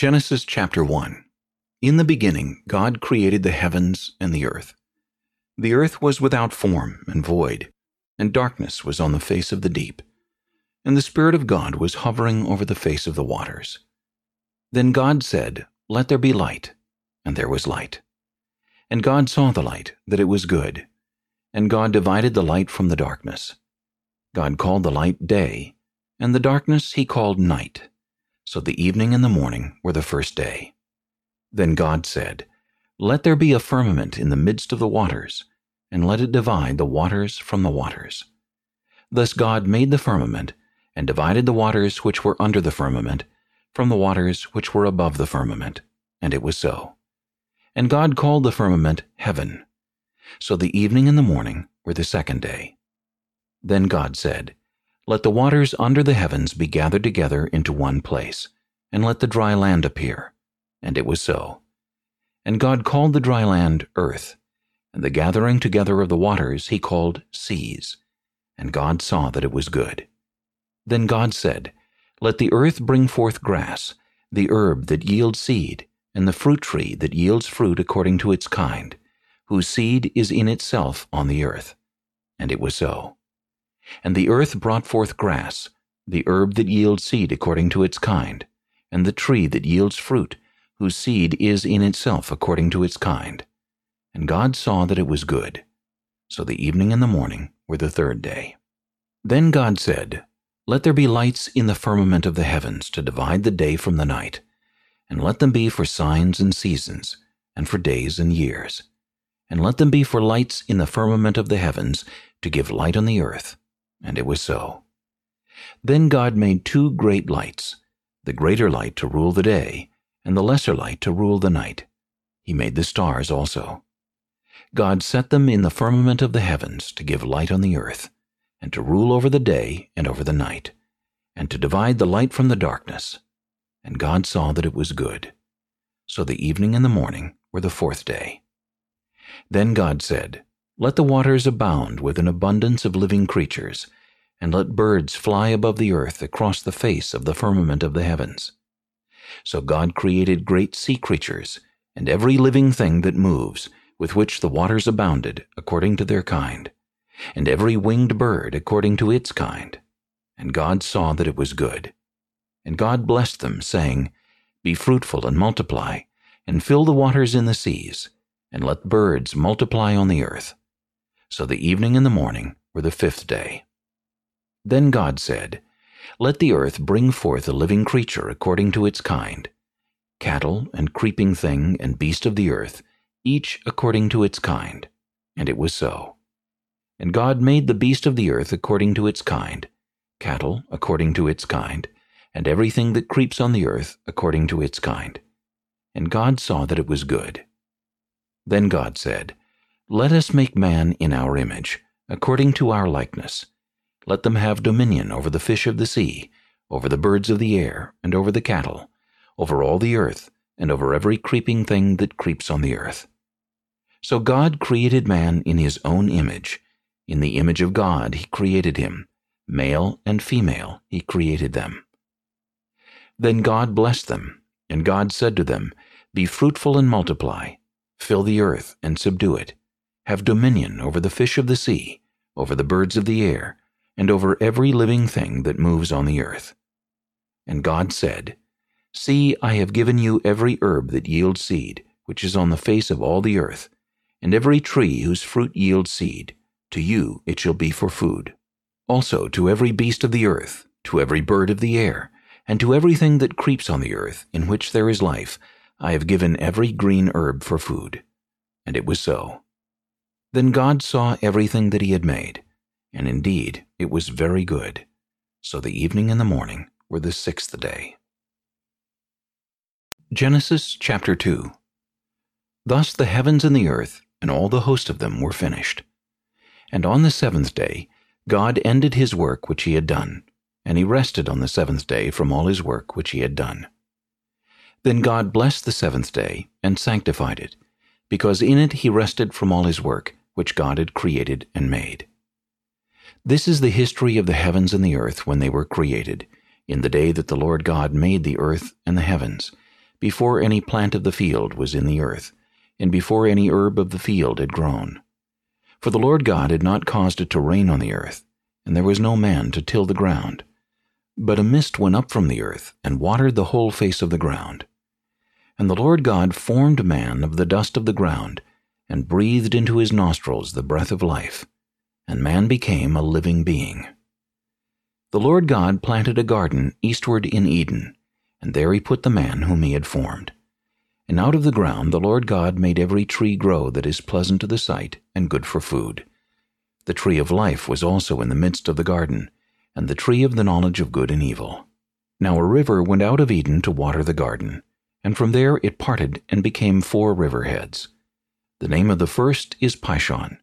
Genesis chapter 1 In the beginning God created the heavens and the earth. The earth was without form and void, and darkness was on the face of the deep. And the Spirit of God was hovering over the face of the waters. Then God said, Let there be light. And there was light. And God saw the light, that it was good. And God divided the light from the darkness. God called the light day, and the darkness he called night. So the evening and the morning were the first day. Then God said, Let there be a firmament in the midst of the waters, and let it divide the waters from the waters. Thus God made the firmament, and divided the waters which were under the firmament from the waters which were above the firmament. And it was so. And God called the firmament heaven. So the evening and the morning were the second day. Then God said, let the waters under the heavens be gathered together into one place, and let the dry land appear. And it was so. And God called the dry land earth, and the gathering together of the waters he called seas. And God saw that it was good. Then God said, Let the earth bring forth grass, the herb that yields seed, and the fruit tree that yields fruit according to its kind, whose seed is in itself on the earth. And it was so. And the earth brought forth grass, the herb that yields seed according to its kind, and the tree that yields fruit, whose seed is in itself according to its kind. And God saw that it was good. So the evening and the morning were the third day. Then God said, Let there be lights in the firmament of the heavens to divide the day from the night, and let them be for signs and seasons, and for days and years. And let them be for lights in the firmament of the heavens to give light on the earth. And it was so. Then God made two great lights, the greater light to rule the day, and the lesser light to rule the night. He made the stars also. God set them in the firmament of the heavens to give light on the earth, and to rule over the day and over the night, and to divide the light from the darkness. And God saw that it was good. So the evening and the morning were the fourth day. Then God said, let the waters abound with an abundance of living creatures, and let birds fly above the earth across the face of the firmament of the heavens. So God created great sea creatures, and every living thing that moves, with which the waters abounded, according to their kind, and every winged bird according to its kind. And God saw that it was good. And God blessed them, saying, Be fruitful and multiply, and fill the waters in the seas, and let birds multiply on the earth. So the evening and the morning were the fifth day. Then God said, Let the earth bring forth a living creature according to its kind, cattle and creeping thing and beast of the earth, each according to its kind. And it was so. And God made the beast of the earth according to its kind, cattle according to its kind, and everything that creeps on the earth according to its kind. And God saw that it was good. Then God said, let us make man in our image, according to our likeness. Let them have dominion over the fish of the sea, over the birds of the air, and over the cattle, over all the earth, and over every creeping thing that creeps on the earth. So God created man in his own image. In the image of God he created him. Male and female he created them. Then God blessed them, and God said to them, Be fruitful and multiply, fill the earth and subdue it have dominion over the fish of the sea, over the birds of the air, and over every living thing that moves on the earth. And God said, See, I have given you every herb that yields seed, which is on the face of all the earth, and every tree whose fruit yields seed. To you it shall be for food. Also to every beast of the earth, to every bird of the air, and to everything that creeps on the earth, in which there is life, I have given every green herb for food. And it was so. Then God saw everything that he had made, and indeed it was very good. So the evening and the morning were the sixth day. Genesis chapter 2 Thus the heavens and the earth and all the host of them were finished. And on the seventh day God ended his work which he had done, and he rested on the seventh day from all his work which he had done. Then God blessed the seventh day and sanctified it, because in it he rested from all his work which God had created and made. This is the history of the heavens and the earth when they were created, in the day that the Lord God made the earth and the heavens, before any plant of the field was in the earth, and before any herb of the field had grown. For the Lord God had not caused it to rain on the earth, and there was no man to till the ground. But a mist went up from the earth, and watered the whole face of the ground. And the Lord God formed man of the dust of the ground, and breathed into his nostrils the breath of life, and man became a living being. The Lord God planted a garden eastward in Eden, and there he put the man whom he had formed. And out of the ground the Lord God made every tree grow that is pleasant to the sight and good for food. The tree of life was also in the midst of the garden, and the tree of the knowledge of good and evil. Now a river went out of Eden to water the garden, and from there it parted and became four river heads. The name of the first is Pishon.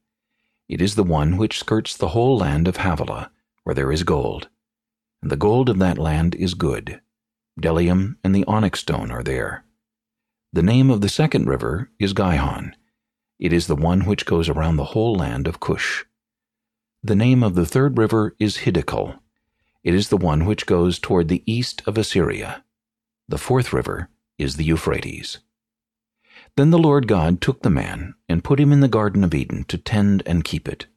It is the one which skirts the whole land of Havilah, where there is gold. And the gold of that land is good. Bdellium and the onyx stone are there. The name of the second river is Gihon. It is the one which goes around the whole land of Cush. The name of the third river is Hiddekel. It is the one which goes toward the east of Assyria. The fourth river is the Euphrates. Then the Lord God took the man and put him in the Garden of Eden to tend and keep it.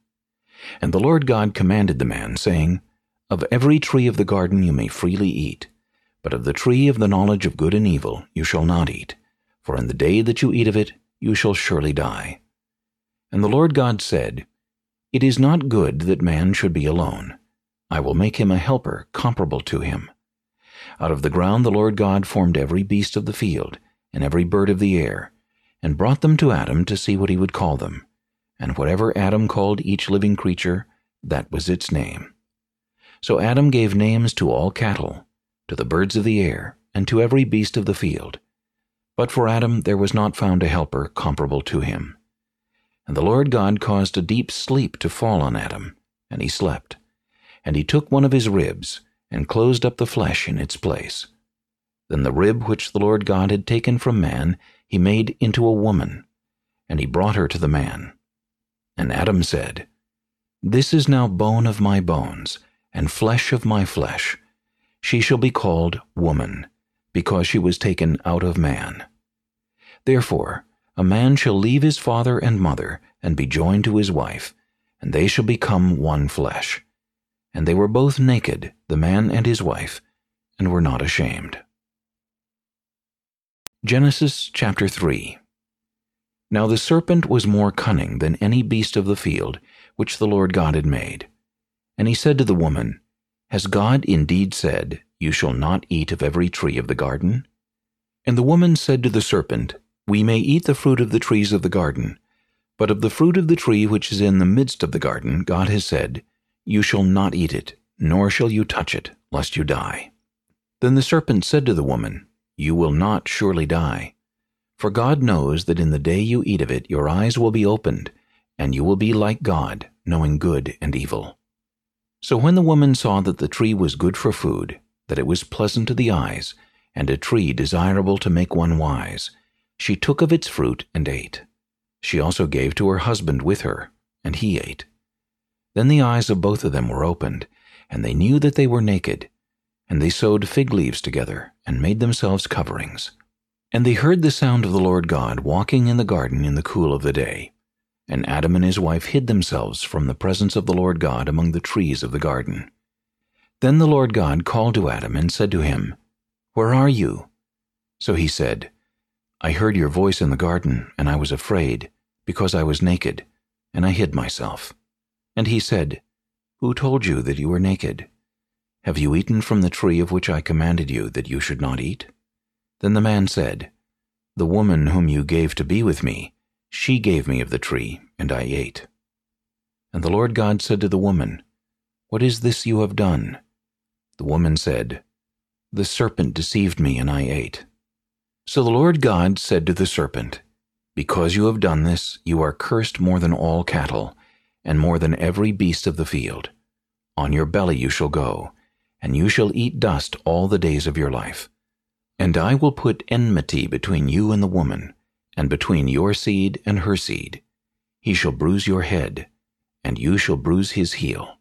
And the Lord God commanded the man, saying, Of every tree of the garden you may freely eat, but of the tree of the knowledge of good and evil you shall not eat for in the day that you eat of it you shall surely die. And the Lord God said, It is not good that man should be alone. I will make him a helper comparable to him. Out of the ground the Lord God formed every beast of the field, and every bird of the air, and brought them to Adam to see what he would call them. And whatever Adam called each living creature, that was its name. So Adam gave names to all cattle, to the birds of the air, and to every beast of the field, but for Adam there was not found a helper comparable to him. And the Lord God caused a deep sleep to fall on Adam, and he slept. And he took one of his ribs, and closed up the flesh in its place. Then the rib which the Lord God had taken from man he made into a woman, and he brought her to the man. And Adam said, This is now bone of my bones, and flesh of my flesh. She shall be called woman, because she was taken out of man. Therefore, a man shall leave his father and mother, and be joined to his wife, and they shall become one flesh. And they were both naked, the man and his wife, and were not ashamed. Genesis chapter 3 Now the serpent was more cunning than any beast of the field which the Lord God had made. And he said to the woman, Has God indeed said, You shall not eat of every tree of the garden? And the woman said to the serpent, we may eat the fruit of the trees of the garden, but of the fruit of the tree which is in the midst of the garden, God has said, You shall not eat it, nor shall you touch it, lest you die. Then the serpent said to the woman, You will not surely die. For God knows that in the day you eat of it your eyes will be opened, and you will be like God, knowing good and evil. So when the woman saw that the tree was good for food, that it was pleasant to the eyes, and a tree desirable to make one wise, she took of its fruit and ate. She also gave to her husband with her, and he ate. Then the eyes of both of them were opened, and they knew that they were naked. And they sewed fig leaves together, and made themselves coverings. And they heard the sound of the Lord God walking in the garden in the cool of the day. And Adam and his wife hid themselves from the presence of the Lord God among the trees of the garden. Then the Lord God called to Adam and said to him, Where are you? So he said, I heard your voice in the garden, and I was afraid, because I was naked, and I hid myself. And he said, Who told you that you were naked? Have you eaten from the tree of which I commanded you that you should not eat? Then the man said, The woman whom you gave to be with me, she gave me of the tree, and I ate. And the Lord God said to the woman, What is this you have done? The woman said, The serpent deceived me, and I ate. So the Lord God said to the serpent, Because you have done this, you are cursed more than all cattle, and more than every beast of the field. On your belly you shall go, and you shall eat dust all the days of your life. And I will put enmity between you and the woman, and between your seed and her seed. He shall bruise your head, and you shall bruise his heel.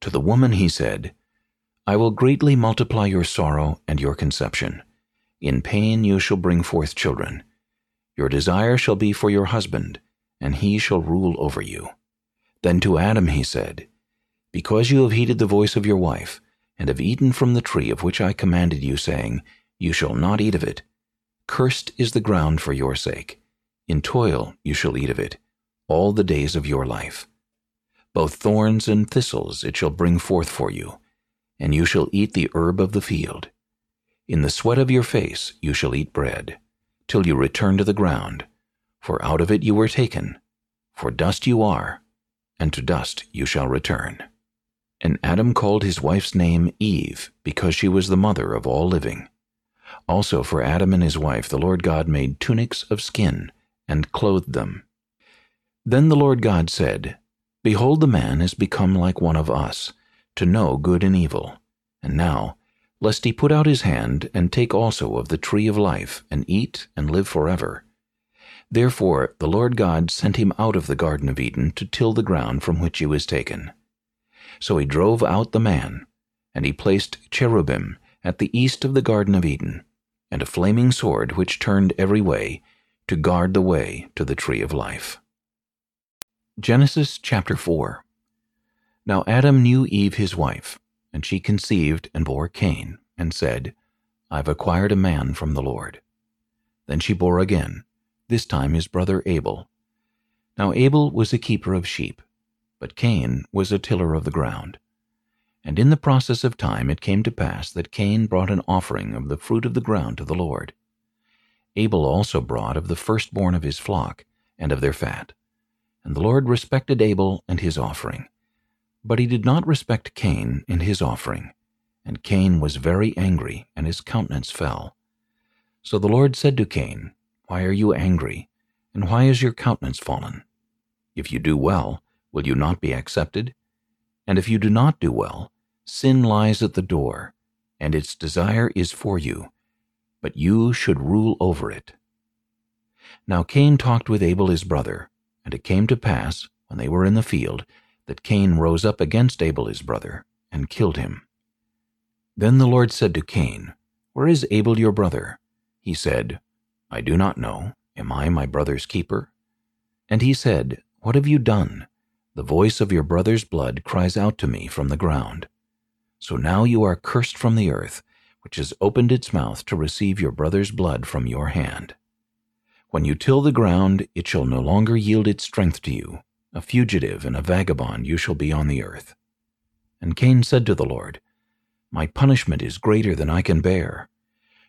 To the woman he said, I will greatly multiply your sorrow and your conception. In pain you shall bring forth children. Your desire shall be for your husband, and he shall rule over you. Then to Adam he said, Because you have heeded the voice of your wife, and have eaten from the tree of which I commanded you, saying, You shall not eat of it. Cursed is the ground for your sake. In toil you shall eat of it, all the days of your life. Both thorns and thistles it shall bring forth for you, and you shall eat the herb of the field. In the sweat of your face you shall eat bread, till you return to the ground, for out of it you were taken. For dust you are, and to dust you shall return. And Adam called his wife's name Eve, because she was the mother of all living. Also for Adam and his wife the Lord God made tunics of skin, and clothed them. Then the Lord God said, Behold, the man is become like one of us, to know good and evil. And now, lest he put out his hand and take also of the tree of life, and eat and live forever. Therefore the Lord God sent him out of the Garden of Eden to till the ground from which he was taken. So he drove out the man, and he placed cherubim at the east of the Garden of Eden, and a flaming sword which turned every way, to guard the way to the tree of life. Genesis chapter 4 Now Adam knew Eve his wife, and she conceived and bore Cain, and said, I've acquired a man from the Lord. Then she bore again, this time his brother Abel. Now Abel was a keeper of sheep, but Cain was a tiller of the ground. And in the process of time it came to pass that Cain brought an offering of the fruit of the ground to the Lord. Abel also brought of the firstborn of his flock, and of their fat. And the Lord respected Abel and his offering. But he did not respect Cain and his offering. And Cain was very angry, and his countenance fell. So the Lord said to Cain, Why are you angry? And why is your countenance fallen? If you do well, will you not be accepted? And if you do not do well, sin lies at the door, and its desire is for you, but you should rule over it. Now Cain talked with Abel his brother, and it came to pass, when they were in the field, that Cain rose up against Abel his brother, and killed him. Then the Lord said to Cain, Where is Abel your brother? He said, I do not know. Am I my brother's keeper? And he said, What have you done? The voice of your brother's blood cries out to me from the ground. So now you are cursed from the earth, which has opened its mouth to receive your brother's blood from your hand. When you till the ground, it shall no longer yield its strength to you, a fugitive and a vagabond you shall be on the earth. And Cain said to the Lord, My punishment is greater than I can bear.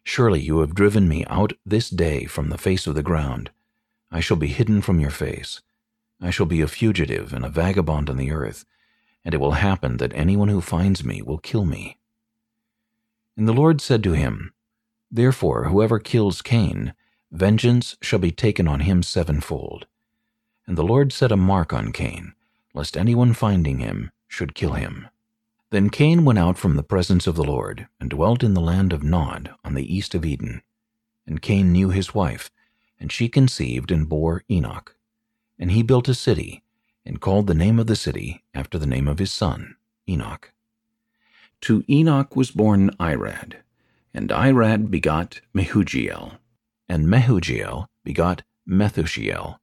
Surely you have driven me out this day from the face of the ground. I shall be hidden from your face. I shall be a fugitive and a vagabond on the earth, and it will happen that anyone who finds me will kill me. And the Lord said to him, Therefore whoever kills Cain, vengeance shall be taken on him sevenfold. And the Lord set a mark on Cain, lest anyone finding him should kill him. Then Cain went out from the presence of the Lord, and dwelt in the land of Nod, on the east of Eden. And Cain knew his wife, and she conceived and bore Enoch. And he built a city, and called the name of the city after the name of his son, Enoch. To Enoch was born Irad, and Irad begot Mehujael, and Mehujael begot Methushael,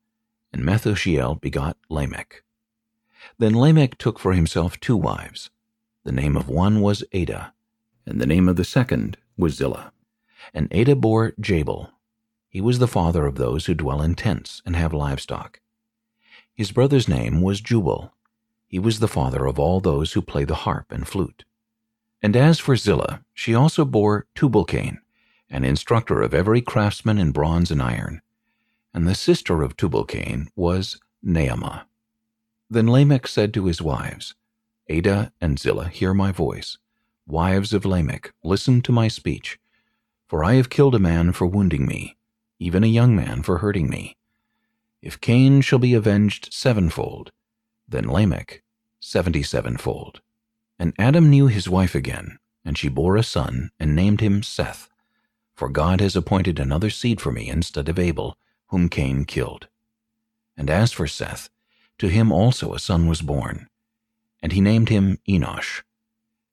and Methushael begot Lamech. Then Lamech took for himself two wives. The name of one was Adah, and the name of the second was Zillah. And Adah bore Jabal. He was the father of those who dwell in tents and have livestock. His brother's name was Jubal. He was the father of all those who play the harp and flute. And as for Zillah, she also bore Tubal-Cain, an instructor of every craftsman in bronze and iron and the sister of Tubal-Cain was Naamah. Then Lamech said to his wives, Adah and Zillah, hear my voice. Wives of Lamech, listen to my speech. For I have killed a man for wounding me, even a young man for hurting me. If Cain shall be avenged sevenfold, then Lamech seventy-sevenfold. And Adam knew his wife again, and she bore a son, and named him Seth. For God has appointed another seed for me instead of Abel, whom Cain killed. And as for Seth, to him also a son was born, and he named him Enosh.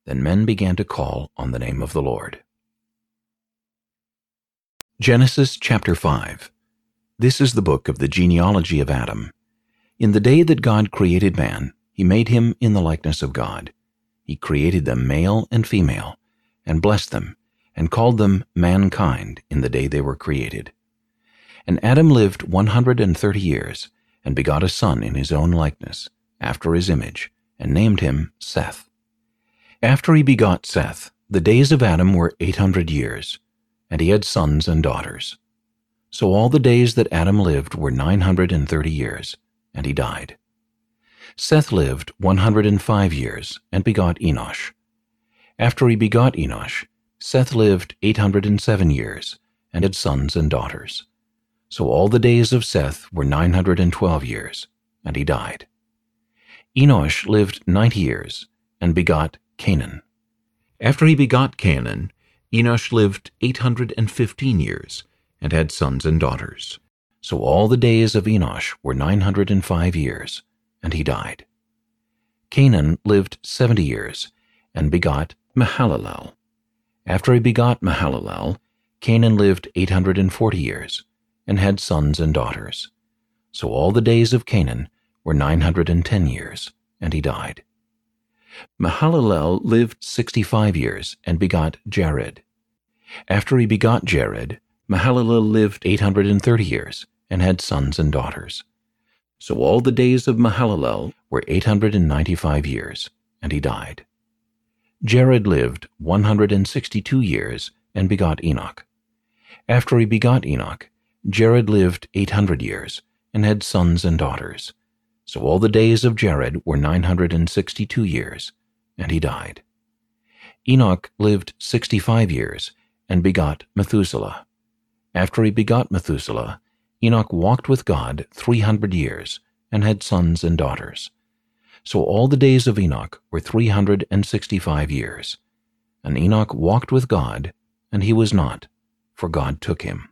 Then men began to call on the name of the Lord. Genesis chapter 5 This is the book of the genealogy of Adam. In the day that God created man, he made him in the likeness of God. He created them male and female, and blessed them, and called them mankind in the day they were created. And Adam lived one hundred and thirty years, and begot a son in his own likeness, after his image, and named him Seth. After he begot Seth, the days of Adam were eight hundred years, and he had sons and daughters. So all the days that Adam lived were nine hundred and thirty years, and he died. Seth lived one hundred and five years, and begot Enosh. After he begot Enosh, Seth lived eight hundred and seven years, and had sons and daughters. So all the days of Seth were nine hundred and twelve years, and he died. Enosh lived ninety years, and begot Cainan. After he begot Cainan, Enosh lived eight hundred and fifteen years, and had sons and daughters. So all the days of Enosh were nine hundred and five years, and he died. Cainan lived seventy years, and begot Mahalalel. After he begot Mahalalel, Cainan lived eight hundred and forty years, and had sons and daughters. So all the days of Cainan were nine hundred and ten years, and he died. Mahalalel lived sixty-five years and begot Jared. After he begot Jared, Mahalalel lived eight hundred and thirty years and had sons and daughters. So all the days of Mahalalel were eight hundred and ninety-five years, and he died. Jared lived one hundred and sixty-two years and begot Enoch. After he begot Enoch, Jared lived eight hundred years and had sons and daughters. So all the days of Jared were nine hundred and sixty-two years, and he died. Enoch lived sixty-five years, and begot Methuselah. After he begot Methuselah, Enoch walked with God three hundred years, and had sons and daughters. So all the days of Enoch were three hundred and sixty-five years. And Enoch walked with God, and he was not, for God took him.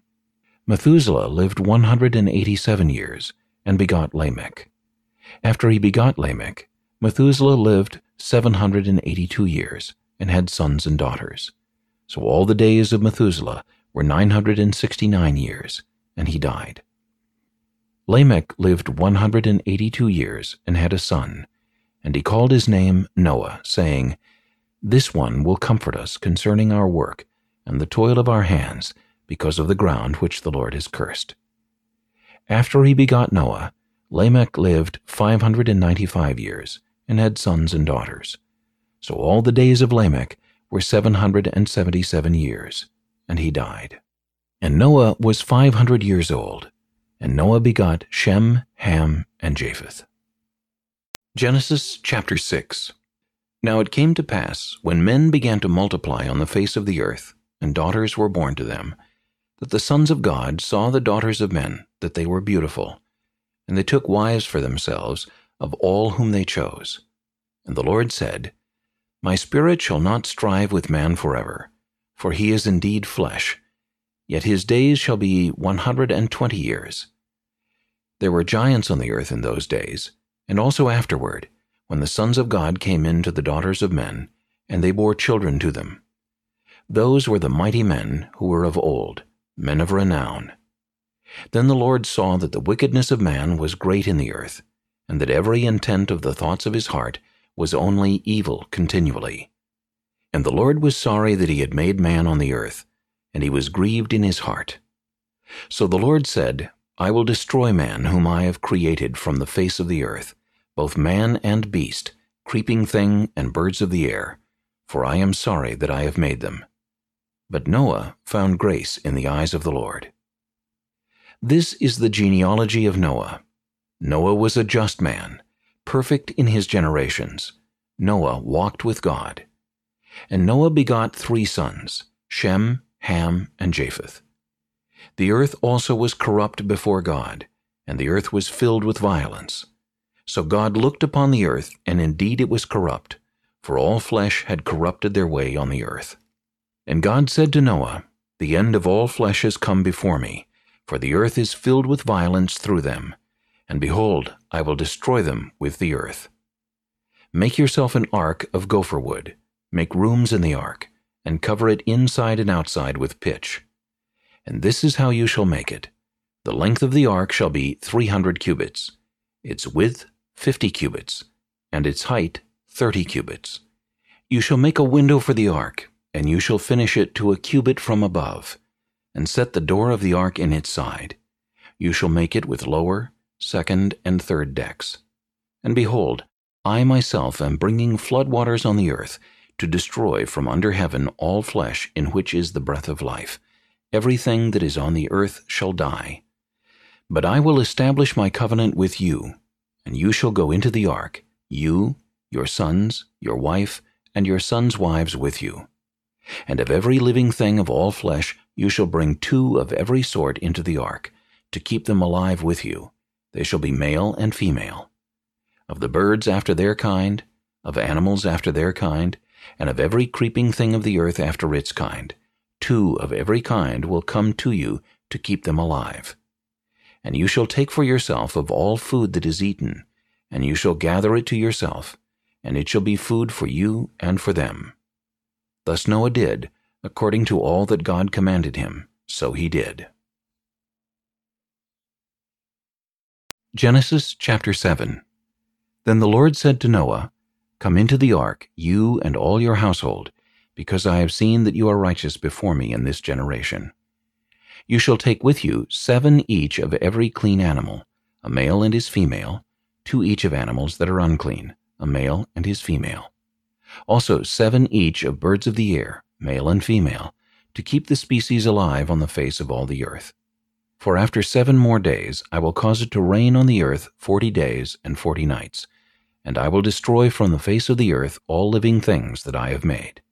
Methuselah lived one hundred and eighty-seven years, and begot Lamech. After he begot Lamech, Methuselah lived seven hundred and eighty-two years, and had sons and daughters. So all the days of Methuselah were nine hundred and sixty-nine years, and he died. Lamech lived one hundred and eighty-two years, and had a son, and he called his name Noah, saying, This one will comfort us concerning our work, and the toil of our hands, because of the ground which the Lord has cursed. After he begot Noah, Lamech lived five hundred and ninety-five years, and had sons and daughters. So all the days of Lamech were seven hundred and seventy-seven years, and he died. And Noah was five hundred years old, and Noah begot Shem, Ham, and Japheth. Genesis chapter 6 Now it came to pass, when men began to multiply on the face of the earth, and daughters were born to them, that the sons of God saw the daughters of men, that they were beautiful, and they took wives for themselves of all whom they chose. And the Lord said, My spirit shall not strive with man forever, for he is indeed flesh, yet his days shall be one hundred and twenty years. There were giants on the earth in those days, and also afterward, when the sons of God came in to the daughters of men, and they bore children to them. Those were the mighty men who were of old, men of renown. Then the Lord saw that the wickedness of man was great in the earth, and that every intent of the thoughts of his heart was only evil continually. And the Lord was sorry that he had made man on the earth, and he was grieved in his heart. So the Lord said, I will destroy man whom I have created from the face of the earth, both man and beast, creeping thing and birds of the air, for I am sorry that I have made them. But Noah found grace in the eyes of the Lord. This is the genealogy of Noah. Noah was a just man, perfect in his generations. Noah walked with God. And Noah begot three sons, Shem, Ham, and Japheth. The earth also was corrupt before God, and the earth was filled with violence. So God looked upon the earth, and indeed it was corrupt, for all flesh had corrupted their way on the earth. And God said to Noah, The end of all flesh has come before me, for the earth is filled with violence through them, and behold, I will destroy them with the earth. Make yourself an ark of gopher wood, make rooms in the ark, and cover it inside and outside with pitch. And this is how you shall make it. The length of the ark shall be three hundred cubits, its width fifty cubits, and its height thirty cubits. You shall make a window for the ark, and you shall finish it to a cubit from above, and set the door of the ark in its side. You shall make it with lower, second, and third decks. And behold, I myself am bringing flood waters on the earth, to destroy from under heaven all flesh in which is the breath of life. Everything that is on the earth shall die. But I will establish my covenant with you, and you shall go into the ark, you, your sons, your wife, and your sons' wives with you. And of every living thing of all flesh you shall bring two of every sort into the ark, to keep them alive with you. They shall be male and female. Of the birds after their kind, of animals after their kind, and of every creeping thing of the earth after its kind. Two of every kind will come to you to keep them alive. And you shall take for yourself of all food that is eaten, and you shall gather it to yourself, and it shall be food for you and for them. Thus Noah did, according to all that God commanded him, so he did. Genesis chapter 7 Then the Lord said to Noah, Come into the ark, you and all your household, because I have seen that you are righteous before me in this generation. You shall take with you seven each of every clean animal, a male and his female, two each of animals that are unclean, a male and his female. Also seven each of birds of the air, male and female, to keep the species alive on the face of all the earth. For after seven more days I will cause it to rain on the earth forty days and forty nights, and I will destroy from the face of the earth all living things that I have made.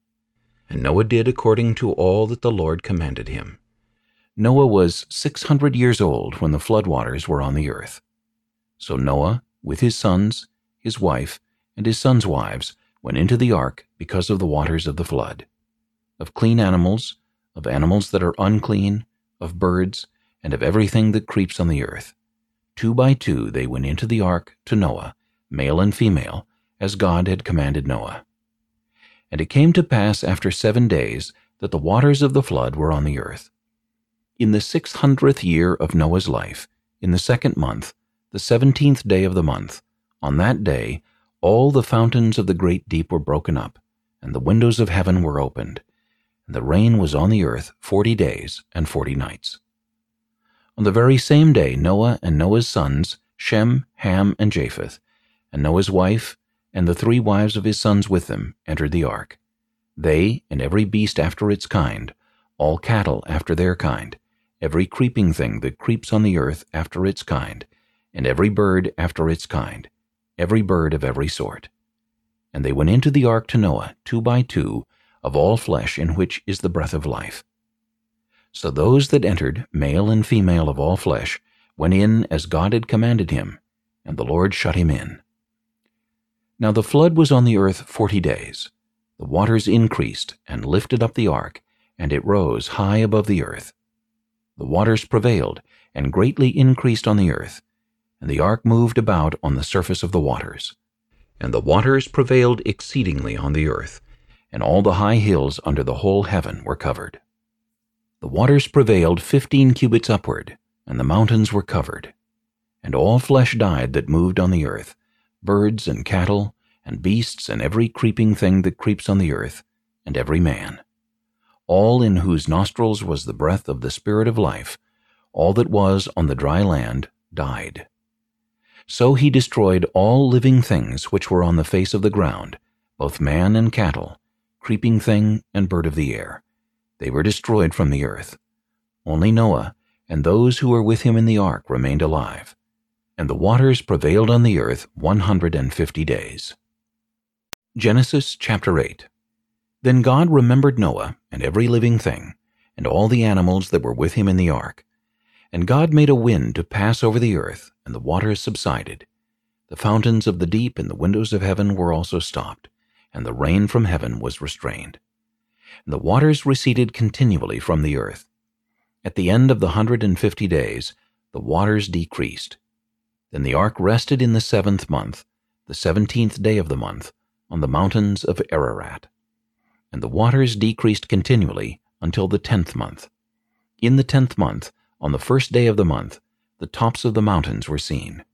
And Noah did according to all that the Lord commanded him. Noah was six hundred years old when the flood waters were on the earth. So Noah, with his sons, his wife, and his sons' wives, went into the ark because of the waters of the flood. Of clean animals, of animals that are unclean, of birds, and of everything that creeps on the earth. Two by two they went into the ark to Noah, male and female, as God had commanded Noah. And it came to pass after seven days that the waters of the flood were on the earth. In the six hundredth year of Noah's life, in the second month, the seventeenth day of the month, on that day all the fountains of the great deep were broken up, and the windows of heaven were opened, and the rain was on the earth forty days and forty nights. On the very same day Noah and Noah's sons, Shem, Ham, and Japheth, and Noah's wife, and the three wives of his sons with them, entered the ark. They, and every beast after its kind, all cattle after their kind, every creeping thing that creeps on the earth after its kind, and every bird after its kind, every bird of every sort. And they went into the ark to Noah, two by two, of all flesh in which is the breath of life. So those that entered, male and female of all flesh, went in as God had commanded him, and the Lord shut him in. Now the flood was on the earth forty days. The waters increased and lifted up the ark, and it rose high above the earth. The waters prevailed and greatly increased on the earth, and the ark moved about on the surface of the waters. And the waters prevailed exceedingly on the earth, and all the high hills under the whole heaven were covered. The waters prevailed fifteen cubits upward, and the mountains were covered. And all flesh died that moved on the earth, birds and cattle, and beasts and every creeping thing that creeps on the earth, and every man. All in whose nostrils was the breath of the Spirit of life, all that was on the dry land, died. So he destroyed all living things which were on the face of the ground, both man and cattle, creeping thing and bird of the air. They were destroyed from the earth. Only Noah and those who were with him in the ark remained alive and the waters prevailed on the earth one hundred and fifty days. Genesis chapter 8 Then God remembered Noah and every living thing, and all the animals that were with him in the ark. And God made a wind to pass over the earth, and the waters subsided. The fountains of the deep and the windows of heaven were also stopped, and the rain from heaven was restrained. And the waters receded continually from the earth. At the end of the hundred and fifty days, the waters decreased, then the ark rested in the seventh month, the seventeenth day of the month, on the mountains of Ararat. And the waters decreased continually until the tenth month. In the tenth month, on the first day of the month, the tops of the mountains were seen.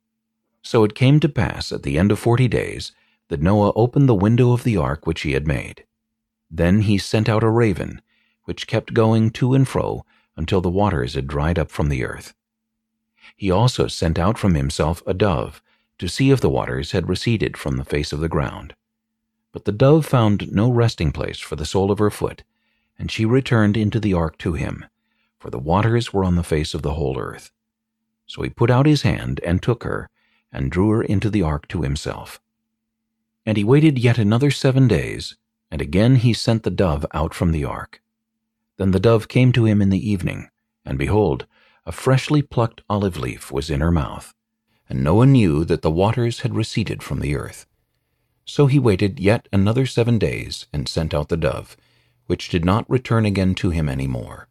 So it came to pass at the end of forty days that Noah opened the window of the ark which he had made. Then he sent out a raven, which kept going to and fro until the waters had dried up from the earth. He also sent out from himself a dove, to see if the waters had receded from the face of the ground. But the dove found no resting place for the sole of her foot, and she returned into the ark to him, for the waters were on the face of the whole earth. So he put out his hand and took her, and drew her into the ark to himself. And he waited yet another seven days, and again he sent the dove out from the ark. Then the dove came to him in the evening, and behold, a freshly plucked olive leaf was in her mouth. And Noah knew that the waters had receded from the earth. So he waited yet another seven days, and sent out the dove, which did not return again to him any more.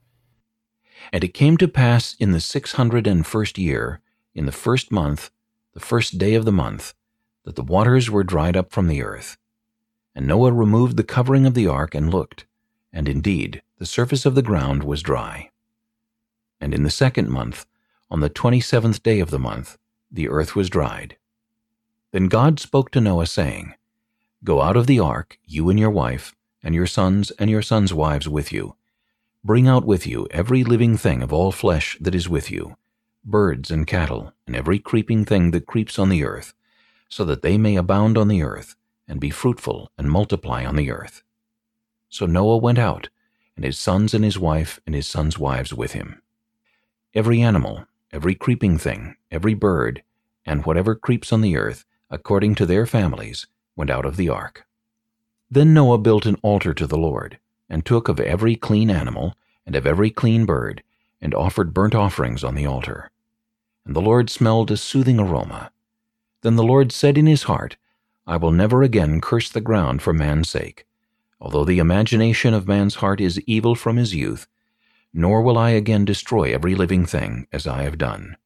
And it came to pass in the six hundred and first year, in the first month, the first day of the month, that the waters were dried up from the earth. And Noah removed the covering of the ark and looked, and indeed the surface of the ground was dry. And in the second month, on the twenty-seventh day of the month, the earth was dried. Then God spoke to Noah, saying, Go out of the ark, you and your wife, and your sons and your sons' wives with you. Bring out with you every living thing of all flesh that is with you, birds and cattle, and every creeping thing that creeps on the earth, so that they may abound on the earth, and be fruitful and multiply on the earth. So Noah went out, and his sons and his wife and his sons' wives with him. Every animal, every creeping thing, every bird, and whatever creeps on the earth, according to their families, went out of the ark. Then Noah built an altar to the Lord, and took of every clean animal, and of every clean bird, and offered burnt offerings on the altar. And the Lord smelled a soothing aroma. Then the Lord said in his heart, I will never again curse the ground for man's sake, although the imagination of man's heart is evil from his youth, nor will I again destroy every living thing as I have done.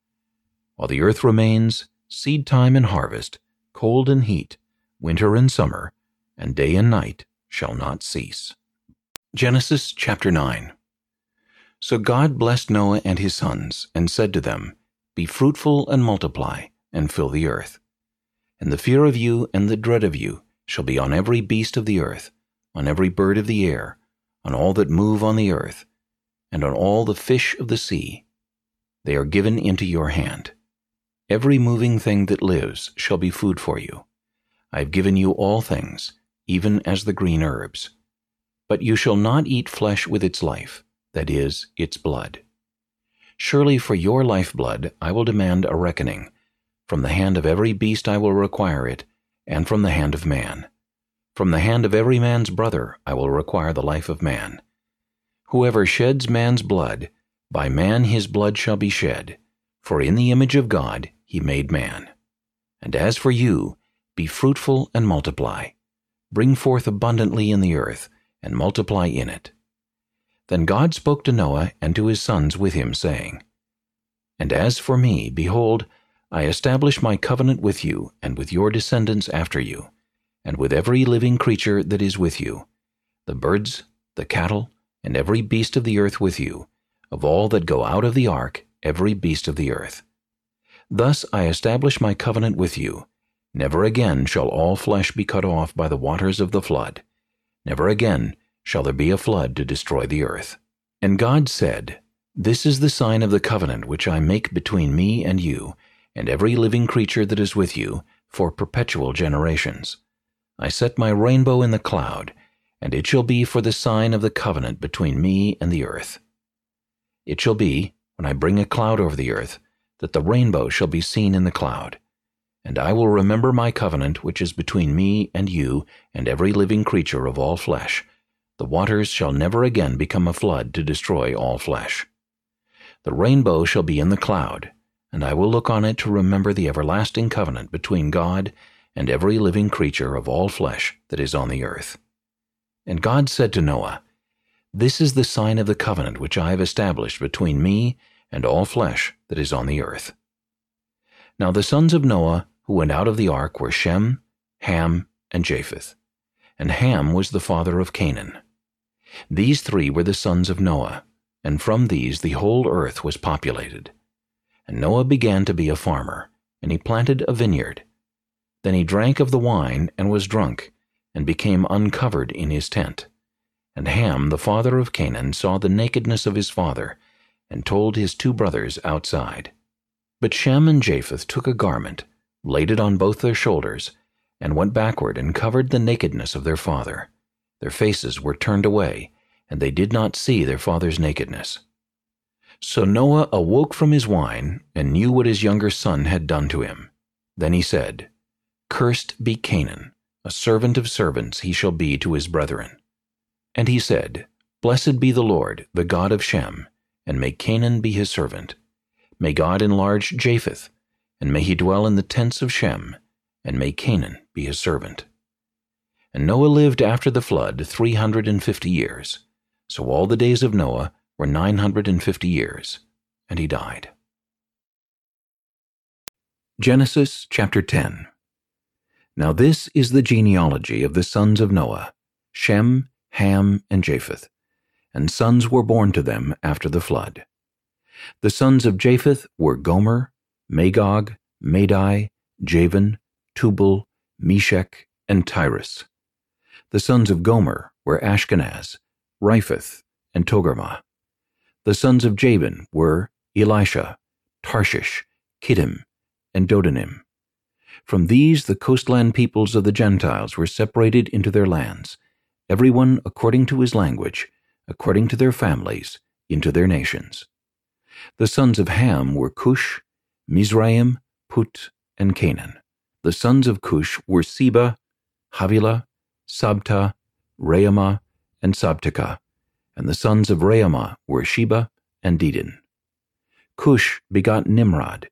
While the earth remains, seed time and harvest, cold and heat, winter and summer, and day and night shall not cease. Genesis chapter 9 So God blessed Noah and his sons, and said to them, Be fruitful and multiply, and fill the earth. And the fear of you and the dread of you shall be on every beast of the earth, on every bird of the air, on all that move on the earth, and on all the fish of the sea. They are given into your hand. Every moving thing that lives shall be food for you. I have given you all things, even as the green herbs. But you shall not eat flesh with its life, that is, its blood. Surely for your lifeblood I will demand a reckoning. From the hand of every beast I will require it, and from the hand of man. From the hand of every man's brother I will require the life of man. Whoever sheds man's blood, by man his blood shall be shed, for in the image of God he made man. And as for you, be fruitful and multiply. Bring forth abundantly in the earth, and multiply in it. Then God spoke to Noah and to his sons with him, saying, And as for me, behold, I establish my covenant with you and with your descendants after you, and with every living creature that is with you, the birds, the cattle, and every beast of the earth with you, of all that go out of the ark, every beast of the earth. Thus I establish my covenant with you. Never again shall all flesh be cut off by the waters of the flood. Never again shall there be a flood to destroy the earth. And God said, This is the sign of the covenant which I make between me and you, and every living creature that is with you, for perpetual generations. I set my rainbow in the cloud, and it shall be for the sign of the covenant between me and the earth. It shall be, when I bring a cloud over the earth, that the rainbow shall be seen in the cloud. And I will remember my covenant which is between me and you and every living creature of all flesh. The waters shall never again become a flood to destroy all flesh. The rainbow shall be in the cloud, and I will look on it to remember the everlasting covenant between God and every living creature of all flesh that is on the earth. And God said to Noah, This is the sign of the covenant which I have established between me and all flesh that is on the earth. Now the sons of Noah who went out of the ark were Shem, Ham, and Japheth. And Ham was the father of Canaan. These three were the sons of Noah, and from these the whole earth was populated. And Noah began to be a farmer, and he planted a vineyard. Then he drank of the wine and was drunk, and became uncovered in his tent. And Ham, the father of Canaan, saw the nakedness of his father, and told his two brothers outside. But Shem and Japheth took a garment, laid it on both their shoulders, and went backward and covered the nakedness of their father. Their faces were turned away, and they did not see their father's nakedness. So Noah awoke from his wine, and knew what his younger son had done to him. Then he said, Cursed be Canaan, a servant of servants he shall be to his brethren. And he said, Blessed be the Lord, the God of Shem, and may Canaan be his servant. May God enlarge Japheth, and may he dwell in the tents of Shem, and may Canaan be his servant. And Noah lived after the flood three hundred and fifty years. So all the days of Noah were nine hundred and fifty years, and he died. Genesis chapter 10 Now this is the genealogy of the sons of Noah, Shem, Ham, and Japheth, and sons were born to them after the flood. The sons of Japheth were Gomer, Magog, Madai, Javan, Tubal, Meshech, and Tiras. The sons of Gomer were Ashkenaz, Riphath, and Togarmah. The sons of Javan were Elisha, Tarshish, Kittim, and Dodanim. From these the coastland peoples of the Gentiles were separated into their lands, every one according to his language, according to their families, into their nations. The sons of Ham were Cush, Mizraim, Put, and Canaan. The sons of Cush were Seba, Havilah, Sabtah, Raamah, and Sabtechah, and the sons of Raamah were Sheba and Dedan. Cush begot Nimrod.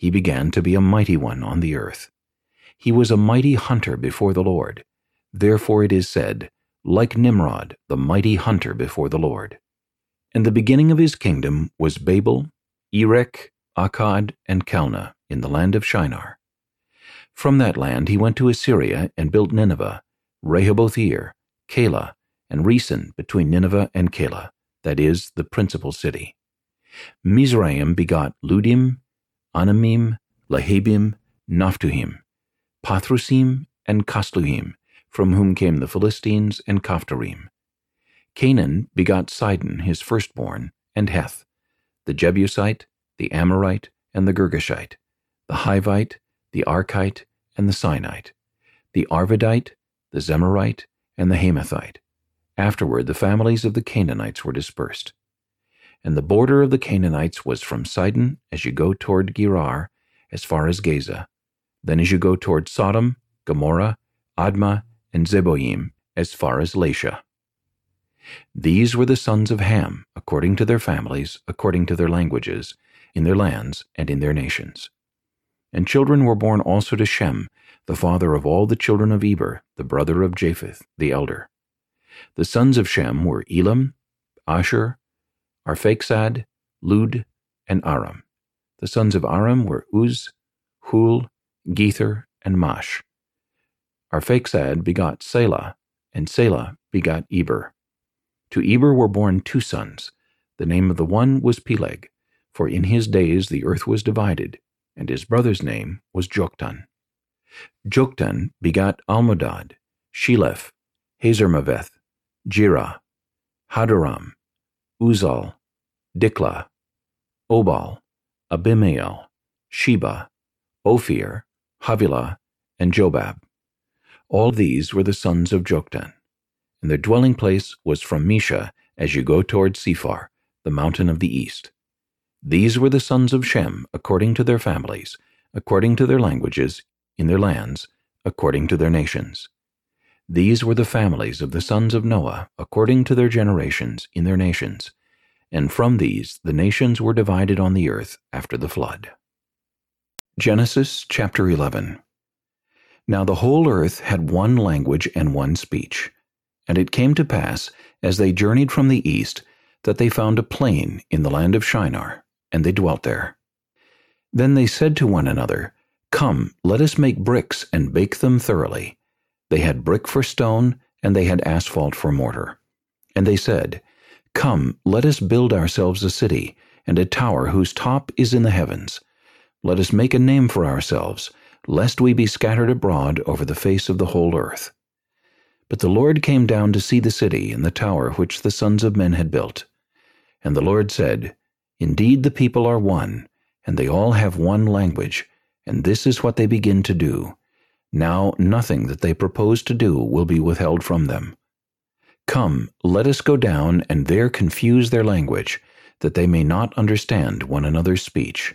He began to be a mighty one on the earth. He was a mighty hunter before the Lord. Therefore it is said, like Nimrod, the mighty hunter before the Lord. And the beginning of his kingdom was Babel, Erech, Akkad, and Calneh in the land of Shinar. From that land he went to Assyria and built Nineveh, Rehoboth-ir, Calah, and Resen between Nineveh and Calah, that is, the principal city. Mizraim begot Ludim, Anamim, Lehabim, Naphtuhim, Pathrusim, and Casluhim, from whom came the Philistines and Caphtorim. Canaan begot Sidon his firstborn, and Heth, the Jebusite, the Amorite, and the Girgashite, the Hivite, the Archite, and the Sinite, the Arvadite, the Zemarite, and the Hamathite. Afterward the families of the Canaanites were dispersed. And the border of the Canaanites was from Sidon as you go toward Gerar, as far as Gaza. Then as you go toward Sodom, Gomorrah, Admah, and Zeboim, as far as Lasha. These were the sons of Ham, according to their families, according to their languages, in their lands, and in their nations. And children were born also to Shem, the father of all the children of Eber, the brother of Japheth, the elder. The sons of Shem were Elam, Asshur, Arphaxad, Lud, and Aram. The sons of Aram were Uz, Hul, Gether, and Mash. Arphaxad begot Selah, and Selah begot Eber. To Eber were born two sons. The name of the one was Peleg, for in his days the earth was divided, and his brother's name was Joktan. Joktan begot Almodad, Sheleph, Hazarmaveth, Jerah, Hadoram, Uzal, Diklah, Obal, Abimael, Sheba, Ophir, Havilah, and Jobab. All these were the sons of Joktan, and their dwelling place was from Mesha as you go toward Sephar, the mountain of the east. These were the sons of Shem according to their families, according to their languages, in their lands, according to their nations. These were the families of the sons of Noah according to their generations in their nations, and from these the nations were divided on the earth after the flood. Genesis chapter 11 Now the whole earth had one language and one speech. And it came to pass, as they journeyed from the east, that they found a plain in the land of Shinar, and they dwelt there. Then they said to one another, Come, let us make bricks and bake them thoroughly. They had brick for stone, and they had asphalt for mortar. And they said, Come, let us build ourselves a city, and a tower whose top is in the heavens. Let us make a name for ourselves, lest we be scattered abroad over the face of the whole earth. But the Lord came down to see the city and the tower which the sons of men had built. And the Lord said, Indeed the people are one, and they all have one language, and this is what they begin to do. Now nothing that they propose to do will be withheld from them. Come, let us go down and there confuse their language, that they may not understand one another's speech.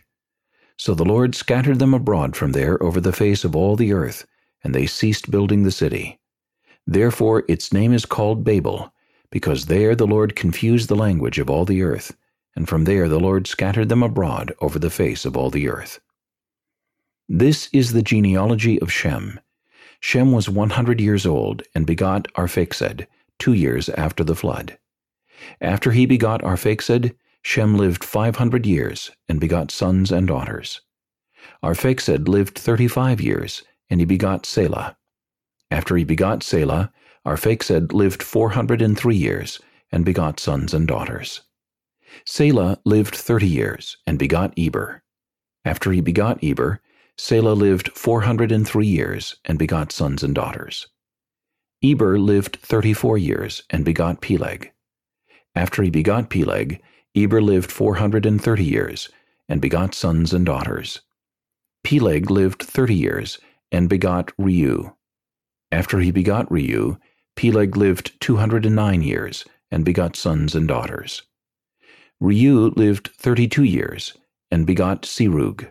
So the Lord scattered them abroad from there over the face of all the earth, and they ceased building the city. Therefore its name is called Babel, because there the Lord confused the language of all the earth, and from there the Lord scattered them abroad over the face of all the earth. This is the genealogy of Shem. Shem was one hundred years old, and begot Arphaxad, two years after the flood. After he begot Arphaxad, Shem lived five hundred years, and begot sons and daughters. Arphaxad lived thirty-five years, and he begot Selah. After he begot Selah, Arphaxad lived four hundred and three years, and begot sons and daughters. Selah lived thirty years, and begot Eber. After he begot Eber, Selah lived four hundred and three years, and begot sons and daughters. Eber lived thirty-four years, and begot Peleg. After he begot Peleg, Eber lived four hundred and thirty years, and begot sons and daughters. Peleg lived thirty years, and begot Reu. After he begot Reu, Peleg lived two hundred and nine years, and begot sons and daughters. Reu lived thirty-two years, and begot Serug.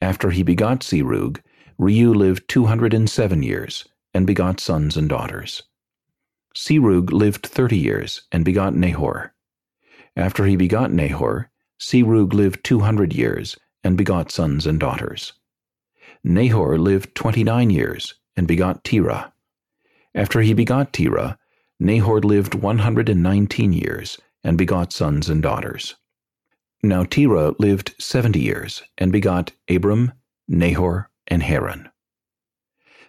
After he begot Serug, Reu lived two hundred and seven years, and begot sons and daughters. Serug lived thirty years, and begot Nahor. After he begot Nahor, Serug lived two hundred years, and begot sons and daughters. Nahor lived twenty-nine years, and begot Terah. After he begot Terah, Nahor lived one hundred and nineteen years, and begot sons and daughters. Now Terah lived seventy years, and begot Abram, Nahor, and Haran.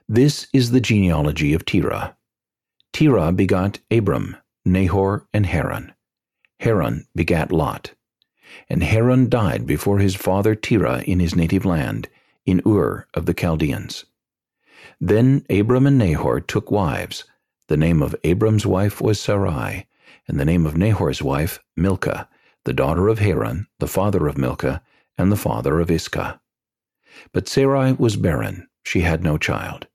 This is the genealogy of Terah. Terah begot Abram, Nahor, and Haran. Haran begat Lot. And Haran died before his father Terah in his native land, in Ur of the Chaldeans. Then Abram and Nahor took wives. The name of Abram's wife was Sarai, and the name of Nahor's wife Milcah, the daughter of Haran, the father of Milcah, and the father of Iscah. But Sarai was barren, she had no child.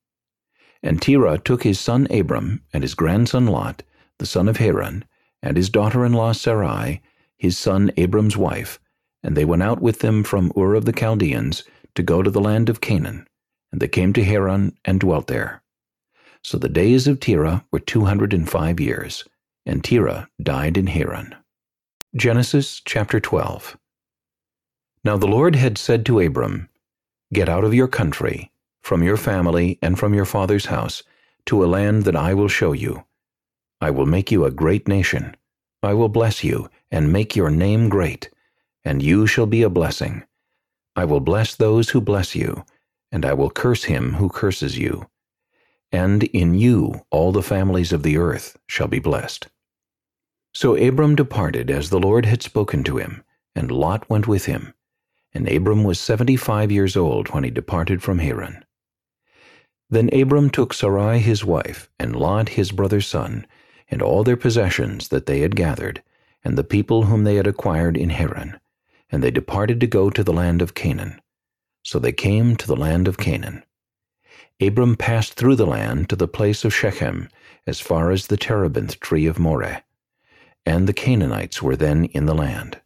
And Terah took his son Abram, and his grandson Lot, the son of Haran, and his daughter-in-law Sarai, his son Abram's wife, and they went out with them from Ur of the Chaldeans to go to the land of Canaan, and they came to Haran and dwelt there. So the days of Terah were two hundred and five years, and Terah died in Haran. Genesis chapter 12 Now the Lord had said to Abram, Get out of your country, from your family and from your father's house, to a land that I will show you. I will make you a great nation. I will bless you, and make your name great, and you shall be a blessing. I will bless those who bless you, and I will curse him who curses you. And in you all the families of the earth shall be blessed. So Abram departed as the Lord had spoken to him, and Lot went with him. And Abram was seventy-five years old when he departed from Haran. Then Abram took Sarai his wife, and Lot his brother's son, and all their possessions that they had gathered, and the people whom they had acquired in Haran, and they departed to go to the land of Canaan. So they came to the land of Canaan. Abram passed through the land to the place of Shechem, as far as the terebinth tree of Moreh. And the Canaanites were then in the land.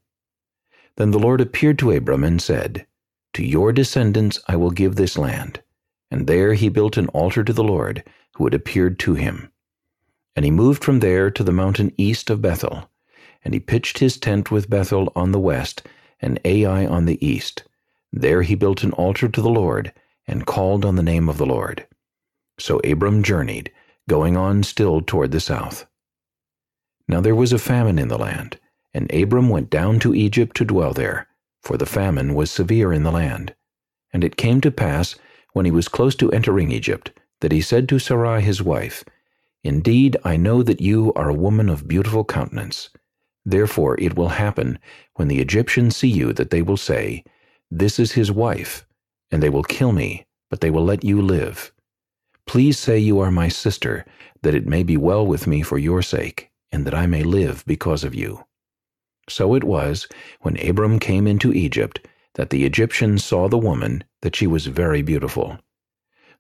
Then the Lord appeared to Abram and said, To your descendants I will give this land. And there he built an altar to the Lord, who had appeared to him. And he moved from there to the mountain east of Bethel. And he pitched his tent with Bethel on the west, and Ai on the east. There he built an altar to the Lord, and called on the name of the Lord. So Abram journeyed, going on still toward the south. Now there was a famine in the land, and Abram went down to Egypt to dwell there, for the famine was severe in the land. And it came to pass, when he was close to entering Egypt, that he said to Sarai his wife, Indeed, I know that you are a woman of beautiful countenance. Therefore it will happen, when the Egyptians see you, that they will say, This is his wife, and they will kill me, but they will let you live. Please say you are my sister, that it may be well with me for your sake, and that I may live because of you. So it was, when Abram came into Egypt, that the Egyptians saw the woman, that she was very beautiful.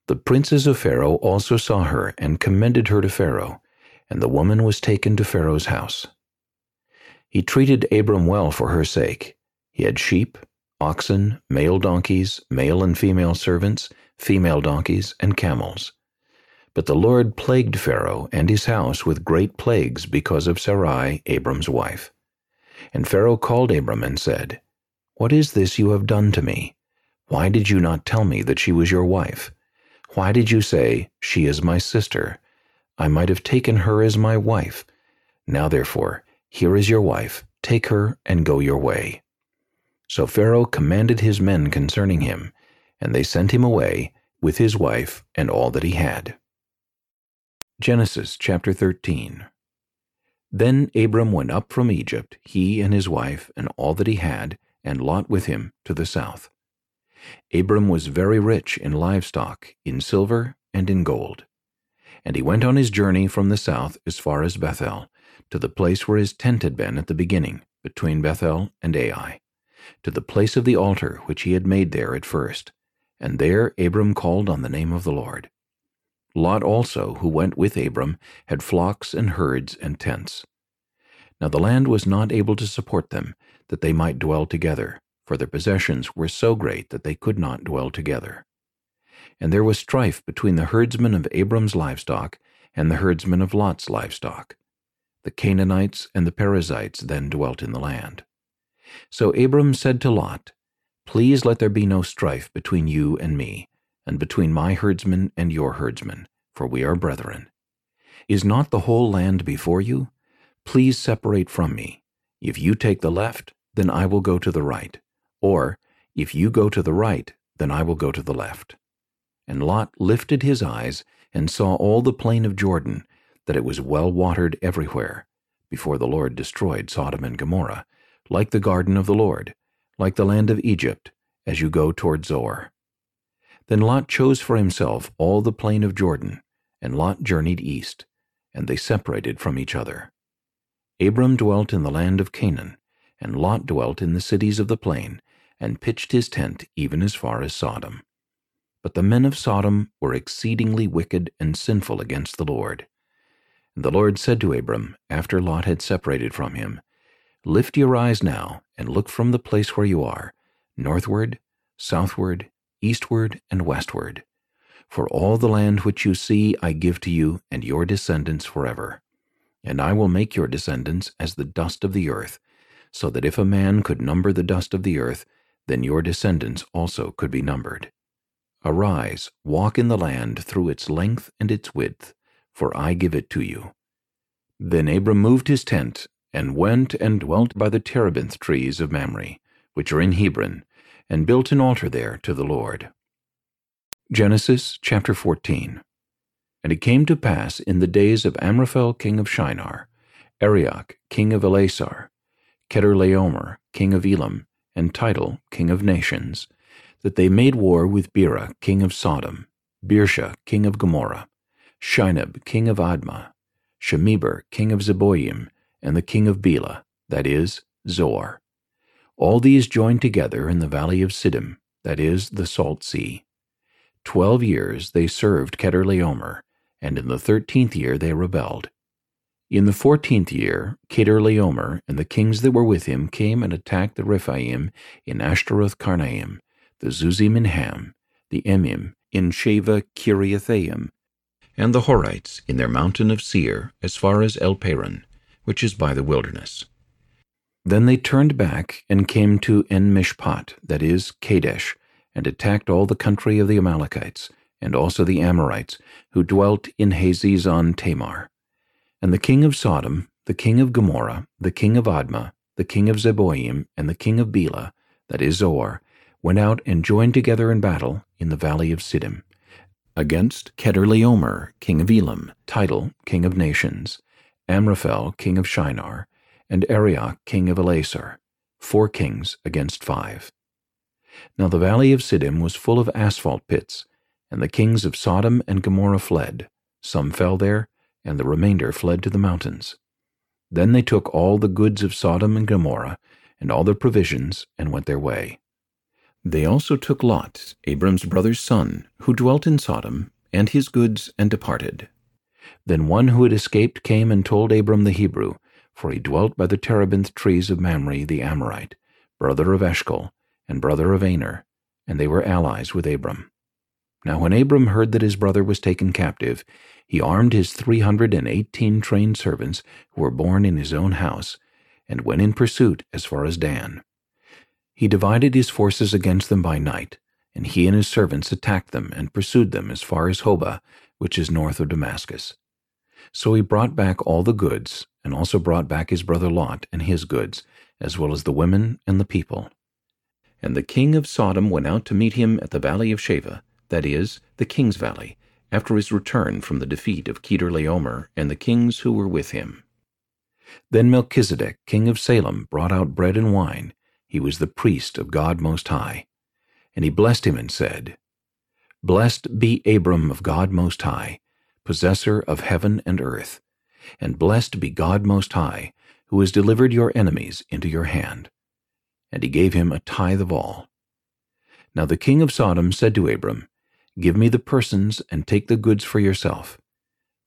The princes of Pharaoh also saw her, and commended her to Pharaoh, and the woman was taken to Pharaoh's house. He treated Abram well for her sake. He had sheep, oxen, male donkeys, male and female servants, female donkeys, and camels. But the Lord plagued Pharaoh and his house with great plagues because of Sarai, Abram's wife. And Pharaoh called Abram and said, What is this you have done to me? Why did you not tell me that she was your wife? Why did you say, She is my sister? I might have taken her as my wife. Now therefore, here is your wife, take her and go your way. So Pharaoh commanded his men concerning him, and they sent him away with his wife and all that he had. Genesis chapter 13 Then Abram went up from Egypt, he and his wife and all that he had, and Lot with him, to the south. Abram was very rich in livestock, in silver, and in gold. And he went on his journey from the south as far as Bethel, to the place where his tent had been at the beginning, between Bethel and Ai, to the place of the altar which he had made there at first. And there Abram called on the name of the Lord. Lot also, who went with Abram, had flocks and herds and tents. Now the land was not able to support them, that they might dwell together, for their possessions were so great that they could not dwell together. And there was strife between the herdsmen of Abram's livestock and the herdsmen of Lot's livestock. The Canaanites and the Perizzites then dwelt in the land. So Abram said to Lot, Please let there be no strife between you and me, and between my herdsmen and your herdsmen, for we are brethren. Is not the whole land before you? Please separate from me. If you take the left, then I will go to the right. Or, if you go to the right, then I will go to the left. And Lot lifted his eyes and saw all the plain of Jordan, that it was well watered everywhere, before the Lord destroyed Sodom and Gomorrah, like the garden of the Lord, like the land of Egypt, as you go toward Zoar. Then Lot chose for himself all the plain of Jordan, and Lot journeyed east, and they separated from each other. Abram dwelt in the land of Canaan, and Lot dwelt in the cities of the plain, and pitched his tent even as far as Sodom. But the men of Sodom were exceedingly wicked and sinful against the Lord. And the Lord said to Abram, after Lot had separated from him, Lift your eyes now, and look from the place where you are, northward, southward, eastward, and westward. For all the land which you see I give to you and your descendants forever. And I will make your descendants as the dust of the earth, so that if a man could number the dust of the earth, then your descendants also could be numbered. Arise, walk in the land through its length and its width, for I give it to you. Then Abram moved his tent, and went and dwelt by the terebinth trees of Mamre, which are in Hebron, and built an altar there to the Lord. Genesis chapter 14 And it came to pass in the days of Amraphel king of Shinar, Arioch king of Ellasar, Chedorlaomer king of Elam, and Tidal king of nations, that they made war with Bera king of Sodom, Birsha king of Gomorrah, Shinab, king of Admah, Shemeber, king of Zeboim, and the king of Bela, that is, Zoar. All these joined together in the valley of Siddim, that is, the Salt Sea. Twelve years they served Chedorlaomer, and in the thirteenth year they rebelled. In the fourteenth year, Chedorlaomer and the kings that were with him came and attacked the Rephaim in Ashtaroth Karnaim, the Zuzim in Ham, the Emim in Shaveh Kiriathaim, and the Horites in their mountain of Seir as far as El Paran, which is by the wilderness. Then they turned back and came to En Mishpat, that is, Kadesh, and attacked all the country of the Amalekites, and also the Amorites, who dwelt in Hazezon Tamar. And the king of Sodom, the king of Gomorrah, the king of Admah, the king of Zeboim, and the king of Bela, that is Zoar, went out and joined together in battle in the valley of Siddim, against Chedorlaomer, king of Elam, Tidal, king of nations, Amraphel, king of Shinar, and Arioch king of Ellasar, four kings against five. Now the valley of Siddim was full of asphalt pits, and the kings of Sodom and Gomorrah fled. Some fell there, and the remainder fled to the mountains. Then they took all the goods of Sodom and Gomorrah, and all their provisions, and went their way. They also took Lot, Abram's brother's son, who dwelt in Sodom, and his goods, and departed. Then one who had escaped came and told Abram the Hebrew, for he dwelt by the terebinth trees of Mamre the Amorite, brother of Eshcol, and brother of Aner, and they were allies with Abram. Now when Abram heard that his brother was taken captive, he armed his three hundred and eighteen trained servants who were born in his own house, and went in pursuit as far as Dan. He divided his forces against them by night, and he and his servants attacked them and pursued them as far as Hobah, which is north of Damascus. So he brought back all the goods, and also brought back his brother Lot and his goods, as well as the women and the people. And the king of Sodom went out to meet him at the valley of Shaveh, that is, the king's valley, after his return from the defeat of Chedorlaomer and the kings who were with him. Then Melchizedek, king of Salem, brought out bread and wine. He was the priest of God Most High. And he blessed him and said, Blessed be Abram of God Most High, possessor of heaven and earth, and blessed be God Most High, who has delivered your enemies into your hand. And he gave him a tithe of all. Now the king of Sodom said to Abram, Give me the persons, and take the goods for yourself.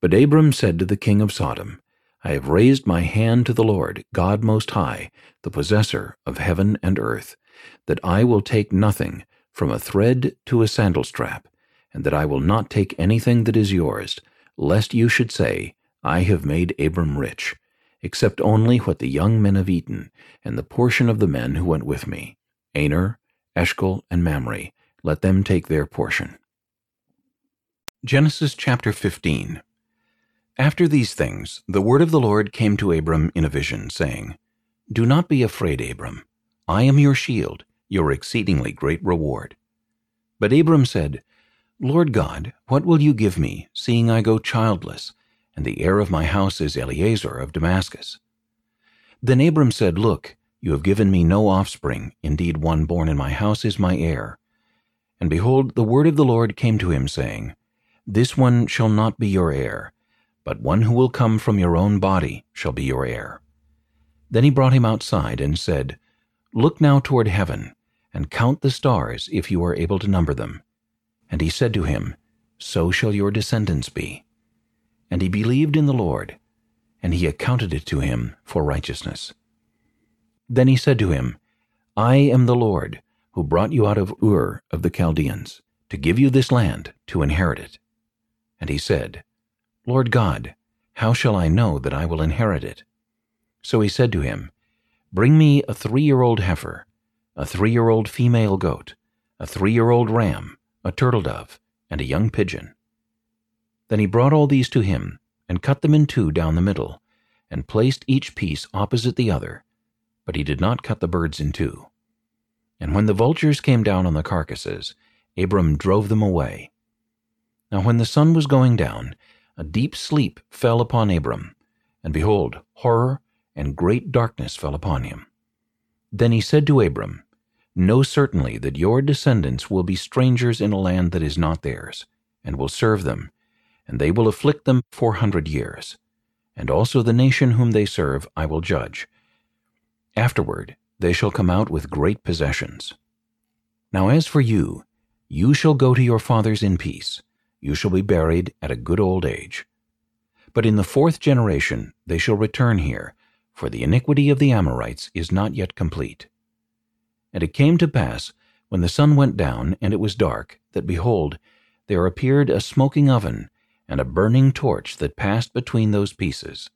But Abram said to the king of Sodom, I have raised my hand to the Lord, God Most High, the possessor of heaven and earth, that I will take nothing, from a thread to a sandal strap, and that I will not take anything that is yours, lest you should say, I have made Abram rich, except only what the young men have eaten, and the portion of the men who went with me, Aner, Eshcol, and Mamre, let them take their portion. Genesis chapter 15 After these things, the word of the Lord came to Abram in a vision, saying, Do not be afraid, Abram. I am your shield, your exceedingly great reward. But Abram said, Lord God, what will you give me, seeing I go childless, and the heir of my house is Eliezer of Damascus? Then Abram said, Look, you have given me no offspring, indeed one born in my house is my heir. And behold, the word of the Lord came to him, saying, this one shall not be your heir, but one who will come from your own body shall be your heir. Then he brought him outside and said, Look now toward heaven, and count the stars if you are able to number them. And he said to him, So shall your descendants be. And he believed in the Lord, and he accounted it to him for righteousness. Then he said to him, I am the Lord, who brought you out of Ur of the Chaldeans, to give you this land to inherit it. And he said, Lord God, how shall I know that I will inherit it? So he said to him, Bring me a three-year-old heifer, a three-year-old female goat, a three-year-old ram, a turtle dove, and a young pigeon. Then he brought all these to him, and cut them in two down the middle, and placed each piece opposite the other, but he did not cut the birds in two. And when the vultures came down on the carcasses, Abram drove them away, now when the sun was going down, a deep sleep fell upon Abram, and behold, horror and great darkness fell upon him. Then he said to Abram, Know certainly that your descendants will be strangers in a land that is not theirs, and will serve them, and they will afflict them four hundred years. And also the nation whom they serve I will judge. Afterward they shall come out with great possessions. Now as for you, you shall go to your fathers in peace, you shall be buried at a good old age. But in the fourth generation they shall return here, for the iniquity of the Amorites is not yet complete. And it came to pass, when the sun went down and it was dark, that behold, there appeared a smoking oven, and a burning torch that passed between those pieces.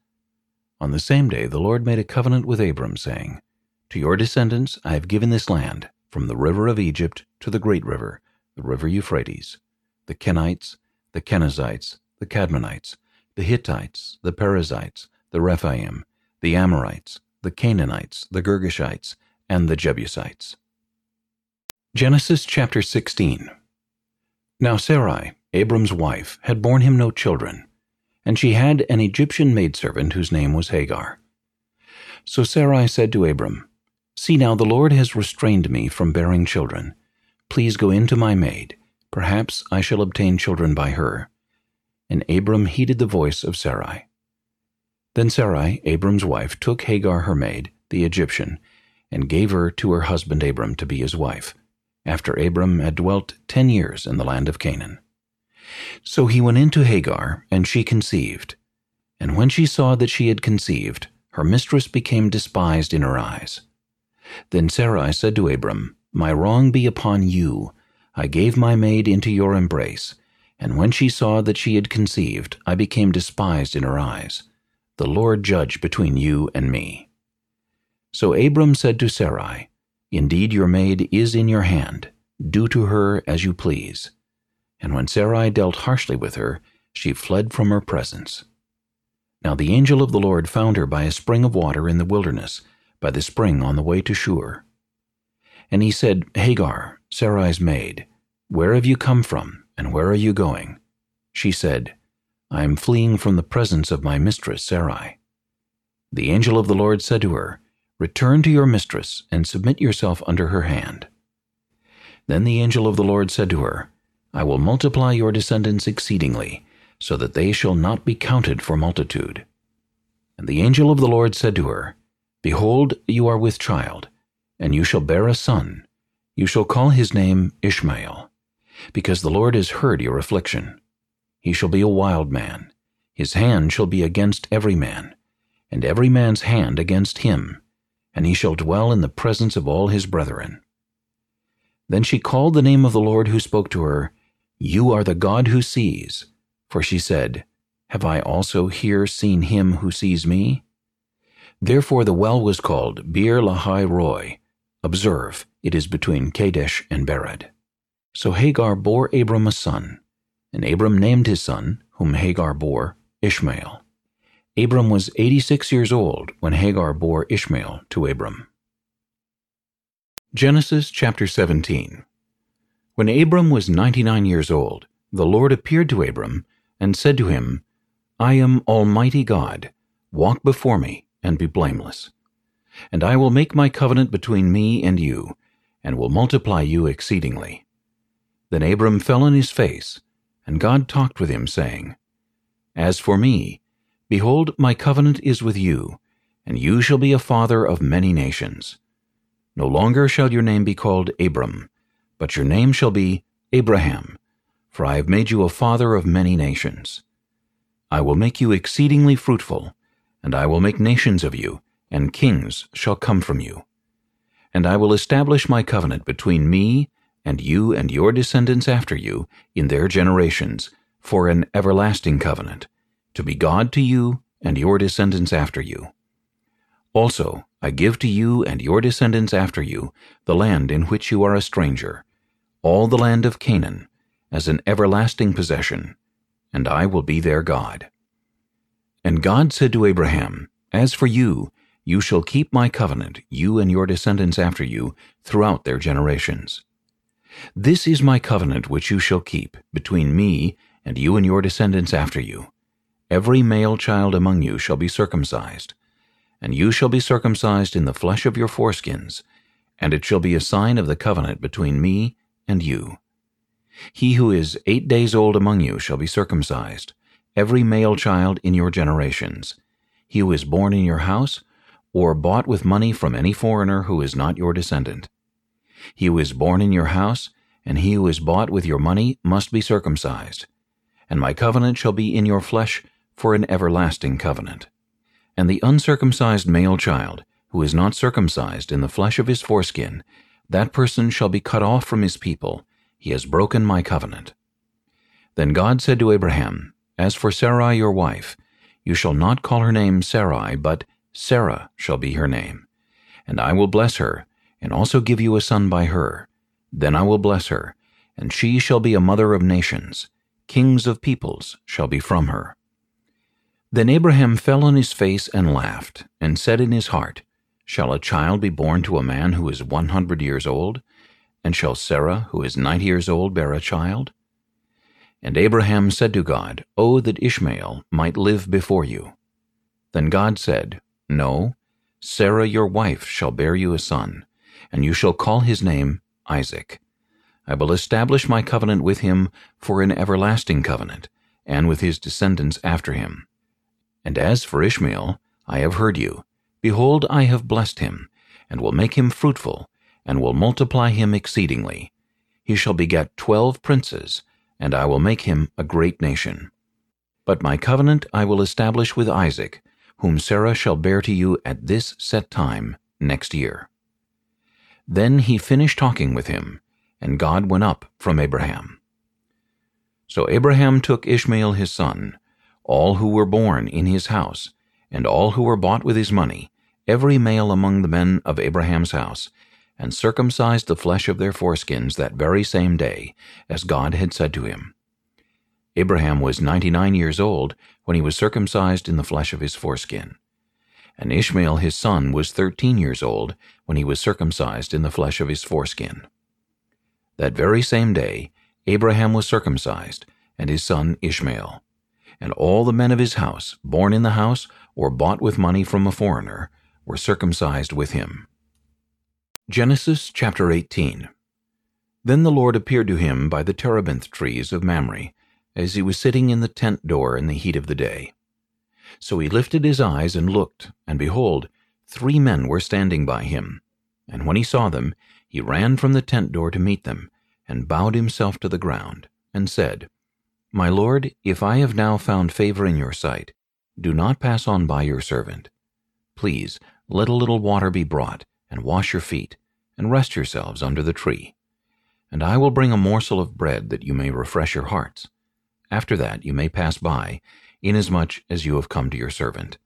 On the same day the Lord made a covenant with Abram, saying, To your descendants I have given this land, from the river of Egypt to the great river, the river Euphrates the Kenites, the Kenizzites, the Kadmonites, the Hittites, the Perizzites, the Rephaim, the Amorites, the Canaanites, the Girgashites, and the Jebusites. Genesis chapter 16 Now Sarai, Abram's wife, had borne him no children, and she had an Egyptian maidservant whose name was Hagar. So Sarai said to Abram, See now, the Lord has restrained me from bearing children. Please go in to my maid. Perhaps I shall obtain children by her. And Abram heeded the voice of Sarai. Then Sarai, Abram's wife, took Hagar her maid, the Egyptian, and gave her to her husband Abram to be his wife, after Abram had dwelt ten years in the land of Canaan. So he went in to Hagar, and she conceived. And when she saw that she had conceived, her mistress became despised in her eyes. Then Sarai said to Abram, My wrong be upon you. I gave my maid into your embrace, and when she saw that she had conceived, I became despised in her eyes. The Lord judge between you and me. So Abram said to Sarai, Indeed your maid is in your hand. Do to her as you please. And when Sarai dealt harshly with her, she fled from her presence. Now the angel of the Lord found her by a spring of water in the wilderness, by the spring on the way to Shur. And he said, Hagar, Sarai's maid, where have you come from, and where are you going? She said, I am fleeing from the presence of my mistress Sarai. The angel of the Lord said to her, Return to your mistress, and submit yourself under her hand. Then the angel of the Lord said to her, I will multiply your descendants exceedingly, so that they shall not be counted for multitude. And the angel of the Lord said to her, Behold, you are with child, and you shall bear a son. You shall call his name Ishmael, because the Lord has heard your affliction. He shall be a wild man. His hand shall be against every man, and every man's hand against him, and he shall dwell in the presence of all his brethren. Then she called the name of the Lord who spoke to her, You are the God who sees. For she said, Have I also here seen him who sees me? Therefore the well was called Beer Lahai Roi. Observe, it is between Kadesh and Bered. So Hagar bore Abram a son, and Abram named his son, whom Hagar bore, Ishmael. Abram was 86 years old when Hagar bore Ishmael to Abram. Genesis chapter 17 When Abram was 99 years old, the Lord appeared to Abram and said to him, I am Almighty God. Walk before me and be blameless. And I will make my covenant between me and you, and will multiply you exceedingly. Then Abram fell on his face, and God talked with him, saying, As for me, Behold, my covenant is with you, and you shall be a father of many nations. No longer shall your name be called Abram, but your name shall be Abraham, for I have made you a father of many nations. I will make you exceedingly fruitful, and I will make nations of you, and kings shall come from you. And I will establish my covenant between me and you and your descendants after you in their generations for an everlasting covenant, to be God to you and your descendants after you. Also, I give to you and your descendants after you the land in which you are a stranger, all the land of Canaan, as an everlasting possession, and I will be their God. And God said to Abraham, As for you, you shall keep my covenant, you and your descendants after you, throughout their generations. This is my covenant which you shall keep, between me and you and your descendants after you Every male child among you shall be circumcised, and you shall be circumcised in the flesh of your foreskins, and it shall be a sign of the covenant between me and you. He who is eight days old among you shall be circumcised, every male child in your generations, he who is born in your house, or bought with money from any foreigner who is not your descendant. He who is born in your house, and he who is bought with your money must be circumcised. And my covenant shall be in your flesh for an everlasting covenant. And the uncircumcised male child, who is not circumcised in the flesh of his foreskin, that person shall be cut off from his people. He has broken my covenant. Then God said to Abraham, As for Sarai your wife, you shall not call her name Sarai, but Sarah shall be her name. And I will bless her, and also give you a son by her. Then I will bless her, and she shall be a mother of nations. Kings of peoples shall be from her. Then Abraham fell on his face and laughed, and said in his heart, Shall a child be born to a man who is one hundred years old? And shall Sarah, who is ninety years old, bear a child? And Abraham said to God, Oh, that Ishmael might live before you. Then God said, No, Sarah your wife shall bear you a son, and you shall call his name Isaac. I will establish my covenant with him for an everlasting covenant, and with his descendants after him. And as for Ishmael, I have heard you. Behold, I have blessed him, and will make him fruitful, and will multiply him exceedingly. He shall beget twelve princes, and I will make him a great nation. But my covenant I will establish with Isaac, whom Sarah shall bear to you at this set time next year. Then he finished talking with him, and God went up from Abraham. So Abraham took Ishmael his son, all who were born in his house, and all who were bought with his money, every male among the men of Abraham's house, and circumcised the flesh of their foreskins that very same day, as God had said to him. Abraham was ninety-nine years old when he was circumcised in the flesh of his foreskin. And Ishmael his son was thirteen years old when he was circumcised in the flesh of his foreskin. That very same day Abraham was circumcised, and his son Ishmael. And all the men of his house, born in the house, or bought with money from a foreigner, were circumcised with him. Genesis chapter 18 Then the Lord appeared to him by the terebinth trees of Mamre, as he was sitting in the tent door in the heat of the day. So he lifted his eyes and looked, and behold, three men were standing by him. And when he saw them, he ran from the tent door to meet them, and bowed himself to the ground, and said, My Lord, if I have now found favor in your sight, do not pass on by your servant. Please, let a little water be brought, and wash your feet, and rest yourselves under the tree. And I will bring a morsel of bread that you may refresh your hearts. After that you may pass by, inasmuch as you have come to your servant.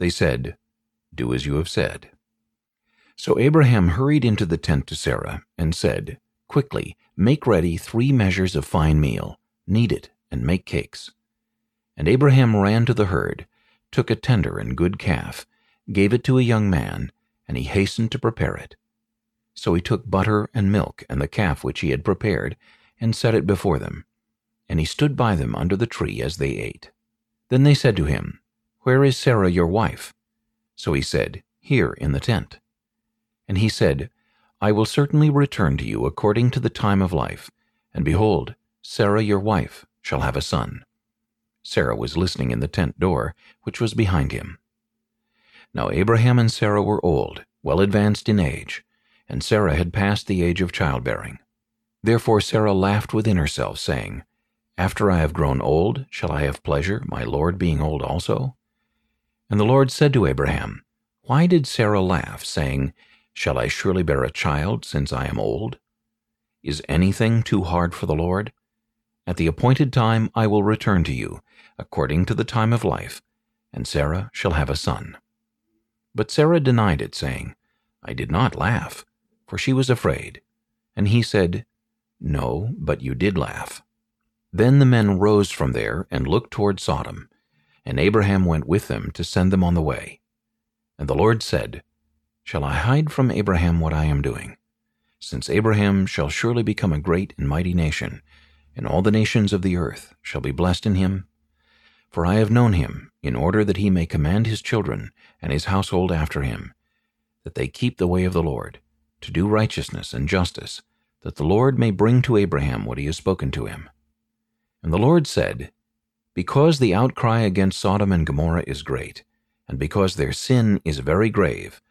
They said, Do as you have said. So Abraham hurried into the tent to Sarah, and said, Quickly, make ready three measures of fine meal, knead it, and make cakes. And Abraham ran to the herd, took a tender and good calf, gave it to a young man, and he hastened to prepare it. So he took butter and milk and the calf which he had prepared, and set it before them. And he stood by them under the tree as they ate. Then they said to him, Where is Sarah your wife? So he said, Here in the tent. And he said, I will certainly return to you according to the time of life, and behold, Sarah your wife shall have a son. Sarah was listening in the tent door, which was behind him. Now Abraham and Sarah were old, well advanced in age, and Sarah had passed the age of childbearing. Therefore Sarah laughed within herself, saying, After I have grown old, shall I have pleasure, my Lord being old also? And the Lord said to Abraham, Why did Sarah laugh, saying, Shall I surely bear a child, since I am old? Is anything too hard for the Lord? At the appointed time I will return to you, according to the time of life, and Sarah shall have a son. But Sarah denied it, saying, I did not laugh for she was afraid. And he said, No, but you did laugh. Then the men rose from there and looked toward Sodom, and Abraham went with them to send them on the way. And the Lord said, Shall I hide from Abraham what I am doing? Since Abraham shall surely become a great and mighty nation, and all the nations of the earth shall be blessed in him. For I have known him, in order that he may command his children and his household after him, that they keep the way of the Lord, to do righteousness and justice, that the Lord may bring to Abraham what he has spoken to him. And the Lord said, Because the outcry against Sodom and Gomorrah is great, and because their sin is very grave,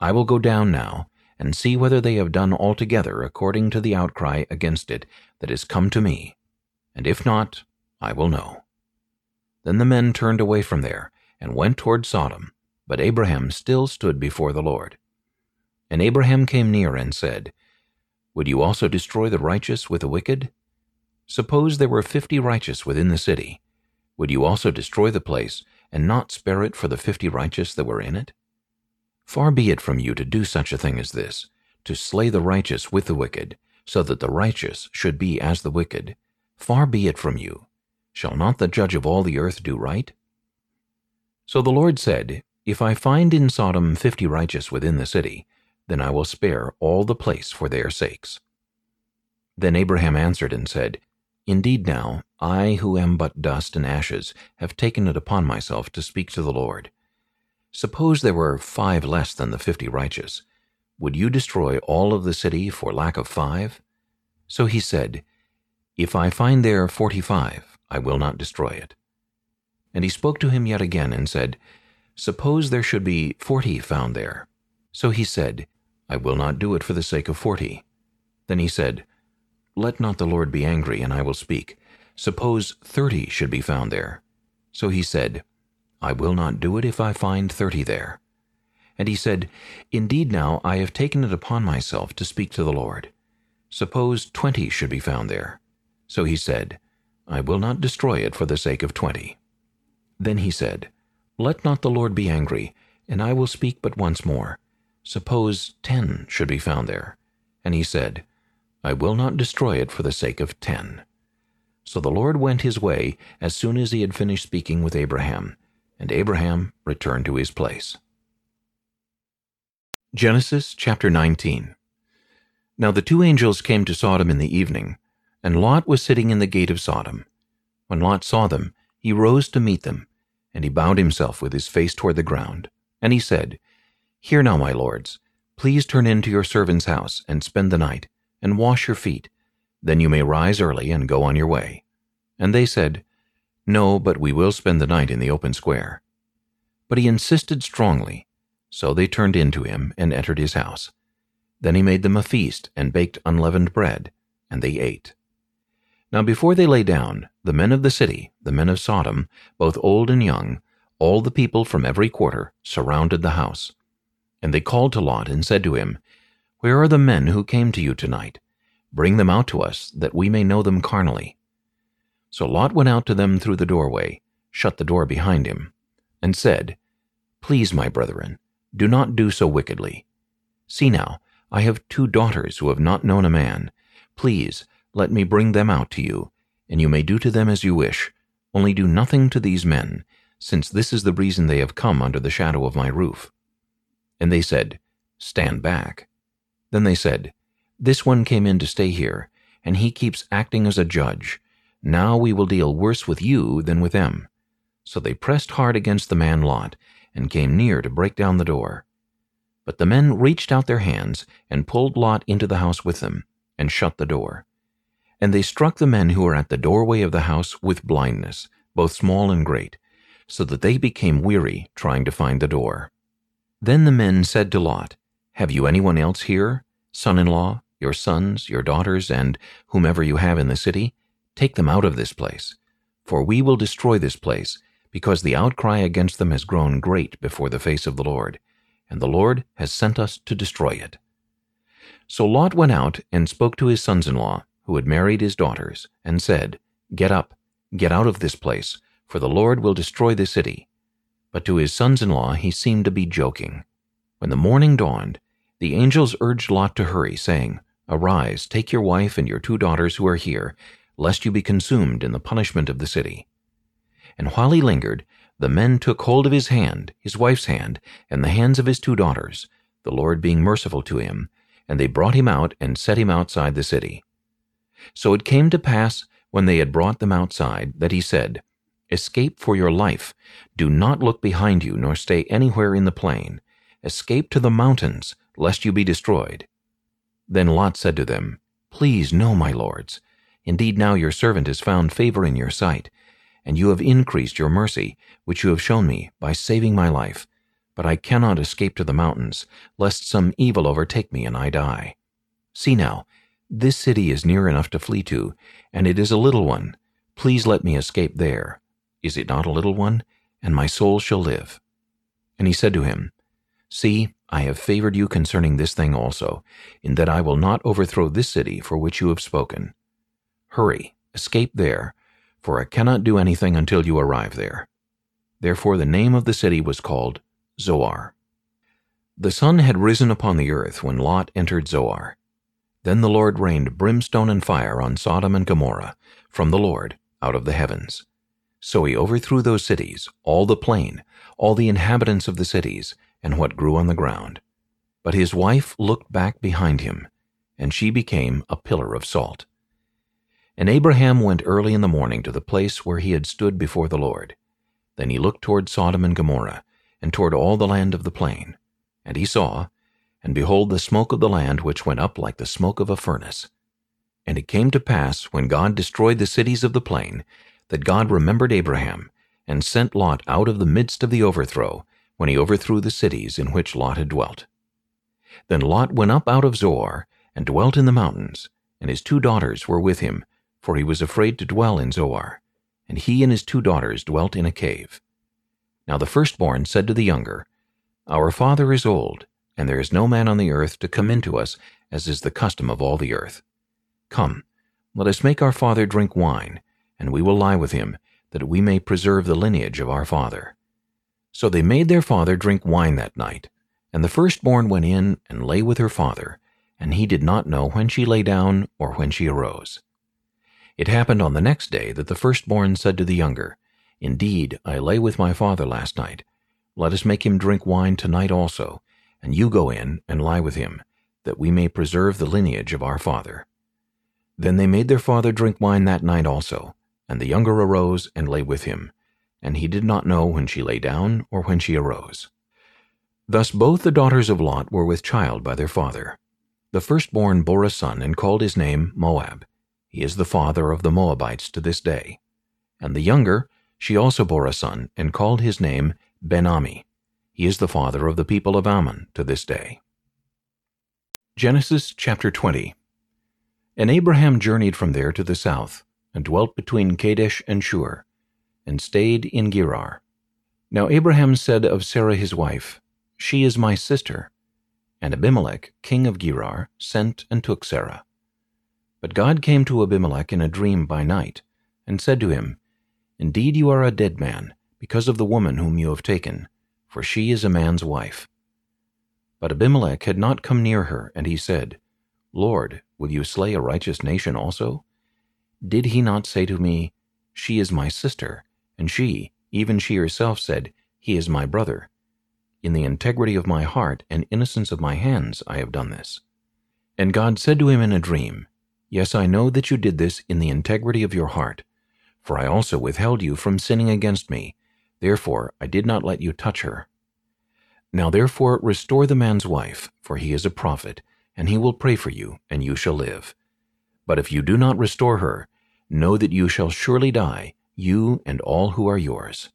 I will go down now, and see whether they have done altogether according to the outcry against it that is come to me, and if not, I will know. Then the men turned away from there, and went toward Sodom, but Abraham still stood before the Lord. And Abraham came near and said, Would you also destroy the righteous with the wicked? Suppose there were fifty righteous within the city. Would you also destroy the place, and not spare it for the fifty righteous that were in it? Far be it from you to do such a thing as this, to slay the righteous with the wicked, so that the righteous should be as the wicked. Far be it from you. Shall not the judge of all the earth do right? So the Lord said, If I find in Sodom fifty righteous within the city, then I will spare all the place for their sakes. Then Abraham answered and said, Indeed now, I who am but dust and ashes have taken it upon myself to speak to the Lord. Suppose there were five less than the fifty righteous. Would you destroy all of the city for lack of five? So he said, If I find there forty-five, I will not destroy it. And he spoke to him yet again and said, Suppose there should be forty found there. So he said, I will not do it for the sake of forty. Then he said, Let not the Lord be angry, and I will speak. Suppose thirty should be found there. So he said, I will not do it if I find thirty there. And he said, Indeed now I have taken it upon myself to speak to the Lord. Suppose twenty should be found there. So he said, I will not destroy it for the sake of twenty. Then he said, Let not the Lord be angry, and I will speak but once more. Suppose ten should be found there. And he said, I will not destroy it for the sake of ten. So the Lord went his way as soon as he had finished speaking with Abraham, and Abraham returned to his place. Genesis chapter 19 Now the two angels came to Sodom in the evening, and Lot was sitting in the gate of Sodom. When Lot saw them, he rose to meet them, and he bowed himself with his face toward the ground. And he said, Hear now, my lords, please turn into your servant's house, and spend the night, and wash your feet. Then you may rise early and go on your way. And they said, No, but we will spend the night in the open square. But he insisted strongly, so they turned in to him and entered his house. Then he made them a feast and baked unleavened bread, and they ate. Now before they lay down, the men of the city, the men of Sodom, both old and young, all the people from every quarter, surrounded the house. And they called to Lot and said to him, Where are the men who came to you tonight? Bring them out to us, that we may know them carnally. So Lot went out to them through the doorway, shut the door behind him, and said, Please, my brethren, do not do so wickedly. See now, I have two daughters who have not known a man. Please, let me bring them out to you, and you may do to them as you wish. Only do nothing to these men, since this is the reason they have come under the shadow of my roof. And they said, Stand back. Then they said, This one came in to stay here, and he keeps acting as a judge. Now we will deal worse with you than with them. So they pressed hard against the man Lot, and came near to break down the door. But the men reached out their hands and pulled Lot into the house with them, and shut the door. And they struck the men who were at the doorway of the house with blindness, both small and great, so that they became weary trying to find the door. Then the men said to Lot, Have you anyone else here, son-in-law, your sons, your daughters, and whomever you have in the city? Take them out of this place. For we will destroy this place, because the outcry against them has grown great before the face of the Lord, and the Lord has sent us to destroy it. So Lot went out and spoke to his sons-in-law, who had married his daughters, and said, Get up, get out of this place, for the Lord will destroy the city. But to his sons-in-law he seemed to be joking. When the morning dawned, the angels urged Lot to hurry, saying, Arise, take your wife and your two daughters who are here, lest you be consumed in the punishment of the city. And while he lingered, the men took hold of his hand, his wife's hand, and the hands of his two daughters, the Lord being merciful to him, and they brought him out and set him outside the city. So it came to pass, when they had brought them outside, that he said, Escape for your life. Do not look behind you, nor stay anywhere in the plain. Escape to the mountains, lest you be destroyed. Then Lot said to them, Please, no, my lords. Indeed, now your servant has found favor in your sight, and you have increased your mercy, which you have shown me, by saving my life. But I cannot escape to the mountains, lest some evil overtake me and I die. See now, this city is near enough to flee to, and it is a little one. Please let me escape there. Is it not a little one? And my soul shall live. And he said to him, See, I have favored you concerning this thing also, in that I will not overthrow this city for which you have spoken. Hurry, escape there, for I cannot do anything until you arrive there. Therefore the name of the city was called Zoar. The sun had risen upon the earth when Lot entered Zoar. Then the Lord rained brimstone and fire on Sodom and Gomorrah from the Lord out of the heavens. So he overthrew those cities, all the plain, all the inhabitants of the cities, and what grew on the ground. But his wife looked back behind him, and she became a pillar of salt. And Abraham went early in the morning to the place where he had stood before the Lord. Then he looked toward Sodom and Gomorrah, and toward all the land of the plain. And he saw, and behold the smoke of the land which went up like the smoke of a furnace. And it came to pass, when God destroyed the cities of the plain, that God remembered Abraham, and sent Lot out of the midst of the overthrow, when he overthrew the cities in which Lot had dwelt. Then Lot went up out of Zoar, and dwelt in the mountains, and his two daughters were with him, for he was afraid to dwell in Zoar. And he and his two daughters dwelt in a cave. Now the firstborn said to the younger, Our father is old, and there is no man on the earth to come in to us, as is the custom of all the earth. Come, let us make our father drink wine, and we will lie with him, that we may preserve the lineage of our father. So they made their father drink wine that night, and the firstborn went in and lay with her father, and he did not know when she lay down or when she arose. It happened on the next day that the firstborn said to the younger, Indeed, I lay with my father last night. Let us make him drink wine tonight also, and you go in and lie with him, that we may preserve the lineage of our father. Then they made their father drink wine that night also, and the younger arose and lay with him, and he did not know when she lay down or when she arose. Thus both the daughters of Lot were with child by their father. The firstborn bore a son and called his name Moab. He is the father of the Moabites to this day. And the younger, she also bore a son, and called his name Ben-Ammi. He is the father of the people of Ammon to this day. Genesis chapter 20 And Abraham journeyed from there to the south, and dwelt between Kadesh and Shur, and stayed in Gerar. Now Abraham said of Sarah his wife, She is my sister. And Abimelech, king of Gerar, sent and took Sarah. But God came to Abimelech in a dream by night, and said to him, Indeed you are a dead man, because of the woman whom you have taken, for she is a man's wife. But Abimelech had not come near her, and he said, Lord, will you slay a righteous nation also? Did he not say to me, She is my sister, and she, even she herself said, He is my brother. In the integrity of my heart and innocence of my hands I have done this. And God said to him in a dream, Yes, I know that you did this in the integrity of your heart, for I also withheld you from sinning against me. Therefore I did not let you touch her. Now therefore restore the man's wife, for he is a prophet, and he will pray for you, and you shall live. But if you do not restore her, know that you shall surely die, you and all who are yours.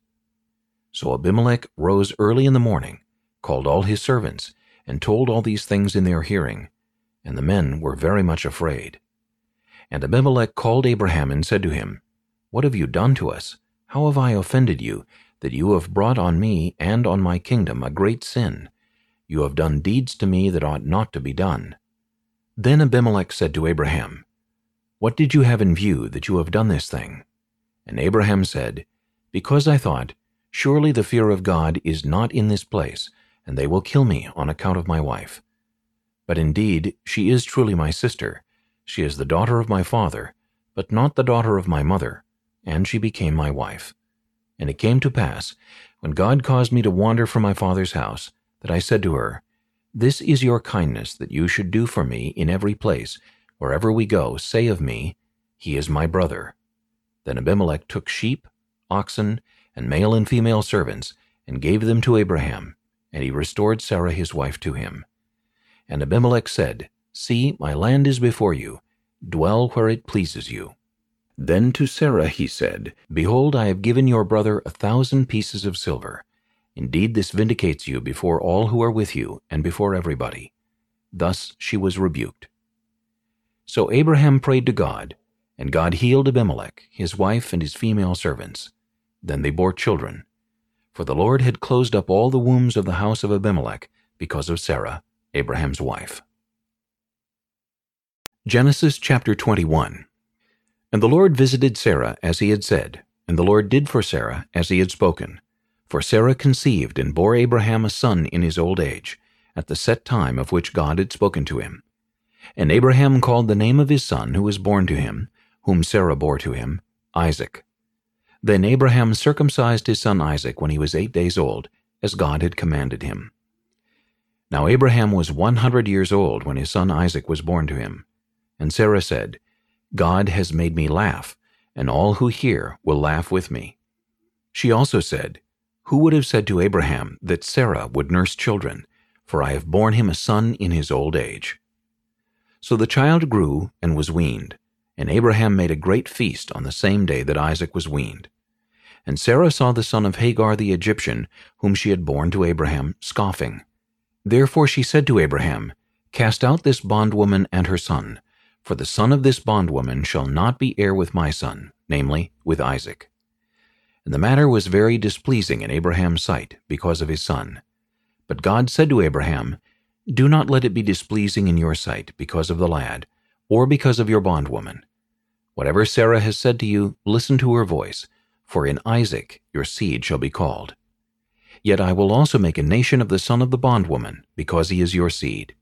So Abimelech rose early in the morning, called all his servants, and told all these things in their hearing. And the men were very much afraid. And Abimelech called Abraham and said to him, What have you done to us? How have I offended you, that you have brought on me and on my kingdom a great sin? You have done deeds to me that ought not to be done. Then Abimelech said to Abraham, What did you have in view that you have done this thing? And Abraham said, Because I thought, Surely the fear of God is not in this place, and they will kill me on account of my wife. But indeed she is truly my sister, she is the daughter of my father, but not the daughter of my mother, and she became my wife. And it came to pass, when God caused me to wander from my father's house, that I said to her, This is your kindness that you should do for me in every place, wherever we go, say of me, He is my brother. Then Abimelech took sheep, oxen, and male and female servants, and gave them to Abraham, and he restored Sarah his wife to him. And Abimelech said, See, my land is before you. Dwell where it pleases you. Then to Sarah he said, Behold, I have given your brother a thousand pieces of silver. Indeed, this vindicates you before all who are with you, and before everybody. Thus she was rebuked. So Abraham prayed to God, and God healed Abimelech, his wife, and his female servants. Then they bore children. For the Lord had closed up all the wombs of the house of Abimelech because of Sarah, Abraham's wife. Genesis chapter 21 And the Lord visited Sarah as he had said, and the Lord did for Sarah as he had spoken. For Sarah conceived and bore Abraham a son in his old age, at the set time of which God had spoken to him. And Abraham called the name of his son who was born to him, whom Sarah bore to him, Isaac. Then Abraham circumcised his son Isaac when he was eight days old, as God had commanded him. Now Abraham was one hundred years old when his son Isaac was born to him. And Sarah said, God has made me laugh, and all who hear will laugh with me. She also said, Who would have said to Abraham that Sarah would nurse children? For I have borne him a son in his old age. So the child grew and was weaned, and Abraham made a great feast on the same day that Isaac was weaned. And Sarah saw the son of Hagar the Egyptian, whom she had borne to Abraham, scoffing. Therefore she said to Abraham, Cast out this bondwoman and her son, for the son of this bondwoman shall not be heir with my son, namely, with Isaac. And the matter was very displeasing in Abraham's sight because of his son. But God said to Abraham, Do not let it be displeasing in your sight because of the lad, or because of your bondwoman. Whatever Sarah has said to you, listen to her voice, for in Isaac your seed shall be called. Yet I will also make a nation of the son of the bondwoman, because he is your seed.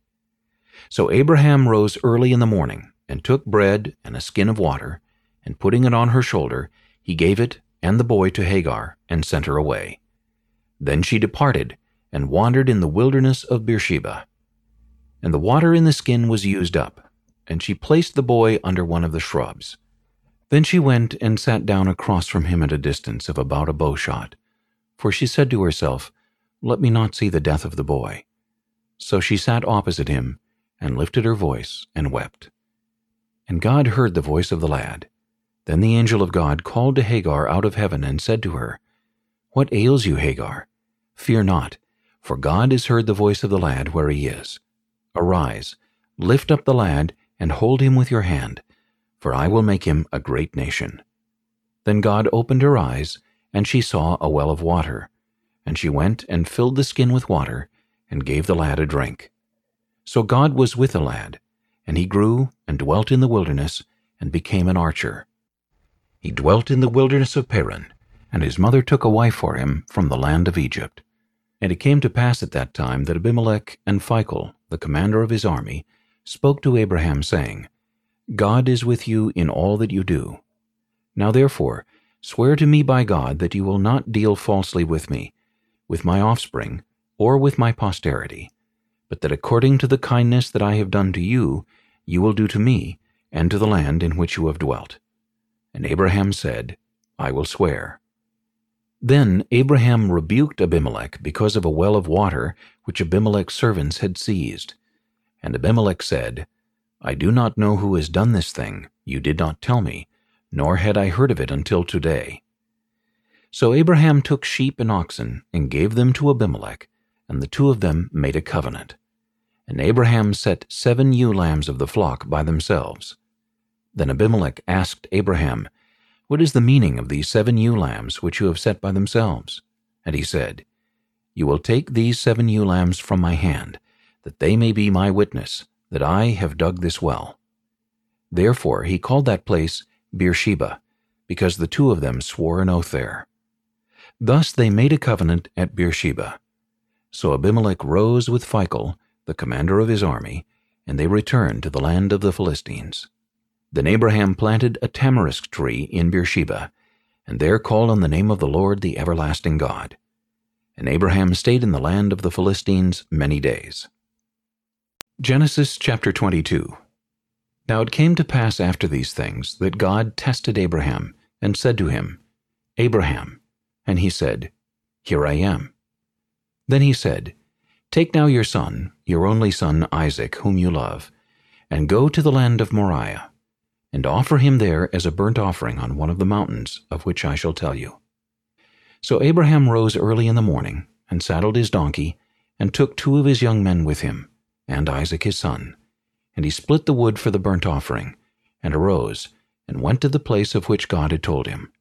So Abraham rose early in the morning, and took bread and a skin of water, and putting it on her shoulder, he gave it and the boy to Hagar, and sent her away. Then she departed, and wandered in the wilderness of Beersheba. And the water in the skin was used up, and she placed the boy under one of the shrubs. Then she went and sat down across from him at a distance of about a bowshot, for she said to herself, Let me not see the death of the boy. So she sat opposite him, and lifted her voice, and wept. And God heard the voice of the lad, then the angel of God called to Hagar out of heaven and said to her, What ails you, Hagar? Fear not, for God has heard the voice of the lad where he is. Arise, lift up the lad, and hold him with your hand, for I will make him a great nation. Then God opened her eyes, and she saw a well of water. And she went and filled the skin with water, and gave the lad a drink. So God was with the lad, and he grew and dwelt in the wilderness, and became an archer. He dwelt in the wilderness of Paran, and his mother took a wife for him from the land of Egypt. And it came to pass at that time that Abimelech and Phicol, the commander of his army, spoke to Abraham, saying, God is with you in all that you do. Now therefore, swear to me by God that you will not deal falsely with me, with my offspring, or with my posterity, but that according to the kindness that I have done to you, you will do to me, and to the land in which you have dwelt. And Abraham said, I will swear. Then Abraham rebuked Abimelech because of a well of water which Abimelech's servants had seized. And Abimelech said, I do not know who has done this thing, you did not tell me, nor had I heard of it until today. So Abraham took sheep and oxen, and gave them to Abimelech, and the two of them made a covenant. And Abraham set seven ewe lambs of the flock by themselves. Then Abimelech asked Abraham, What is the meaning of these seven ewe lambs which you have set by themselves? And he said, You will take these seven ewe lambs from my hand, that they may be my witness, that I have dug this well. Therefore he called that place Beersheba, because the two of them swore an oath there. Thus they made a covenant at Beersheba. So Abimelech rose with Phicol, the commander of his army, and they returned to the land of the Philistines. Then Abraham planted a tamarisk tree in Beersheba, and there called on the name of the Lord the everlasting God. And Abraham stayed in the land of the Philistines many days. Genesis chapter 22 Now it came to pass after these things that God tested Abraham, and said to him, Abraham. And he said, Here I am. Then he said, Take now your son, your only son Isaac, whom you love, and go to the land of Moriah and offer him there as a burnt offering on one of the mountains of which I shall tell you. So Abraham rose early in the morning, and saddled his donkey, and took two of his young men with him, and Isaac his son. And he split the wood for the burnt offering, and arose, and went to the place of which God had told him.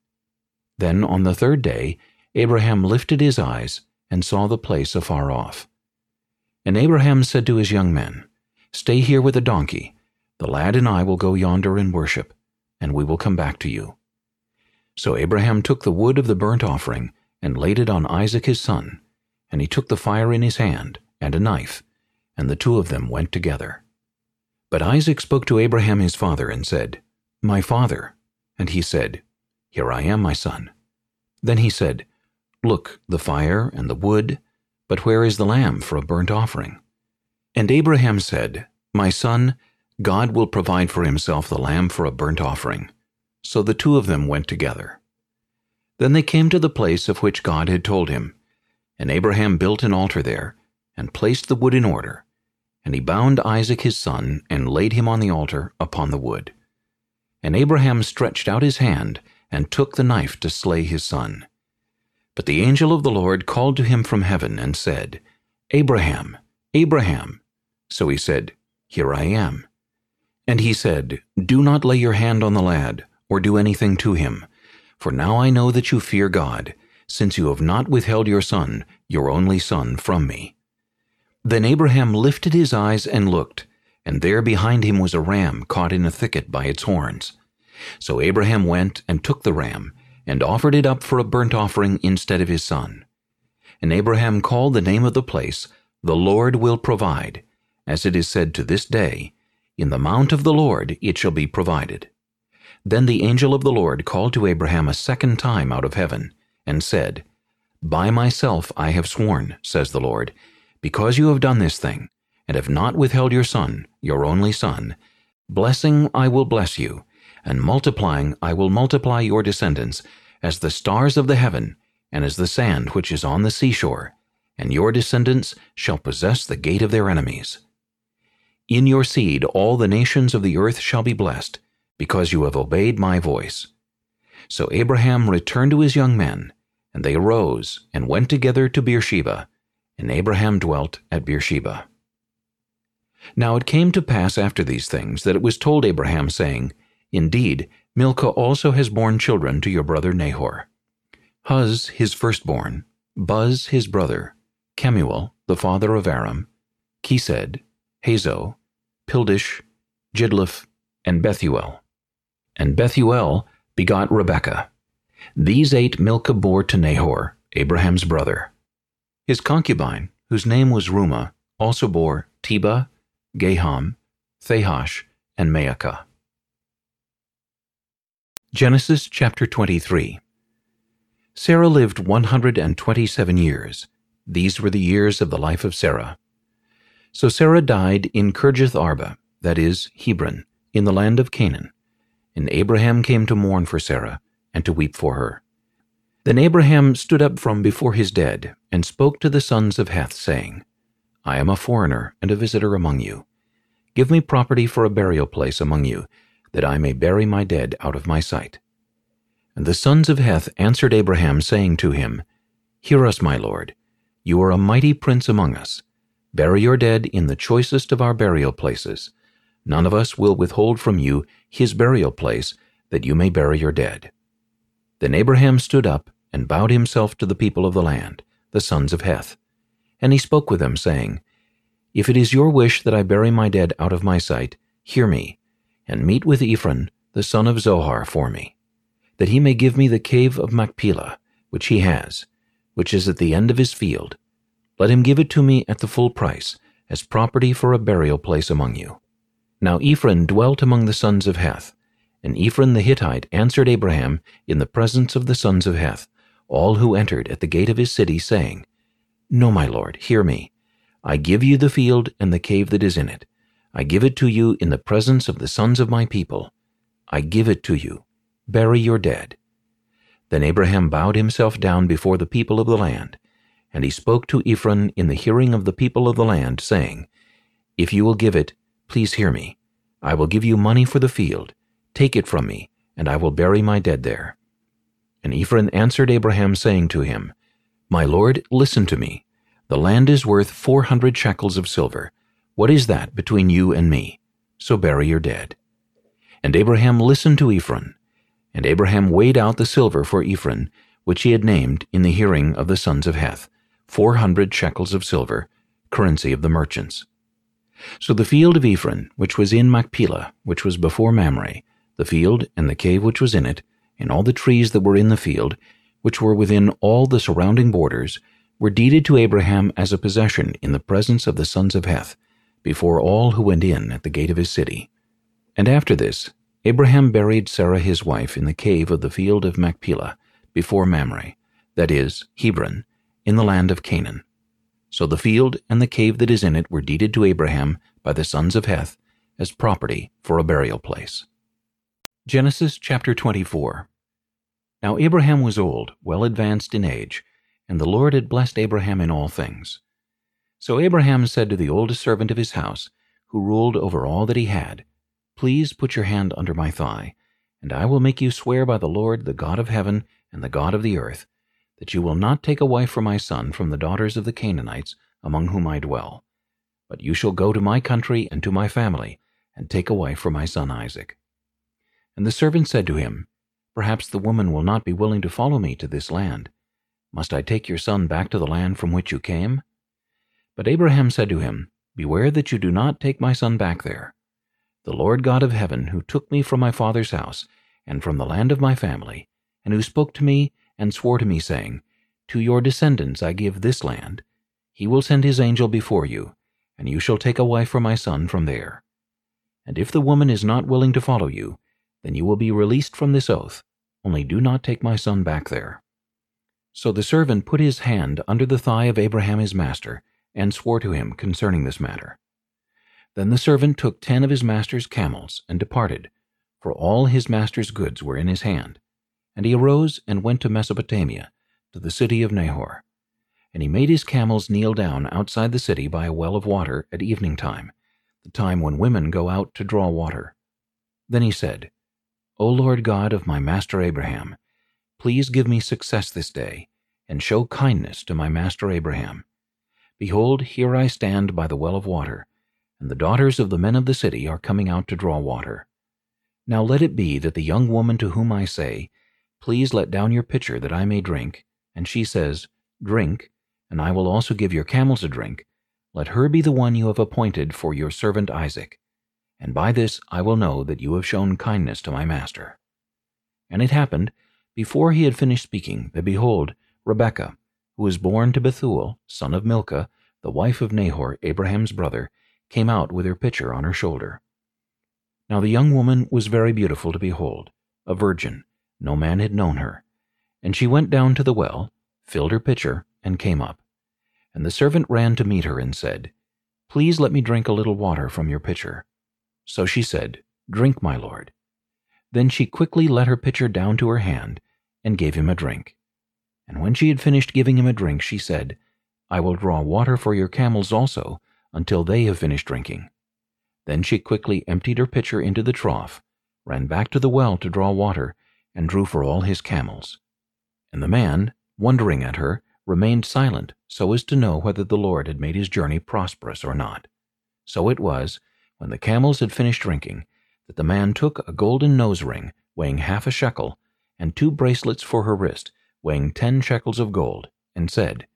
Then on the third day Abraham lifted his eyes, and saw the place afar off. And Abraham said to his young men, Stay here with the donkey, the lad and I will go yonder and worship, and we will come back to you. So Abraham took the wood of the burnt offering, and laid it on Isaac his son, and he took the fire in his hand, and a knife, and the two of them went together. But Isaac spoke to Abraham his father, and said, My father. And he said, Here I am, my son. Then he said, Look, the fire and the wood, but where is the lamb for a burnt offering? And Abraham said, My son, God will provide for himself the lamb for a burnt offering. So the two of them went together. Then they came to the place of which God had told him. And Abraham built an altar there, and placed the wood in order. And he bound Isaac his son, and laid him on the altar upon the wood. And Abraham stretched out his hand, and took the knife to slay his son. But the angel of the Lord called to him from heaven, and said, Abraham, Abraham. So he said, Here I am. And he said, Do not lay your hand on the lad, or do anything to him. For now I know that you fear God, since you have not withheld your son, your only son, from me. Then Abraham lifted his eyes and looked, and there behind him was a ram caught in a thicket by its horns. So Abraham went and took the ram, and offered it up for a burnt offering instead of his son. And Abraham called the name of the place, The Lord will provide, as it is said to this day, in the mount of the Lord it shall be provided. Then the angel of the Lord called to Abraham a second time out of heaven, and said, By myself I have sworn, says the Lord, because you have done this thing, and have not withheld your son, your only son, blessing I will bless you, and multiplying I will multiply your descendants, as the stars of the heaven, and as the sand which is on the seashore, and your descendants shall possess the gate of their enemies. In your seed all the nations of the earth shall be blessed, because you have obeyed my voice. So Abraham returned to his young men, and they arose and went together to Beersheba, and Abraham dwelt at Beersheba. Now it came to pass after these things that it was told Abraham, saying, Indeed, Milcah also has borne children to your brother Nahor. Huz his firstborn, Buz his brother, Kemuel the father of Aram, Chesed, Hazo, Pildash, Jidlaph, and Bethuel. And Bethuel begot Rebekah. These eight Milcah bore to Nahor, Abraham's brother. His concubine, whose name was Reumah, also bore Tebah, Gaham, Thahash, and Maachah. Genesis chapter 23 Sarah lived 127 years. These were the years of the life of Sarah. So Sarah died in Kirjath Arba, that is, Hebron, in the land of Canaan. And Abraham came to mourn for Sarah, and to weep for her. Then Abraham stood up from before his dead, and spoke to the sons of Heth, saying, I am a foreigner and a visitor among you. Give me property for a burial place among you, that I may bury my dead out of my sight. And the sons of Heth answered Abraham, saying to him, Hear us, my lord. You are a mighty prince among us. Bury your dead in the choicest of our burial places. None of us will withhold from you his burial place, that you may bury your dead. Then Abraham stood up and bowed himself to the people of the land, the sons of Heth. And he spoke with them, saying, If it is your wish that I bury my dead out of my sight, hear me, and meet with Ephron, the son of Zohar, for me, that he may give me the cave of Machpelah, which he has, which is at the end of his field, let him give it to me at the full price, as property for a burial place among you. Now Ephron dwelt among the sons of Heth, and Ephron the Hittite answered Abraham in the presence of the sons of Heth, all who entered at the gate of his city, saying, No, my lord, hear me. I give you the field and the cave that is in it. I give it to you in the presence of the sons of my people. I give it to you. Bury your dead. Then Abraham bowed himself down before the people of the land, and he spoke to Ephron in the hearing of the people of the land, saying, If you will give it, please hear me. I will give you money for the field. Take it from me, and I will bury my dead there. And Ephron answered Abraham, saying to him, My lord, listen to me. The land is worth four hundred shekels of silver. What is that between you and me? So bury your dead. And Abraham listened to Ephron. And Abraham weighed out the silver for Ephron, which he had named in the hearing of the sons of Heth, four hundred shekels of silver, currency of the merchants. So the field of Ephron, which was in Machpelah, which was before Mamre, the field and the cave which was in it, and all the trees that were in the field, which were within all the surrounding borders, were deeded to Abraham as a possession in the presence of the sons of Heth, before all who went in at the gate of his city. And after this, Abraham buried Sarah his wife in the cave of the field of Machpelah, before Mamre, that is, Hebron, in the land of Canaan. So the field and the cave that is in it were deeded to Abraham by the sons of Heth as property for a burial place. Genesis chapter 24 Now Abraham was old, well advanced in age, and the Lord had blessed Abraham in all things. So Abraham said to the oldest servant of his house, who ruled over all that he had, Please put your hand under my thigh, and I will make you swear by the Lord, the God of heaven and the God of the earth, that you will not take a wife for my son from the daughters of the Canaanites among whom I dwell. But you shall go to my country and to my family, and take a wife for my son Isaac. And the servant said to him, Perhaps the woman will not be willing to follow me to this land. Must I take your son back to the land from which you came? But Abraham said to him, Beware that you do not take my son back there. The Lord God of heaven, who took me from my father's house, and from the land of my family, and who spoke to me and swore to me, saying, To your descendants I give this land. He will send his angel before you, and you shall take a wife for my son from there. And if the woman is not willing to follow you, then you will be released from this oath, only do not take my son back there. So the servant put his hand under the thigh of Abraham his master, and swore to him concerning this matter. Then the servant took ten of his master's camels and departed, for all his master's goods were in his hand. And he arose and went to Mesopotamia, to the city of Nahor. And he made his camels kneel down outside the city by a well of water at evening time, the time when women go out to draw water. Then he said, O Lord God of my master Abraham, please give me success this day, and show kindness to my master Abraham. Behold, here I stand by the well of water, and the daughters of the men of the city are coming out to draw water. Now let it be that the young woman to whom I say, Please let down your pitcher that I may drink, and she says, Drink, and I will also give your camels a drink, let her be the one you have appointed for your servant Isaac. And by this I will know that you have shown kindness to my master. And it happened, before he had finished speaking, that behold, Rebekah, who was born to Bethuel, son of Milcah, the wife of Nahor, Abraham's brother, came out with her pitcher on her shoulder. Now the young woman was very beautiful to behold, a virgin, no man had known her. And she went down to the well, filled her pitcher, and came up. And the servant ran to meet her and said, Please let me drink a little water from your pitcher. So she said, Drink, my lord. Then she quickly let her pitcher down to her hand, and gave him a drink. And when she had finished giving him a drink, she said, I will draw water for your camels also, until they have finished drinking. Then she quickly emptied her pitcher into the trough, ran back to the well to draw water, and drew for all his camels. And the man, wondering at her, remained silent so as to know whether the Lord had made his journey prosperous or not. So it was, when the camels had finished drinking, that the man took a golden nose ring weighing half a shekel, and two bracelets for her wrist weighing ten shekels of gold, and said,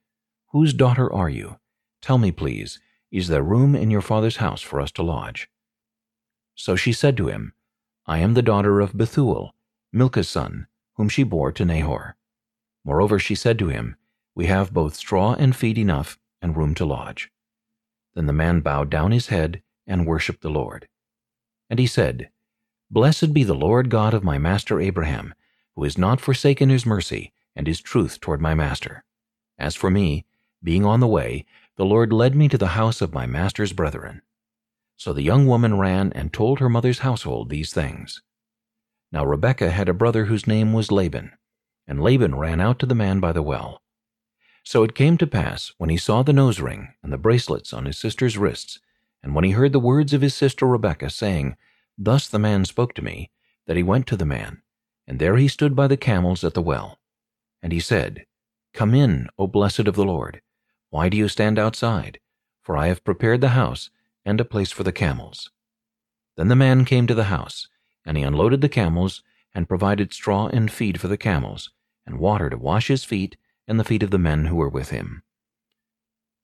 Whose daughter are you? Tell me, please, is there room in your father's house for us to lodge? So she said to him, I am the daughter of Bethuel, Milcah's son, whom she bore to Nahor. Moreover, she said to him, We have both straw and feed enough, and room to lodge. Then the man bowed down his head and worshipped the Lord. And he said, Blessed be the Lord God of my master Abraham, who has not forsaken his mercy and his truth toward my master. As for me, being on the way, the Lord led me to the house of my master's brethren. So the young woman ran and told her mother's household these things. Now Rebekah had a brother whose name was Laban, and Laban ran out to the man by the well. So it came to pass, when he saw the nose ring and the bracelets on his sister's wrists, and when he heard the words of his sister Rebekah, saying, Thus the man spoke to me, that he went to the man, and there he stood by the camels at the well. And he said, Come in, O blessed of the Lord. Why do you stand outside? For I have prepared the house and a place for the camels. Then the man came to the house, and he unloaded the camels and provided straw and feed for the camels, and water to wash his feet and the feet of the men who were with him.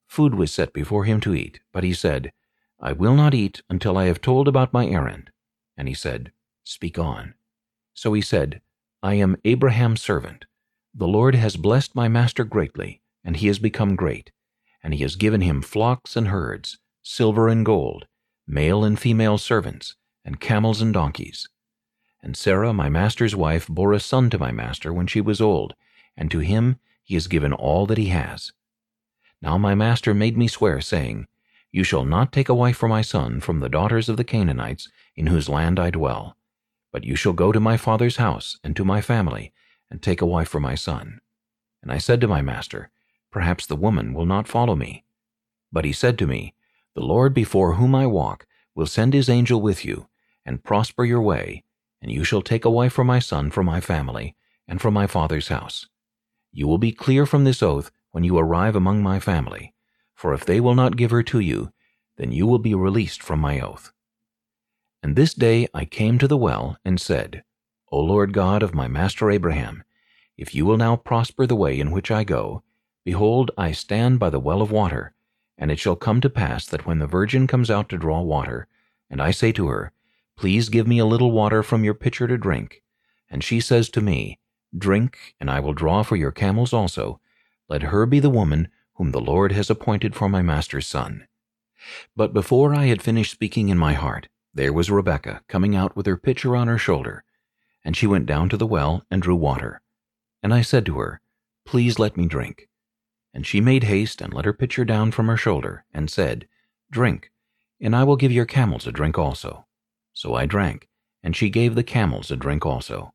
Food was set before him to eat, but he said, I will not eat until I have told about my errand. And he said, Speak on. So he said, I am Abraham's servant. The Lord has blessed my master greatly, and he has become great and he has given him flocks and herds, silver and gold, male and female servants, and camels and donkeys. And Sarah, my master's wife, bore a son to my master when she was old, and to him he has given all that he has. Now my master made me swear, saying, You shall not take a wife for my son from the daughters of the Canaanites, in whose land I dwell. But you shall go to my father's house and to my family, and take a wife for my son. And I said to my master, Perhaps the woman will not follow me. But he said to me, The Lord before whom I walk will send his angel with you, and prosper your way, and you shall take a wife for my son from my family, and from my father's house. You will be clear from this oath when you arrive among my family, for if they will not give her to you, then you will be released from my oath. And this day I came to the well and said, O Lord God of my master Abraham, if you will now prosper the way in which I go, behold, I stand by the well of water, and it shall come to pass that when the virgin comes out to draw water, and I say to her, Please give me a little water from your pitcher to drink, and she says to me, Drink, and I will draw for your camels also, let her be the woman whom the Lord has appointed for my master's son. But before I had finished speaking in my heart, there was Rebekah coming out with her pitcher on her shoulder, and she went down to the well and drew water. And I said to her, Please let me drink. And she made haste and let her pitcher down from her shoulder, and said, Drink, and I will give your camels a drink also. So I drank, and she gave the camels a drink also.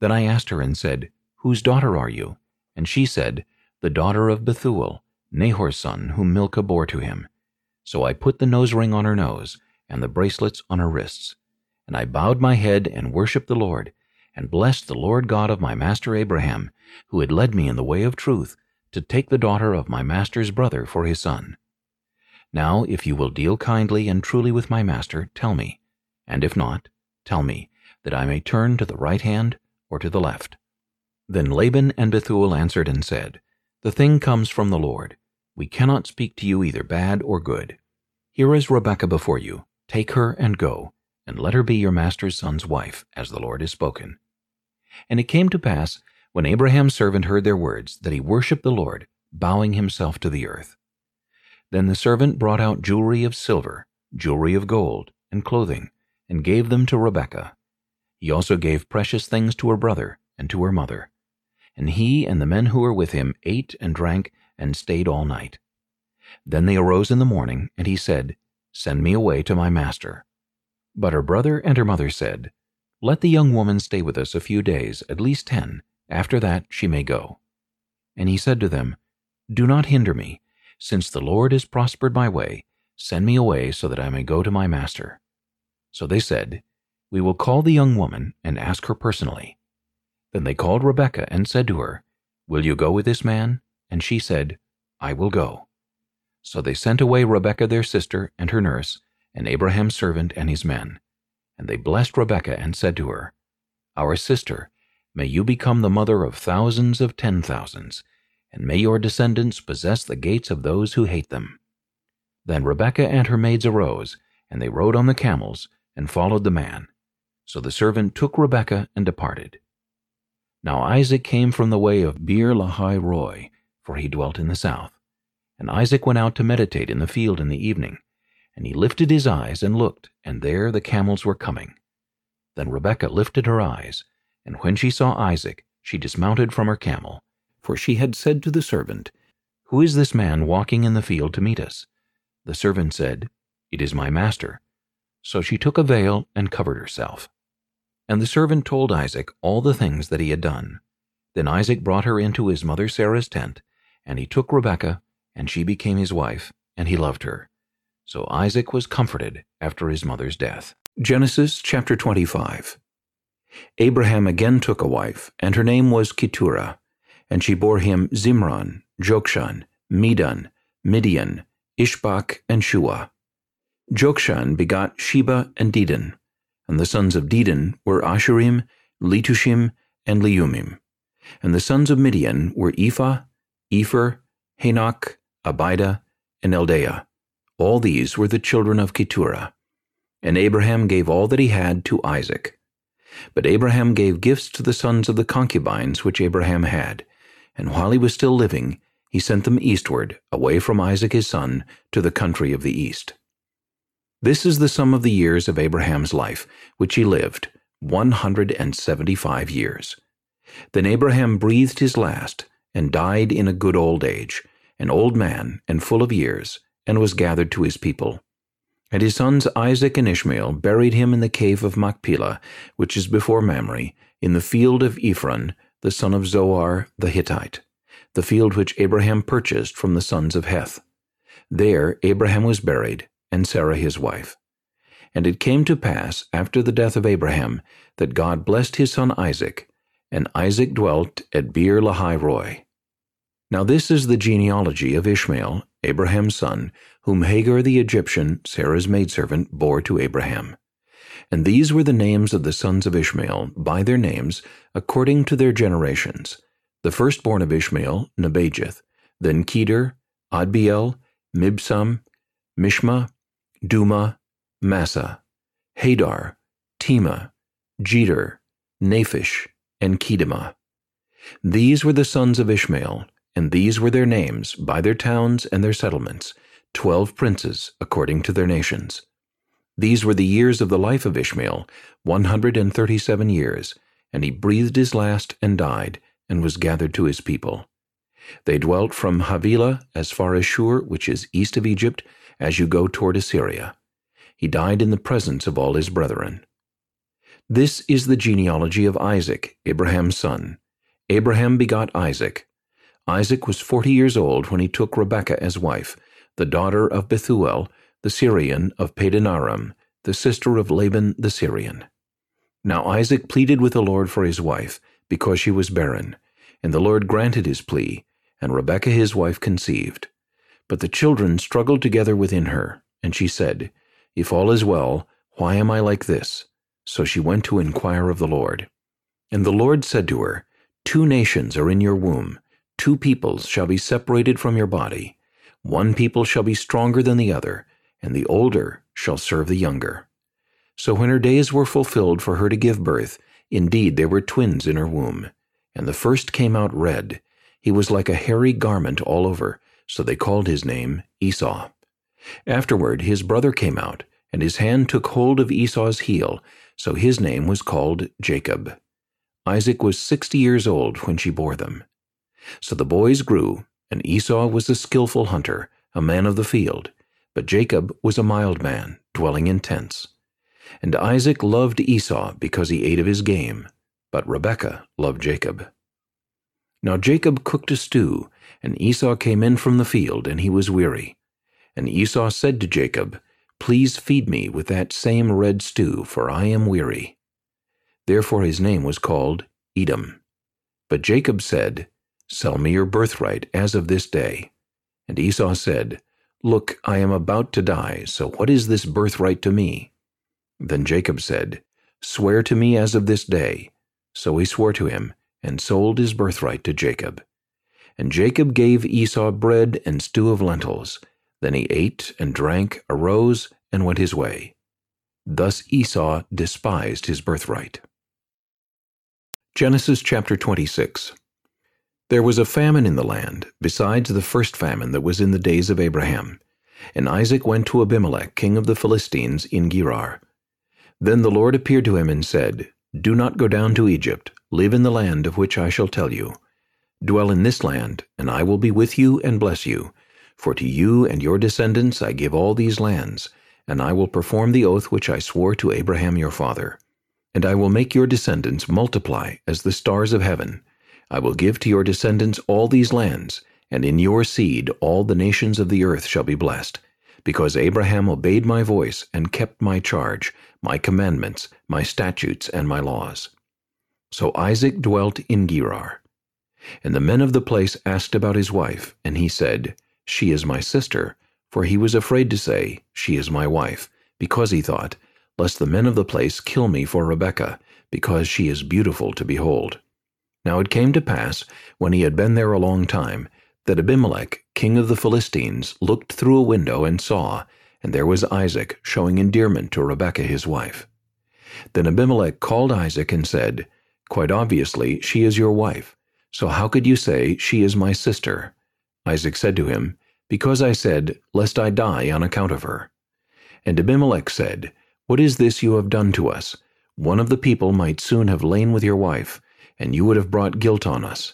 Then I asked her and said, Whose daughter are you? And she said, The daughter of Bethuel, Nahor's son, whom Milcah bore to him. So I put the nose ring on her nose, and the bracelets on her wrists. And I bowed my head and worshipped the Lord, and blessed the Lord God of my master Abraham, who had led me in the way of truth, to take the daughter of my master's brother for his son. Now, if you will deal kindly and truly with my master, tell me, and if not, tell me, that I may turn to the right hand or to the left. Then Laban and Bethuel answered and said, The thing comes from the Lord. We cannot speak to you either bad or good. Here is Rebekah before you. Take her and go, and let her be your master's son's wife, as the Lord has spoken. And it came to pass, when Abraham's servant heard their words, that he worshipped the Lord, bowing himself to the earth. Then the servant brought out jewelry of silver, jewelry of gold, and clothing, and gave them to Rebekah. He also gave precious things to her brother and to her mother. And he and the men who were with him ate and drank and stayed all night. Then they arose in the morning, and he said, Send me away to my master. But her brother and her mother said, Let the young woman stay with us a few days, at least ten. After that she may go. And he said to them, Do not hinder me, since the Lord has prospered my way. Send me away so that I may go to my master. So they said, we will call the young woman and ask her personally. Then they called Rebekah and said to her, Will you go with this man? And she said, I will go. So they sent away Rebekah their sister and her nurse, and Abraham's servant and his men. And they blessed Rebekah and said to her, Our sister, may you become the mother of thousands of ten thousands, and may your descendants possess the gates of those who hate them. Then Rebekah and her maids arose, and they rode on the camels, and followed the man. So the servant took Rebekah and departed. Now Isaac came from the way of Beer Lahai Roi, for he dwelt in the south. And Isaac went out to meditate in the field in the evening. And he lifted his eyes and looked, and there the camels were coming. Then Rebekah lifted her eyes, and when she saw Isaac, she dismounted from her camel. For she had said to the servant, Who is this man walking in the field to meet us? The servant said, It is my master. So she took a veil and covered herself. And the servant told Isaac all the things that he had done. Then Isaac brought her into his mother Sarah's tent, and he took Rebekah, and she became his wife, and he loved her. So Isaac was comforted after his mother's death. Genesis chapter 25 Abraham again took a wife, and her name was Keturah, and she bore him Zimran, Jokshan, Medan, Midian, Ishbak, and Shuah. Jokshan begot Sheba and Dedan. And the sons of Dedan were Asshurim, Letushim, and Leummim. And the sons of Midian were Ephah, Epher, Hanoch, Abidah, and Eldaah. All these were the children of Keturah. And Abraham gave all that he had to Isaac. But Abraham gave gifts to the sons of the concubines which Abraham had, and while he was still living, he sent them eastward, away from Isaac his son, to the country of the east. This is the sum of the years of Abraham's life, which he lived, one hundred and seventy-five years. Then Abraham breathed his last, and died in a good old age, an old man and full of years, and was gathered to his people. And his sons Isaac and Ishmael buried him in the cave of Machpelah, which is before Mamre, in the field of Ephron, the son of Zohar the Hittite, the field which Abraham purchased from the sons of Heth. There Abraham was buried, and Sarah his wife. And it came to pass, after the death of Abraham, that God blessed his son Isaac, and Isaac dwelt at Beer Lahai Roi. Now this is the genealogy of Ishmael, Abraham's son, whom Hagar the Egyptian, Sarah's maidservant, bore to Abraham. And these were the names of the sons of Ishmael, by their names, according to their generations. The firstborn of Ishmael, Nebajoth, then Kedar, Adbeel, Mibsam, Mishma, Dumah, Massa, Hadar, Tema, Jetur, Naphish, and Kedemah. These were the sons of Ishmael, and these were their names, by their towns and their settlements, twelve princes, according to their nations. These were the years of the life of Ishmael, one hundred and thirty-seven years, and he breathed his last and died, and was gathered to his people. They dwelt from Havilah as far as Shur, which is east of Egypt, as you go toward Assyria. He died in the presence of all his brethren. This is the genealogy of Isaac, Abraham's son. Abraham begot Isaac. Isaac was forty years old when he took Rebekah as wife, the daughter of Bethuel, the Syrian of Padan Aram, the sister of Laban the Syrian. Now Isaac pleaded with the Lord for his wife, because she was barren, and the Lord granted his plea, and Rebekah his wife conceived. But the children struggled together within her, and she said, If all is well, why am I like this? So she went to inquire of the Lord. And the Lord said to her, Two nations are in your womb, Two peoples shall be separated from your body. One people shall be stronger than the other, and the older shall serve the younger. So when her days were fulfilled for her to give birth, indeed there were twins in her womb. And the first came out red. He was like a hairy garment all over, so they called his name Esau. Afterward his brother came out, and his hand took hold of Esau's heel, so his name was called Jacob. Isaac was sixty years old when she bore them. So the boys grew, and Esau was a skilful hunter, a man of the field, but Jacob was a mild man, dwelling in tents. And Isaac loved Esau because he ate of his game, but Rebekah loved Jacob. Now Jacob cooked a stew, and Esau came in from the field, and he was weary. And Esau said to Jacob, Please feed me with that same red stew, for I am weary. Therefore his name was called Edom. But Jacob said, Sell me your birthright as of this day. And Esau said, Look, I am about to die, so what is this birthright to me? Then Jacob said, Swear to me as of this day. So he swore to him, and sold his birthright to Jacob. And Jacob gave Esau bread and stew of lentils. Then he ate and drank, arose, and went his way. Thus Esau despised his birthright. Genesis chapter 26 there was a famine in the land, besides the first famine that was in the days of Abraham. And Isaac went to Abimelech, king of the Philistines, in Gerar. Then the Lord appeared to him and said, Do not go down to Egypt. Live in the land of which I shall tell you. Dwell in this land, and I will be with you and bless you. For to you and your descendants I give all these lands, and I will perform the oath which I swore to Abraham your father. And I will make your descendants multiply as the stars of heaven, I will give to your descendants all these lands, and in your seed all the nations of the earth shall be blessed, because Abraham obeyed my voice and kept my charge, my commandments, my statutes, and my laws. So Isaac dwelt in Gerar. And the men of the place asked about his wife, and he said, She is my sister, for he was afraid to say, She is my wife, because he thought, Lest the men of the place kill me for Rebekah, because she is beautiful to behold. Now it came to pass, when he had been there a long time, that Abimelech, king of the Philistines, looked through a window and saw, and there was Isaac showing endearment to Rebekah his wife. Then Abimelech called Isaac and said, Quite obviously she is your wife, so how could you say, She is my sister? Isaac said to him, Because I said, Lest I die on account of her. And Abimelech said, What is this you have done to us? One of the people might soon have lain with your wife, and you would have brought guilt on us.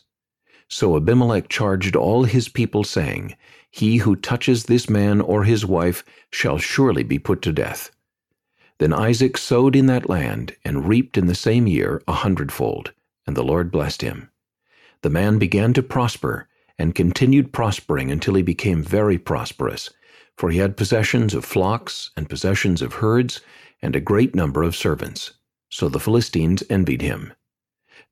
So Abimelech charged all his people, saying, He who touches this man or his wife shall surely be put to death. Then Isaac sowed in that land, and reaped in the same year a hundredfold, and the Lord blessed him. The man began to prosper, and continued prospering until he became very prosperous, for he had possessions of flocks, and possessions of herds, and a great number of servants. So the Philistines envied him.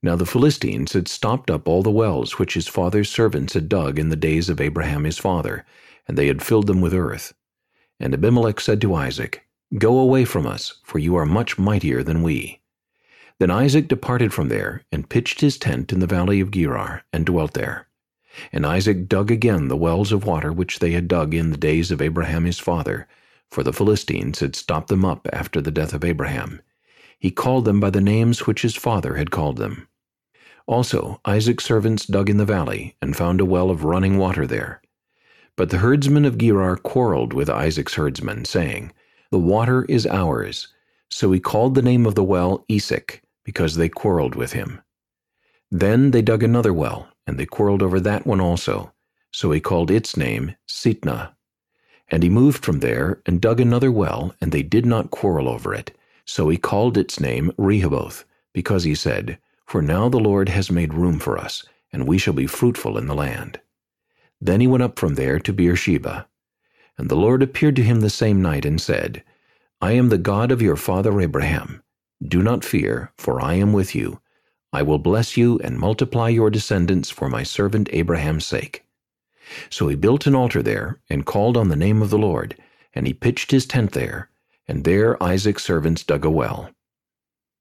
Now the Philistines had stopped up all the wells which his father's servants had dug in the days of Abraham his father, and they had filled them with earth. And Abimelech said to Isaac, Go away from us, for you are much mightier than we. Then Isaac departed from there, and pitched his tent in the valley of Gerar, and dwelt there. And Isaac dug again the wells of water which they had dug in the days of Abraham his father, for the Philistines had stopped them up after the death of Abraham. He called them by the names which his father had called them. Also Isaac's servants dug in the valley, and found a well of running water there. But the herdsmen of Gerar quarreled with Isaac's herdsmen, saying, The water is ours. So he called the name of the well Esek, because they quarreled with him. Then they dug another well, and they quarreled over that one also. So he called its name Sitnah. And he moved from there, and dug another well, and they did not quarrel over it. So he called its name Rehoboth, because he said, For now the Lord has made room for us, and we shall be fruitful in the land. Then he went up from there to Beersheba. And the Lord appeared to him the same night, and said, I am the God of your father Abraham. Do not fear, for I am with you. I will bless you and multiply your descendants for my servant Abraham's sake. So he built an altar there, and called on the name of the Lord, and he pitched his tent there, and there Isaac's servants dug a well.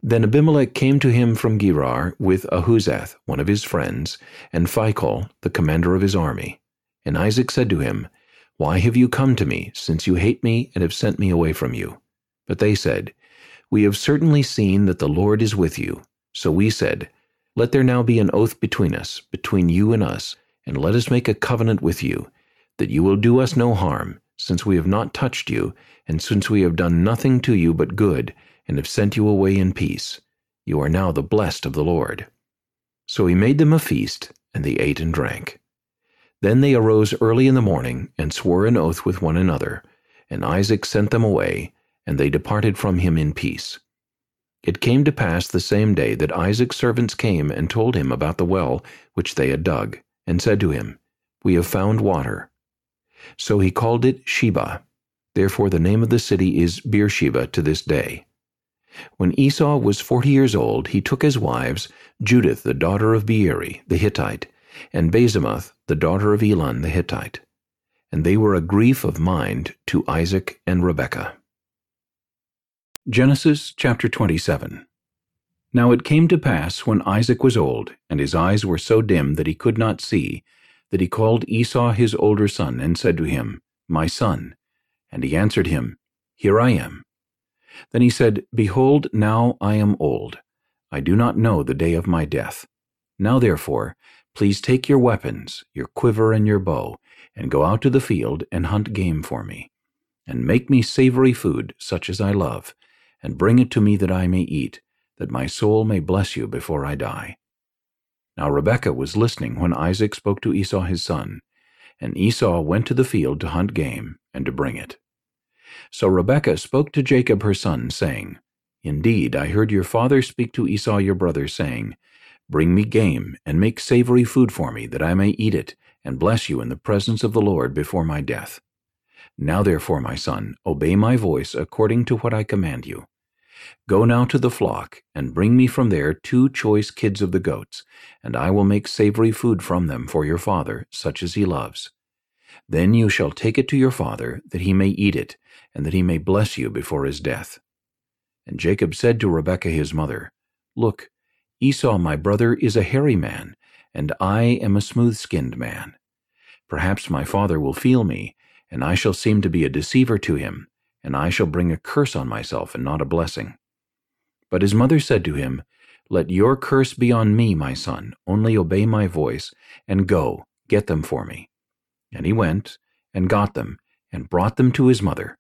Then Abimelech came to him from Gerar with Ahuzzath, one of his friends, and Phicol, the commander of his army. And Isaac said to him, Why have you come to me, since you hate me and have sent me away from you? But they said, We have certainly seen that the Lord is with you. So we said, Let there now be an oath between us, between you and us, and let us make a covenant with you, that you will do us no harm, since we have not touched you, and since we have done nothing to you but good, and have sent you away in peace. You are now the blessed of the Lord. So he made them a feast, and they ate and drank. Then they arose early in the morning, and swore an oath with one another, and Isaac sent them away, and they departed from him in peace. It came to pass the same day that Isaac's servants came and told him about the well which they had dug, and said to him, We have found water. So he called it Shebah. Therefore the name of the city is Beersheba to this day. When Esau was forty years old, he took as wives Judith the daughter of Beeri the Hittite, and Basemath the daughter of Elon the Hittite. And they were a grief of mind to Isaac and Rebekah. Genesis chapter 27 Now it came to pass, when Isaac was old, and his eyes were so dim that he could not see, that he called Esau his older son, and said to him, My son. And he answered him, Here I am. Then he said, Behold, now I am old. I do not know the day of my death. Now therefore, please take your weapons, your quiver and your bow, and go out to the field and hunt game for me. And make me savory food, such as I love, and bring it to me that I may eat, that my soul may bless you before I die. Now Rebekah was listening when Isaac spoke to Esau his son, and Esau went to the field to hunt game, and to bring it. So Rebekah spoke to Jacob her son, saying, Indeed, I heard your father speak to Esau your brother, saying, Bring me game, and make savory food for me, that I may eat it, and bless you in the presence of the Lord before my death. Now therefore, my son, obey my voice according to what I command you. Go now to the flock, and bring me from there two choice kids of the goats, and I will make savory food from them for your father, such as he loves. Then you shall take it to your father, that he may eat it, and that he may bless you before his death. And Jacob said to Rebekah his mother, Look, Esau my brother is a hairy man, and I am a smooth-skinned man. Perhaps my father will feel me, and I shall seem to be a deceiver to him, and I shall bring a curse on myself and not a blessing. But his mother said to him, Let your curse be on me, my son, only obey my voice, and go, get them for me. And he went, and got them, and brought them to his mother.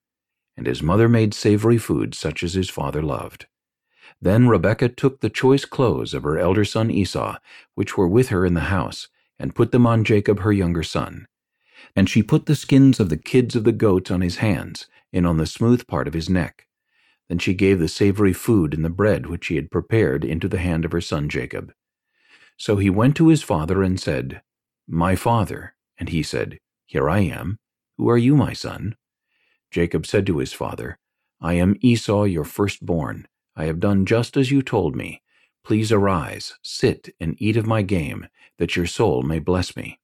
And his mother made savory food such as his father loved. Then Rebekah took the choice clothes of her elder son Esau, which were with her in the house, and put them on Jacob her younger son. And she put the skins of the kids of the goats on his hands, and on the smooth part of his neck. Then she gave the savory food and the bread which she had prepared into the hand of her son Jacob. So he went to his father and said, My father. And he said, Here I am. Who are you, my son? Jacob said to his father, I am Esau, your firstborn. I have done just as you told me. Please arise, sit, and eat of my game, that your soul may bless me.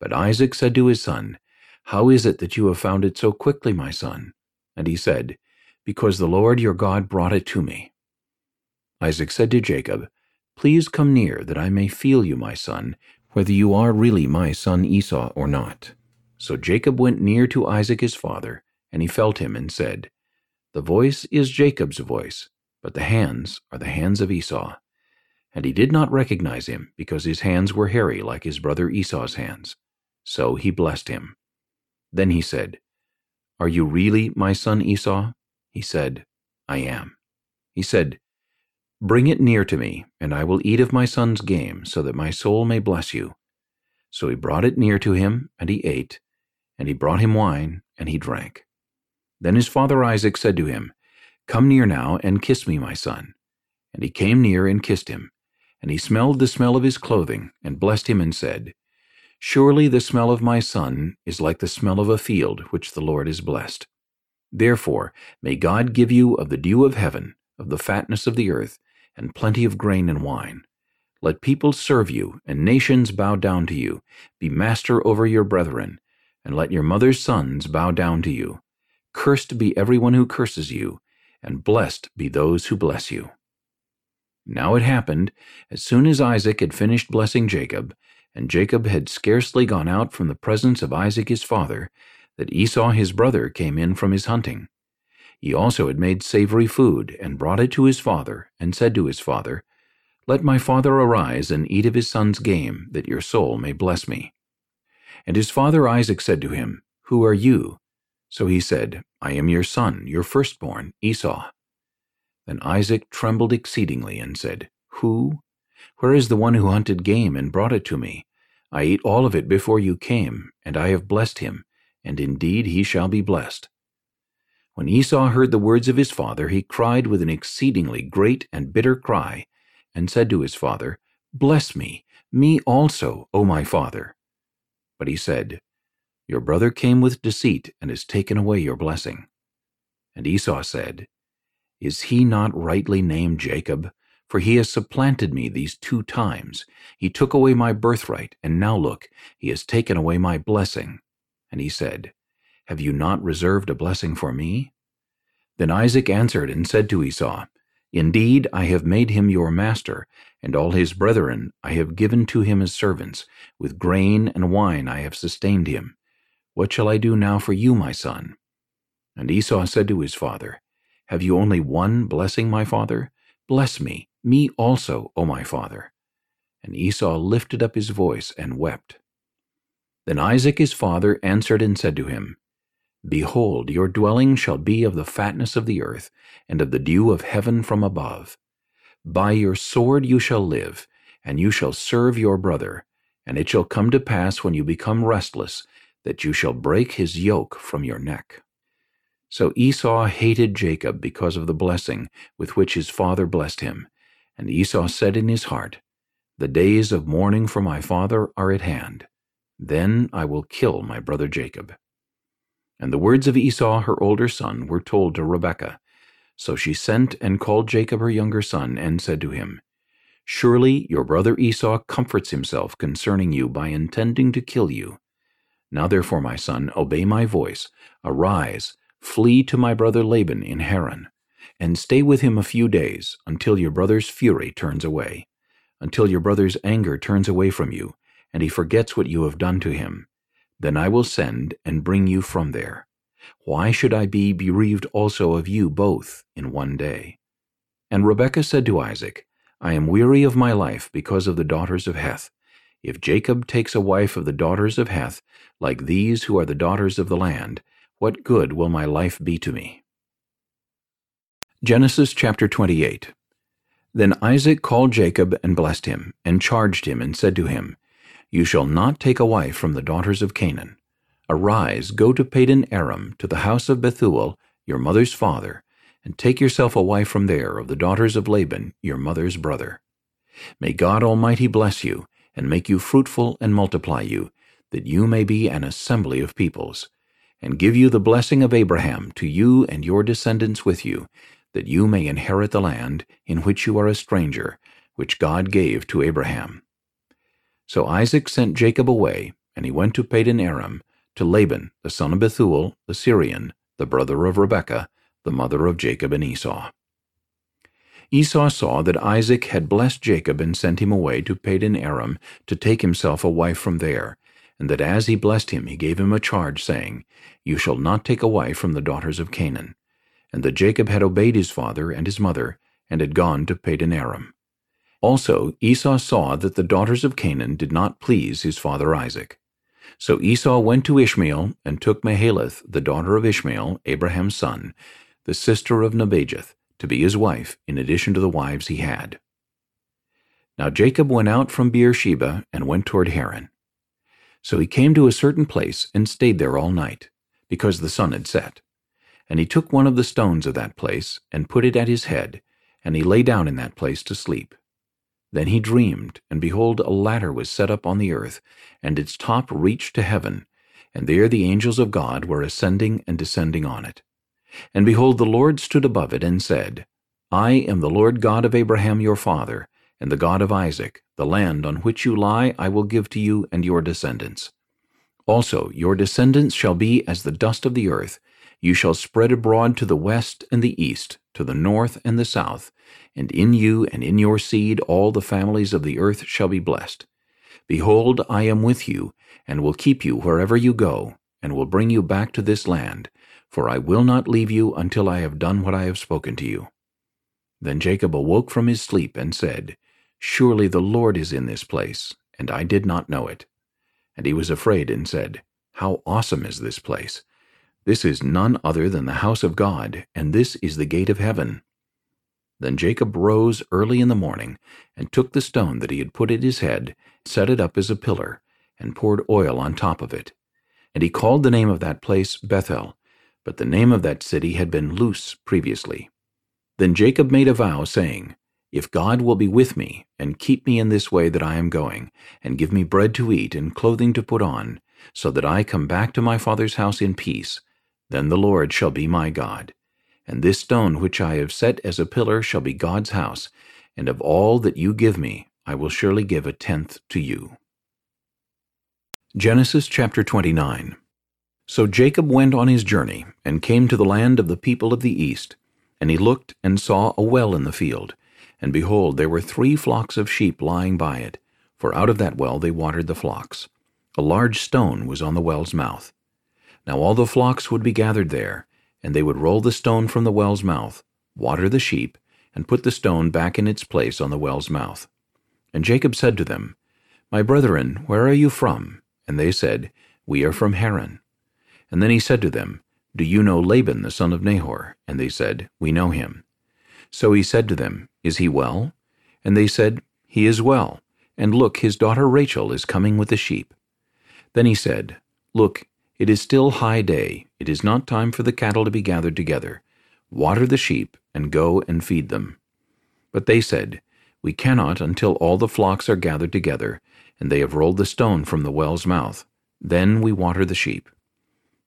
But Isaac said to his son, How is it that you have found it so quickly, my son? And he said, Because the Lord your God brought it to me. Isaac said to Jacob, Please come near, that I may feel you, my son, whether you are really my son Esau or not. So Jacob went near to Isaac his father, and he felt him and said, The voice is Jacob's voice, but the hands are the hands of Esau. And he did not recognize him, because his hands were hairy like his brother Esau's hands. So he blessed him. Then he said, Are you really my son Esau? He said, I am. He said, Bring it near to me, and I will eat of my son's game, so that my soul may bless you. So he brought it near to him, and he ate, and he brought him wine, and he drank. Then his father Isaac said to him, Come near now, and kiss me, my son. And he came near and kissed him. And he smelled the smell of his clothing, and blessed him, and said, Surely the smell of my son is like the smell of a field which the Lord has blessed. Therefore may God give you of the dew of heaven, of the fatness of the earth, and plenty of grain and wine. Let people serve you, and nations bow down to you. Be master over your brethren, and let your mother's sons bow down to you. Cursed be everyone who curses you, and blessed be those who bless you. Now it happened, as soon as Isaac had finished blessing Jacob, and Jacob had scarcely gone out from the presence of Isaac his father, that Esau his brother came in from his hunting. He also had made savory food, and brought it to his father, and said to his father, Let my father arise and eat of his son's game, that your soul may bless me. And his father Isaac said to him, Who are you? So he said, I am your son, your firstborn, Esau. Then Isaac trembled exceedingly, and said, Who? Where is the one who hunted game and brought it to me? I ate all of it before you came, and I have blessed him, and indeed he shall be blessed. When Esau heard the words of his father, he cried with an exceedingly great and bitter cry, and said to his father, Bless me, me also, O my father. But he said, Your brother came with deceit, and has taken away your blessing. And Esau said, Is he not rightly named Jacob? For he has supplanted me these two times. He took away my birthright, and now look, he has taken away my blessing. And he said, have you not reserved a blessing for me? Then Isaac answered and said to Esau, Indeed, I have made him your master, and all his brethren I have given to him as servants. With grain and wine I have sustained him. What shall I do now for you, my son? And Esau said to his father, Have you only one blessing, my father? Bless me, me also, O my father. And Esau lifted up his voice and wept. Then Isaac his father answered and said to him, Behold, your dwelling shall be of the fatness of the earth, and of the dew of heaven from above. By your sword you shall live, and you shall serve your brother. And it shall come to pass when you become restless, that you shall break his yoke from your neck. So Esau hated Jacob because of the blessing with which his father blessed him. And Esau said in his heart, The days of mourning for my father are at hand. Then I will kill my brother Jacob. And the words of Esau her older son were told to Rebekah. So she sent and called Jacob her younger son, and said to him, Surely your brother Esau comforts himself concerning you by intending to kill you. Now therefore, my son, obey my voice. Arise, flee to my brother Laban in Haran, and stay with him a few days, until your brother's fury turns away, until your brother's anger turns away from you, and he forgets what you have done to him. Then I will send and bring you from there. Why should I be bereaved also of you both in one day? And Rebekah said to Isaac, I am weary of my life because of the daughters of Heth. If Jacob takes a wife of the daughters of Heth, like these who are the daughters of the land, what good will my life be to me? Genesis chapter 28 Then Isaac called Jacob and blessed him, and charged him, and said to him, you shall not take a wife from the daughters of Canaan. Arise, go to Padan Aram, to the house of Bethuel, your mother's father, and take yourself a wife from there of the daughters of Laban, your mother's brother. May God Almighty bless you, and make you fruitful and multiply you, that you may be an assembly of peoples, and give you the blessing of Abraham to you and your descendants with you, that you may inherit the land in which you are a stranger, which God gave to Abraham. So Isaac sent Jacob away, and he went to Padan Aram, to Laban, the son of Bethuel, the Syrian, the brother of Rebekah, the mother of Jacob and Esau. Esau saw that Isaac had blessed Jacob and sent him away to Padan Aram to take himself a wife from there, and that as he blessed him he gave him a charge, saying, You shall not take a wife from the daughters of Canaan. And that Jacob had obeyed his father and his mother, and had gone to Padan Aram. Also Esau saw that the daughters of Canaan did not please his father Isaac. So Esau went to Ishmael, and took Mahalath, the daughter of Ishmael, Abraham's son, the sister of Nebajoth, to be his wife, in addition to the wives he had. Now Jacob went out from Beersheba, and went toward Haran. So he came to a certain place, and stayed there all night, because the sun had set. And he took one of the stones of that place, and put it at his head, and he lay down in that place to sleep. Then he dreamed, and behold, a ladder was set up on the earth, and its top reached to heaven, and there the angels of God were ascending and descending on it. And behold, the Lord stood above it, and said, I am the Lord God of Abraham your father, and the God of Isaac. The land on which you lie I will give to you and your descendants. Also your descendants shall be as the dust of the earth. You shall spread abroad to the west and the east, to the north and the south, and in you and in your seed all the families of the earth shall be blessed. Behold, I am with you, and will keep you wherever you go, and will bring you back to this land, for I will not leave you until I have done what I have spoken to you. Then Jacob awoke from his sleep and said, Surely the Lord is in this place, and I did not know it. And he was afraid and said, How awesome is this place! This is none other than the house of God, and this is the gate of heaven. Then Jacob rose early in the morning, and took the stone that he had put at his head, set it up as a pillar, and poured oil on top of it. And he called the name of that place Bethel, but the name of that city had been Luz previously. Then Jacob made a vow, saying, If God will be with me, and keep me in this way that I am going, and give me bread to eat and clothing to put on, so that I come back to my father's house in peace, then the Lord shall be my God and this stone which I have set as a pillar shall be God's house, and of all that you give me I will surely give a tenth to you. Genesis chapter 29 So Jacob went on his journey, and came to the land of the people of the east. And he looked, and saw a well in the field. And behold, there were three flocks of sheep lying by it, for out of that well they watered the flocks. A large stone was on the well's mouth. Now all the flocks would be gathered there, and they would roll the stone from the well's mouth, water the sheep, and put the stone back in its place on the well's mouth. And Jacob said to them, My brethren, where are you from? And they said, We are from Haran. And then he said to them, Do you know Laban the son of Nahor? And they said, We know him. So he said to them, Is he well? And they said, He is well. And look, his daughter Rachel is coming with the sheep. Then he said, Look, it is still high day, it is not time for the cattle to be gathered together. Water the sheep, and go and feed them. But they said, We cannot until all the flocks are gathered together, and they have rolled the stone from the well's mouth. Then we water the sheep.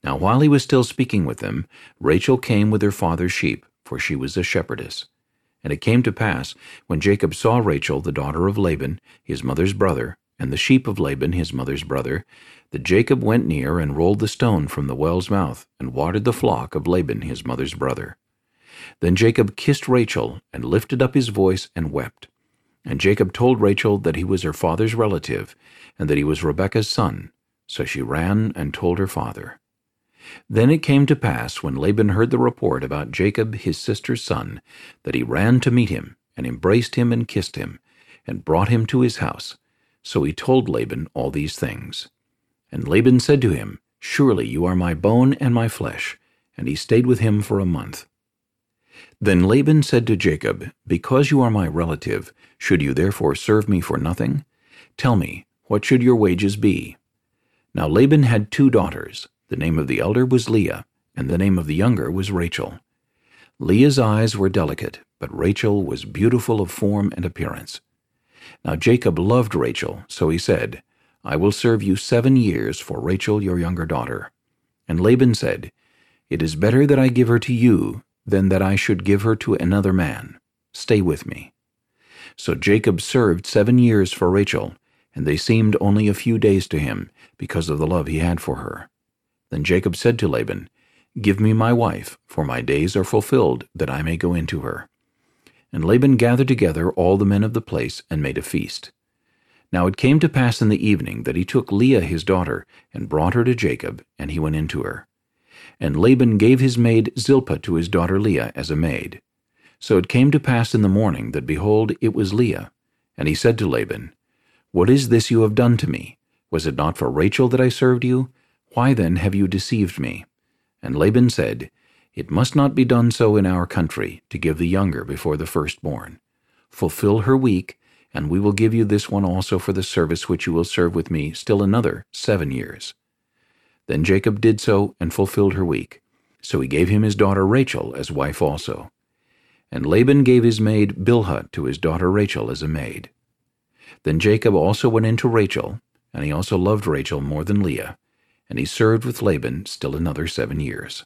Now while he was still speaking with them, Rachel came with her father's sheep, for she was a shepherdess. And it came to pass, when Jacob saw Rachel, the daughter of Laban, his mother's brother, and the sheep of Laban his mother's brother, that Jacob went near and rolled the stone from the well's mouth, and watered the flock of Laban his mother's brother. Then Jacob kissed Rachel, and lifted up his voice, and wept. And Jacob told Rachel that he was her father's relative, and that he was Rebekah's son. So she ran and told her father. Then it came to pass, when Laban heard the report about Jacob his sister's son, that he ran to meet him, and embraced him and kissed him, and brought him to his house, so he told Laban all these things. And Laban said to him, Surely you are my bone and my flesh. And he stayed with him for a month. Then Laban said to Jacob, Because you are my relative, should you therefore serve me for nothing? Tell me, what should your wages be? Now Laban had two daughters. The name of the elder was Leah, and the name of the younger was Rachel. Leah's eyes were delicate, but Rachel was beautiful of form and appearance. Now Jacob loved Rachel, so he said, I will serve you seven years for Rachel your younger daughter. And Laban said, It is better that I give her to you than that I should give her to another man. Stay with me. So Jacob served seven years for Rachel, and they seemed only a few days to him, because of the love he had for her. Then Jacob said to Laban, Give me my wife, for my days are fulfilled, that I may go into her. And Laban gathered together all the men of the place, and made a feast. Now it came to pass in the evening that he took Leah his daughter, and brought her to Jacob, and he went into her. And Laban gave his maid Zilpah to his daughter Leah as a maid. So it came to pass in the morning that, behold, it was Leah. And he said to Laban, What is this you have done to me? Was it not for Rachel that I served you? Why then have you deceived me? And Laban said, It must not be done so in our country, to give the younger before the firstborn. Fulfill her week, and we will give you this one also for the service which you will serve with me still another seven years. Then Jacob did so, and fulfilled her week. So he gave him his daughter Rachel as wife also. And Laban gave his maid Bilhah to his daughter Rachel as a maid. Then Jacob also went in to Rachel, and he also loved Rachel more than Leah, and he served with Laban still another seven years.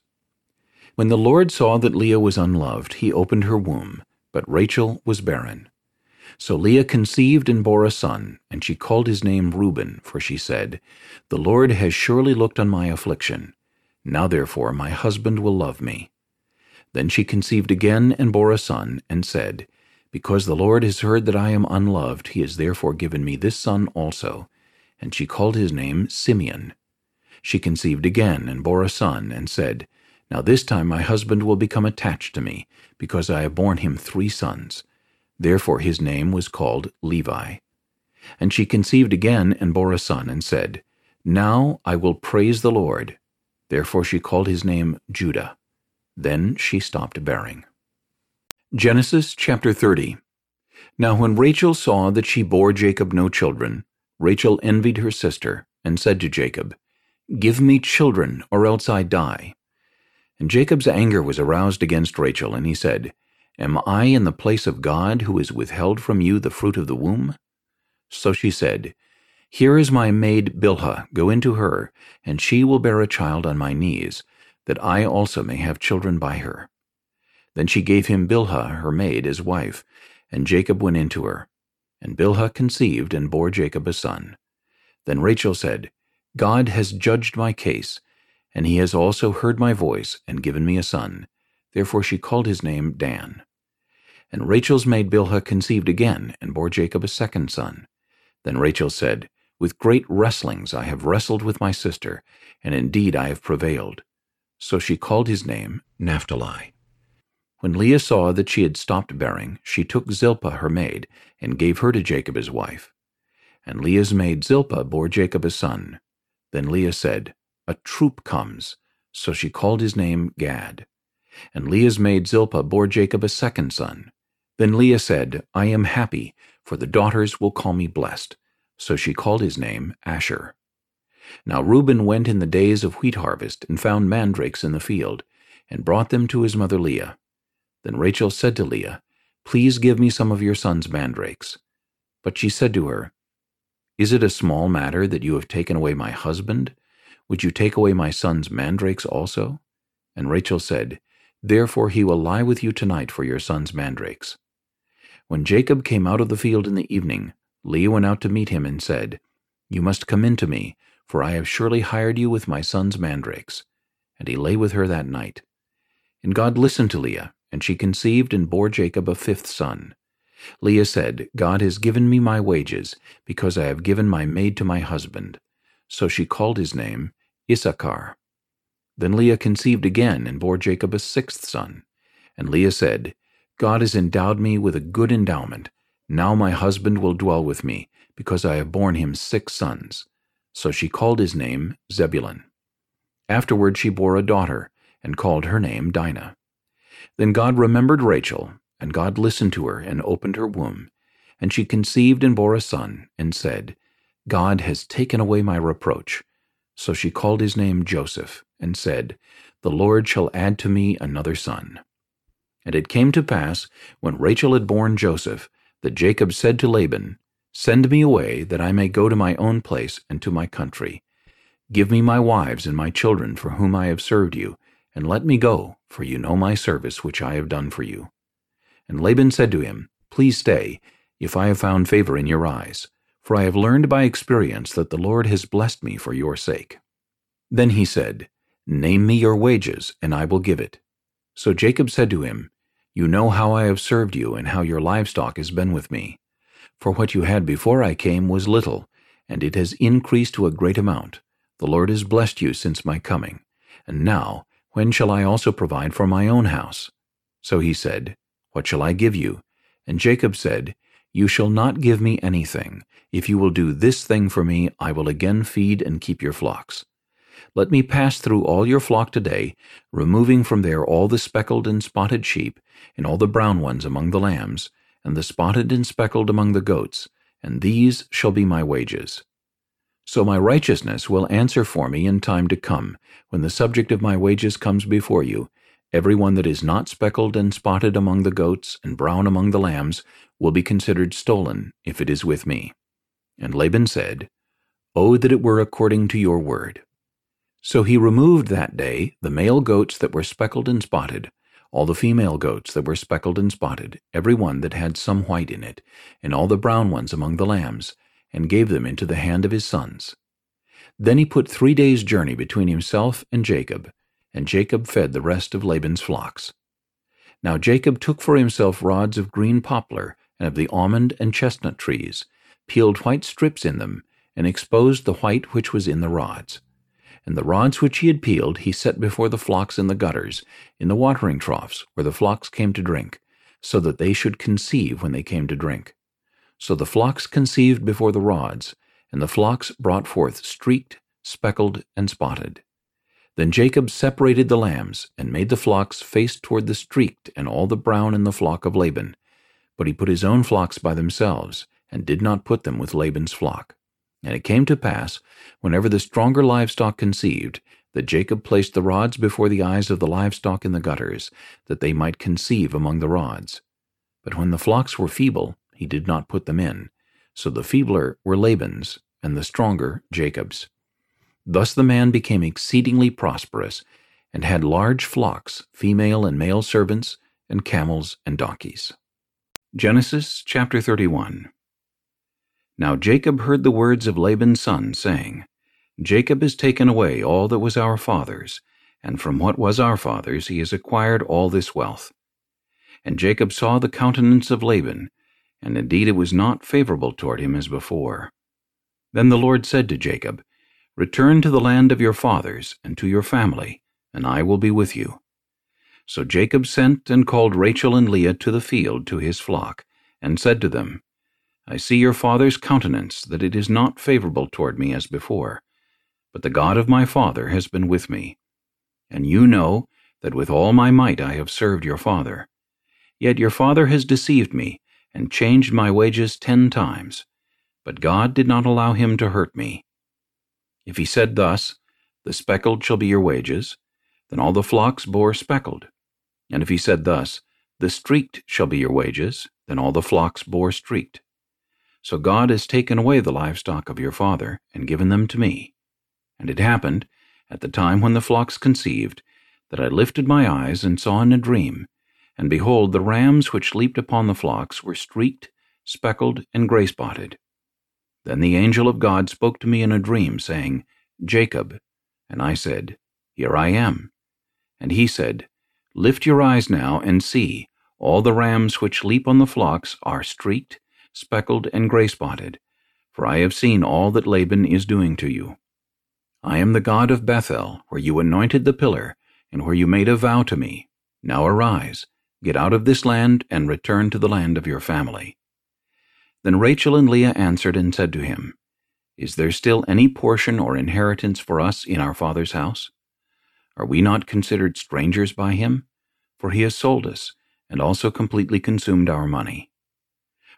When the Lord saw that Leah was unloved, he opened her womb, but Rachel was barren. So Leah conceived and bore a son, and she called his name Reuben, for she said, The Lord has surely looked on my affliction. Now therefore my husband will love me. Then she conceived again and bore a son, and said, Because the Lord has heard that I am unloved, he has therefore given me this son also. And she called his name Simeon. She conceived again and bore a son, and said, Now this time my husband will become attached to me, because I have borne him three sons. Therefore his name was called Levi. And she conceived again and bore a son, and said, Now I will praise the Lord. Therefore she called his name Judah. Then she stopped bearing. Genesis chapter 30 Now when Rachel saw that she bore Jacob no children, Rachel envied her sister, and said to Jacob, Give me children, or else I die. And Jacob's anger was aroused against Rachel, and he said, Am I in the place of God, who has withheld from you the fruit of the womb? So she said, Here is my maid Bilhah, go into her, and she will bear a child on my knees, that I also may have children by her. Then she gave him Bilhah, her maid, as wife, and Jacob went into her. And Bilhah conceived and bore Jacob a son. Then Rachel said, God has judged my case, and he has also heard my voice and given me a son. Therefore she called his name Dan. And Rachel's maid Bilhah conceived again and bore Jacob a second son. Then Rachel said, With great wrestlings I have wrestled with my sister, and indeed I have prevailed. So she called his name Naphtali. When Leah saw that she had stopped bearing, she took Zilpah her maid, and gave her to Jacob his wife. And Leah's maid Zilpah bore Jacob a son. Then Leah said, A troop comes. So she called his name Gad. And Leah's maid Zilpah bore Jacob a second son. Then Leah said, I am happy, for the daughters will call me blessed. So she called his name Asher. Now Reuben went in the days of wheat harvest, and found mandrakes in the field, and brought them to his mother Leah. Then Rachel said to Leah, Please give me some of your son's mandrakes. But she said to her, Is it a small matter that you have taken away my husband? Would you take away my son's mandrakes also? And Rachel said, Therefore he will lie with you tonight for your son's mandrakes. When Jacob came out of the field in the evening, Leah went out to meet him and said, You must come in to me, for I have surely hired you with my son's mandrakes. And he lay with her that night. And God listened to Leah, and she conceived and bore Jacob a fifth son. Leah said, God has given me my wages, because I have given my maid to my husband. So she called his name Issachar. Then Leah conceived again and bore Jacob a sixth son. And Leah said, God has endowed me with a good endowment. Now my husband will dwell with me, because I have borne him six sons. So she called his name Zebulun. Afterward she bore a daughter, and called her name Dinah. Then God remembered Rachel, and God listened to her and opened her womb. And she conceived and bore a son, and said, God has taken away my reproach. So she called his name Joseph, and said, The Lord shall add to me another son. And it came to pass, when Rachel had borne Joseph, that Jacob said to Laban, Send me away, that I may go to my own place and to my country. Give me my wives and my children for whom I have served you, and let me go, for you know my service which I have done for you. And Laban said to him, Please stay, if I have found favor in your eyes, for I have learned by experience that the Lord has blessed me for your sake. Then he said, Name me your wages, and I will give it. So Jacob said to him, You know how I have served you, and how your livestock has been with me. For what you had before I came was little, and it has increased to a great amount. The Lord has blessed you since my coming. And now, when shall I also provide for my own house? So he said, What shall I give you? And Jacob said, You shall not give me anything. If you will do this thing for me, I will again feed and keep your flocks. Let me pass through all your flock today, removing from there all the speckled and spotted sheep, and all the brown ones among the lambs, and the spotted and speckled among the goats, and these shall be my wages. So my righteousness will answer for me in time to come, when the subject of my wages comes before you. Every one that is not speckled and spotted among the goats and brown among the lambs will be considered stolen, if it is with me. And Laban said, Oh, that it were according to your word. So he removed that day the male goats that were speckled and spotted, all the female goats that were speckled and spotted, every one that had some white in it, and all the brown ones among the lambs, and gave them into the hand of his sons. Then he put three days' journey between himself and Jacob, and Jacob fed the rest of Laban's flocks. Now Jacob took for himself rods of green poplar and of the almond and chestnut trees, peeled white strips in them, and exposed the white which was in the rods. And the rods which he had peeled he set before the flocks in the gutters, in the watering troughs, where the flocks came to drink, so that they should conceive when they came to drink. So the flocks conceived before the rods, and the flocks brought forth streaked, speckled, and spotted. Then Jacob separated the lambs, and made the flocks face toward the streaked and all the brown in the flock of Laban. But he put his own flocks by themselves, and did not put them with Laban's flock. And it came to pass, whenever the stronger livestock conceived, that Jacob placed the rods before the eyes of the livestock in the gutters, that they might conceive among the rods. But when the flocks were feeble, he did not put them in. So the feebler were Laban's, and the stronger Jacob's. Thus the man became exceedingly prosperous, and had large flocks, female and male servants, and camels and donkeys. Genesis chapter 31 now Jacob heard the words of Laban's son, saying, Jacob has taken away all that was our father's, and from what was our father's he has acquired all this wealth. And Jacob saw the countenance of Laban, and indeed it was not favorable toward him as before. Then the Lord said to Jacob, Return to the land of your fathers, and to your family, and I will be with you. So Jacob sent and called Rachel and Leah to the field to his flock, and said to them, I see your father's countenance, that it is not favorable toward me as before. But the God of my father has been with me. And you know that with all my might I have served your father. Yet your father has deceived me, and changed my wages ten times. But God did not allow him to hurt me. If he said thus, The speckled shall be your wages, then all the flocks bore speckled. And if he said thus, The streaked shall be your wages, then all the flocks bore streaked. So God has taken away the livestock of your father, and given them to me. And it happened, at the time when the flocks conceived, that I lifted my eyes and saw in a dream, and behold, the rams which leaped upon the flocks were streaked, speckled, and gray-spotted. Then the angel of God spoke to me in a dream, saying, Jacob. And I said, Here I am. And he said, Lift your eyes now and see, all the rams which leap on the flocks are streaked, speckled and gray-spotted, for I have seen all that Laban is doing to you. I am the God of Bethel, where you anointed the pillar, and where you made a vow to me. Now arise, get out of this land, and return to the land of your family. Then Rachel and Leah answered and said to him, Is there still any portion or inheritance for us in our father's house? Are we not considered strangers by him? For he has sold us, and also completely consumed our money.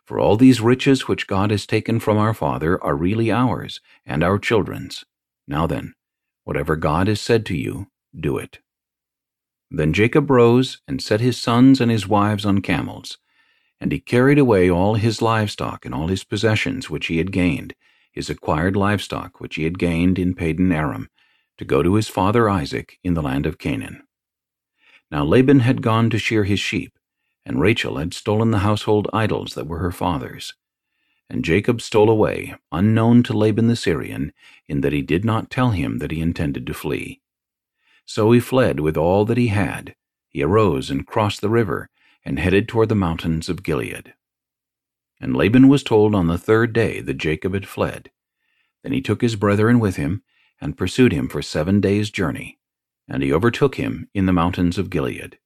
For all these riches which God has taken from our father are really ours and our children's. Now then, whatever God has said to you, do it. Then Jacob rose and set his sons and his wives on camels, And he carried away all his livestock and all his possessions which he had gained, his acquired livestock which he had gained in Padan Aram, to go to his father Isaac in the land of Canaan. Now Laban had gone to shear his sheep, and Rachel had stolen the household idols that were her father's. And Jacob stole away, unknown to Laban the Syrian, in that he did not tell him that he intended to flee. So he fled with all that he had. He arose and crossed the river, and headed toward the mountains of Gilead. And Laban was told on the third day that Jacob had fled. Then he took his brethren with him, and pursued him for seven days' journey, and he overtook him in the mountains of Gilead.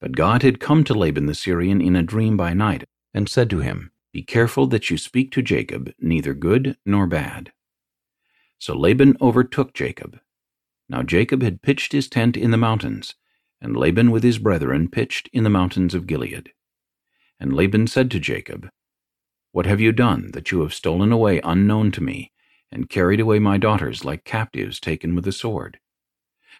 But God had come to Laban the Syrian in a dream by night, and said to him, Be careful that you speak to Jacob neither good nor bad. So Laban overtook Jacob. Now Jacob had pitched his tent in the mountains, and Laban with his brethren pitched in the mountains of Gilead. And Laban said to Jacob, What have you done, that you have stolen away unknown to me, and carried away my daughters like captives taken with a sword?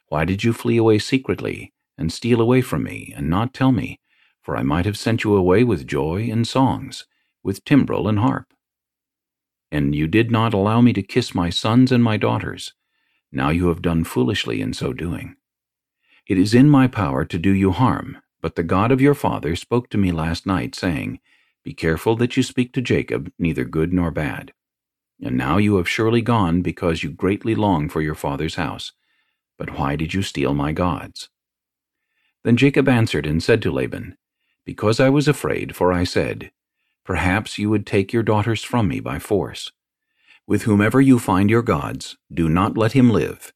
Why did you flee away secretly, and steal away from me, and not tell me? For I might have sent you away with joy and songs, with timbrel and harp. And you did not allow me to kiss my sons and my daughters. Now you have done foolishly in so doing. It is in my power to do you harm, but the God of your father spoke to me last night, saying, Be careful that you speak to Jacob neither good nor bad. And now you have surely gone because you greatly long for your father's house. But why did you steal my gods? Then Jacob answered and said to Laban, Because I was afraid, for I said, Perhaps you would take your daughters from me by force. With whomever you find your gods, do not let him live.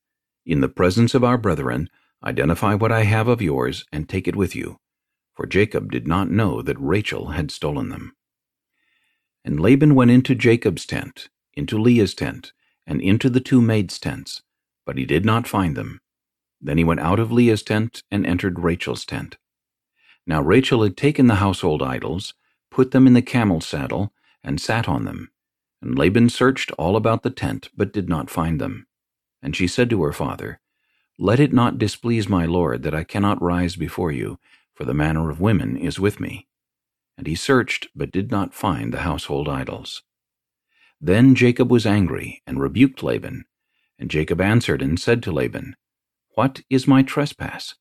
In the presence of our brethren, identify what I have of yours and take it with you. For Jacob did not know that Rachel had stolen them. And Laban went into Jacob's tent, into Leah's tent, and into the two maids' tents, but he did not find them. Then he went out of Leah's tent and entered Rachel's tent. Now Rachel had taken the household idols, put them in the camel's saddle, and sat on them. And Laban searched all about the tent, but did not find them. And she said to her father, Let it not displease my lord that I cannot rise before you, for the manner of women is with me. And he searched, but did not find the household idols. Then Jacob was angry, and rebuked Laban. And Jacob answered and said to Laban, What is my trespass?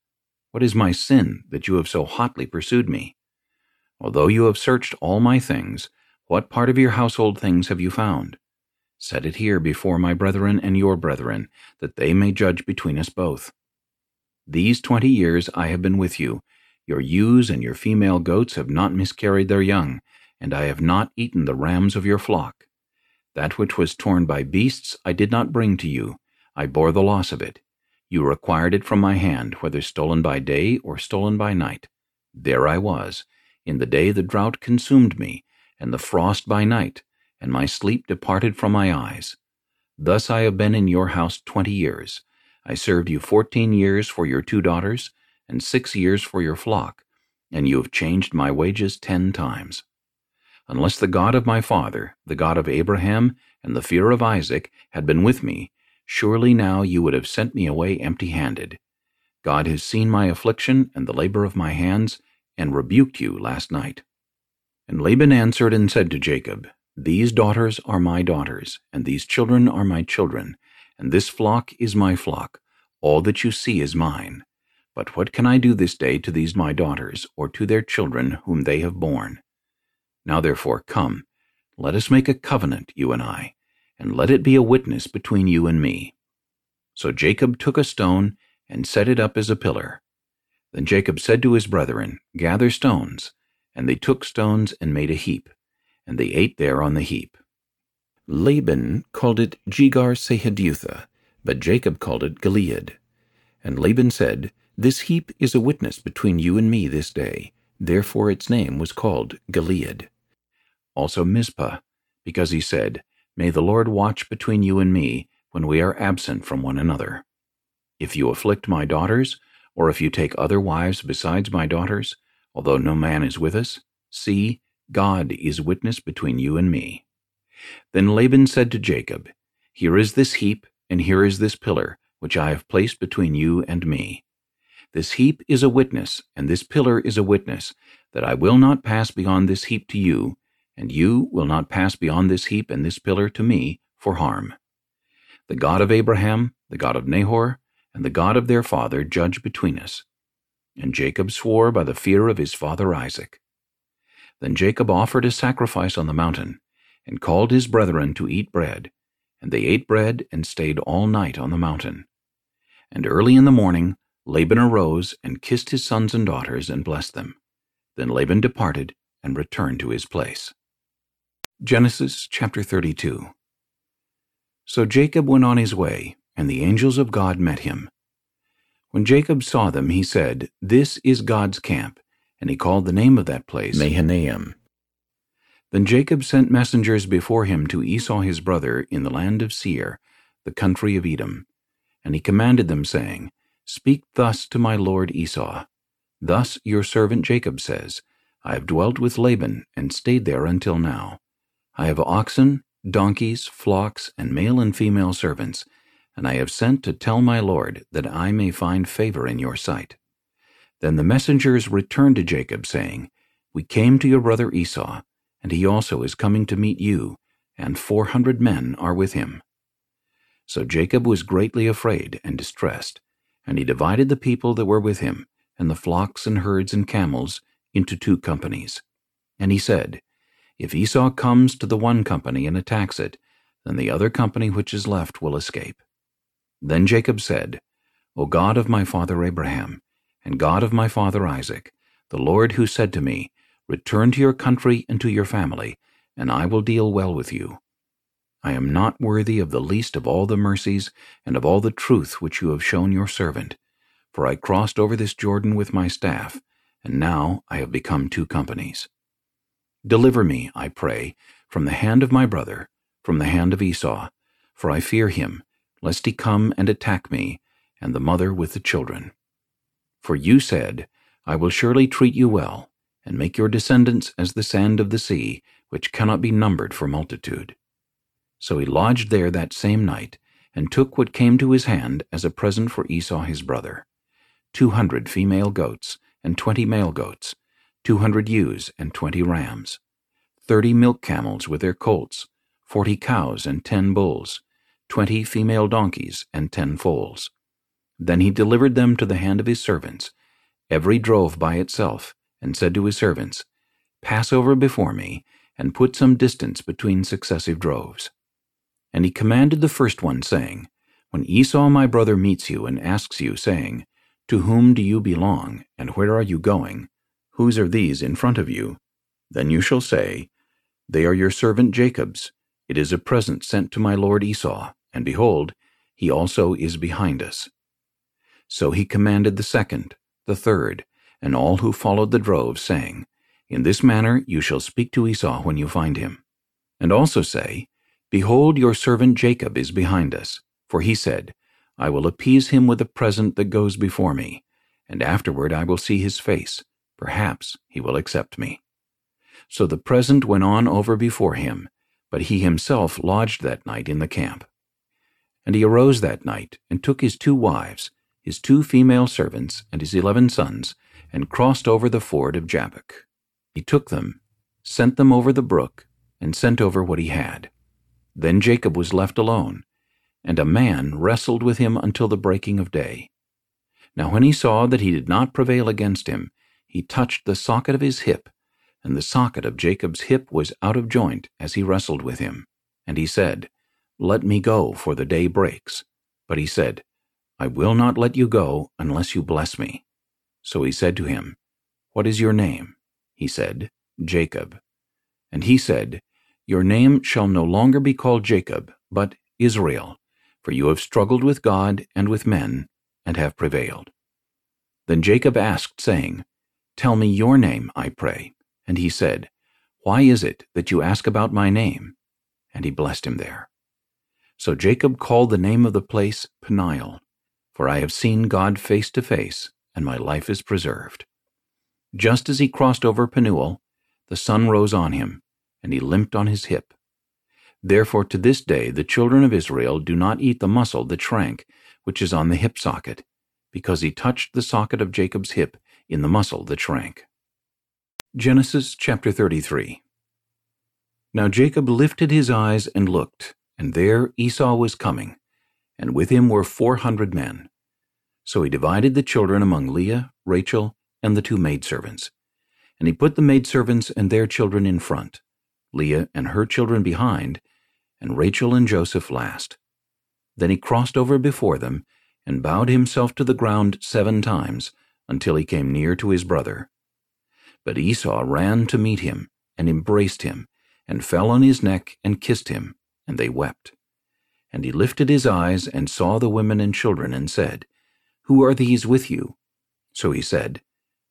What is my sin, that you have so hotly pursued me? Although you have searched all my things, what part of your household things have you found? Set it here before my brethren and your brethren, that they may judge between us both. These twenty years I have been with you. Your ewes and your female goats have not miscarried their young, and I have not eaten the rams of your flock. That which was torn by beasts I did not bring to you. I bore the loss of it. You required it from my hand, whether stolen by day or stolen by night. There I was, in the day the drought consumed me, and the frost by night, and my sleep departed from my eyes. Thus I have been in your house twenty years. I served you fourteen years for your two daughters, and six years for your flock, and you have changed my wages ten times. Unless the God of my father, the God of Abraham, and the fear of Isaac had been with me, surely now you would have sent me away empty-handed. God has seen my affliction and the labor of my hands, and rebuked you last night. And Laban answered and said to Jacob, These daughters are my daughters, and these children are my children, and this flock is my flock. All that you see is mine. But what can I do this day to these my daughters, or to their children whom they have borne? Now therefore come, let us make a covenant, you and I, and let it be a witness between you and me. So Jacob took a stone and set it up as a pillar, then Jacob said to his brethren, Gather stones. And they took stones and made a heap, and they ate there on the heap. Laban called it Jegar Sahadutha, but Jacob called it Gilead. And Laban said, This heap is a witness between you and me this day. Therefore its name was called Gilead. Also Mizpah, because he said, May the Lord watch between you and me when we are absent from one another. If you afflict my daughters, or if you take other wives besides my daughters, although no man is with us, see, God is witness between you and me. Then Laban said to Jacob, Here is this heap, and here is this pillar, which I have placed between you and me. This heap is a witness, and this pillar is a witness, that I will not pass beyond this heap to you, and you will not pass beyond this heap and this pillar to me for harm. The God of Abraham, the God of Nahor, and the God of their father judge between us. And Jacob swore by the fear of his father Isaac. Then Jacob offered a sacrifice on the mountain, and called his brethren to eat bread. And they ate bread and stayed all night on the mountain. And early in the morning Laban arose and kissed his sons and daughters and blessed them. Then Laban departed and returned to his place. Genesis chapter 32 So Jacob went on his way, and the angels of God met him. When Jacob saw them, he said, This is God's camp, and he called the name of that place Mahanaim. Then Jacob sent messengers before him to Esau his brother in the land of Seir, the country of Edom. And he commanded them, saying, Speak thus to my lord Esau. Thus your servant Jacob says, I have dwelt with Laban, and stayed there until now. I have oxen, donkeys, flocks, and male and female servants, and I have sent to tell my lord that I may find favor in your sight. Then the messengers returned to Jacob, saying, We came to your brother Esau, and he also is coming to meet you, and four hundred men are with him. So Jacob was greatly afraid and distressed, and he divided the people that were with him, and the flocks and herds and camels, into two companies. And he said, If Esau comes to the one company and attacks it, then the other company which is left will escape. Then Jacob said, O God of my father Abraham, and God of my father Isaac, the Lord who said to me, Return to your country and to your family, and I will deal well with you. I am not worthy of the least of all the mercies and of all the truth which you have shown your servant, for I crossed over this Jordan with my staff, and now I have become two companies. Deliver me, I pray, from the hand of my brother, from the hand of Esau, for I fear him, lest he come and attack me, and the mother with the children. For you said, I will surely treat you well, and make your descendants as the sand of the sea, which cannot be numbered for multitude. So he lodged there that same night, and took what came to his hand as a present for Esau his brother, two hundred female goats, and twenty male goats, two hundred ewes and twenty rams, thirty milk camels with their colts, forty cows and ten bulls, twenty female donkeys and ten foals. Then he delivered them to the hand of his servants, every drove by itself, and said to his servants, Pass over before me, and put some distance between successive droves. And he commanded the first one, saying, When Esau my brother meets you and asks you, saying, To whom do you belong, and where are you going? Whose are these in front of you? Then you shall say, They are your servant Jacob's. It is a present sent to my lord Esau, and behold, he also is behind us. So he commanded the second, the third, and all who followed the drove, saying, In this manner you shall speak to Esau when you find him. And also say, Behold, your servant Jacob is behind us. For he said, I will appease him with a present that goes before me, and afterward I will see his face. Perhaps he will accept me. So the present went on over before him, but he himself lodged that night in the camp. And he arose that night, and took his two wives, his two female servants, and his eleven sons, and crossed over the ford of Jabbok. He took them, sent them over the brook, and sent over what he had. Then Jacob was left alone, and a man wrestled with him until the breaking of day. Now when he saw that he did not prevail against him, he touched the socket of his hip, and the socket of Jacob's hip was out of joint as he wrestled with him. And he said, Let me go, for the day breaks. But he said, I will not let you go unless you bless me. So he said to him, What is your name? He said, Jacob. And he said, Your name shall no longer be called Jacob, but Israel, for you have struggled with God and with men, and have prevailed. Then Jacob asked, saying, Tell me your name, I pray. And he said, Why is it that you ask about my name? And he blessed him there. So Jacob called the name of the place Peniel, for I have seen God face to face, and my life is preserved. Just as he crossed over Penuel, the sun rose on him, and he limped on his hip. Therefore to this day the children of Israel do not eat the muscle that shrank, which is on the hip socket, because he touched the socket of Jacob's hip in the muscle that shrank. Genesis chapter 33 Now Jacob lifted his eyes and looked, and there Esau was coming, and with him were four hundred men. So he divided the children among Leah, Rachel, and the two maidservants. And he put the maidservants and their children in front, Leah and her children behind, and Rachel and Joseph last. Then he crossed over before them, and bowed himself to the ground seven times, until he came near to his brother. But Esau ran to meet him, and embraced him, and fell on his neck, and kissed him, and they wept. And he lifted his eyes, and saw the women and children, and said, Who are these with you? So he said,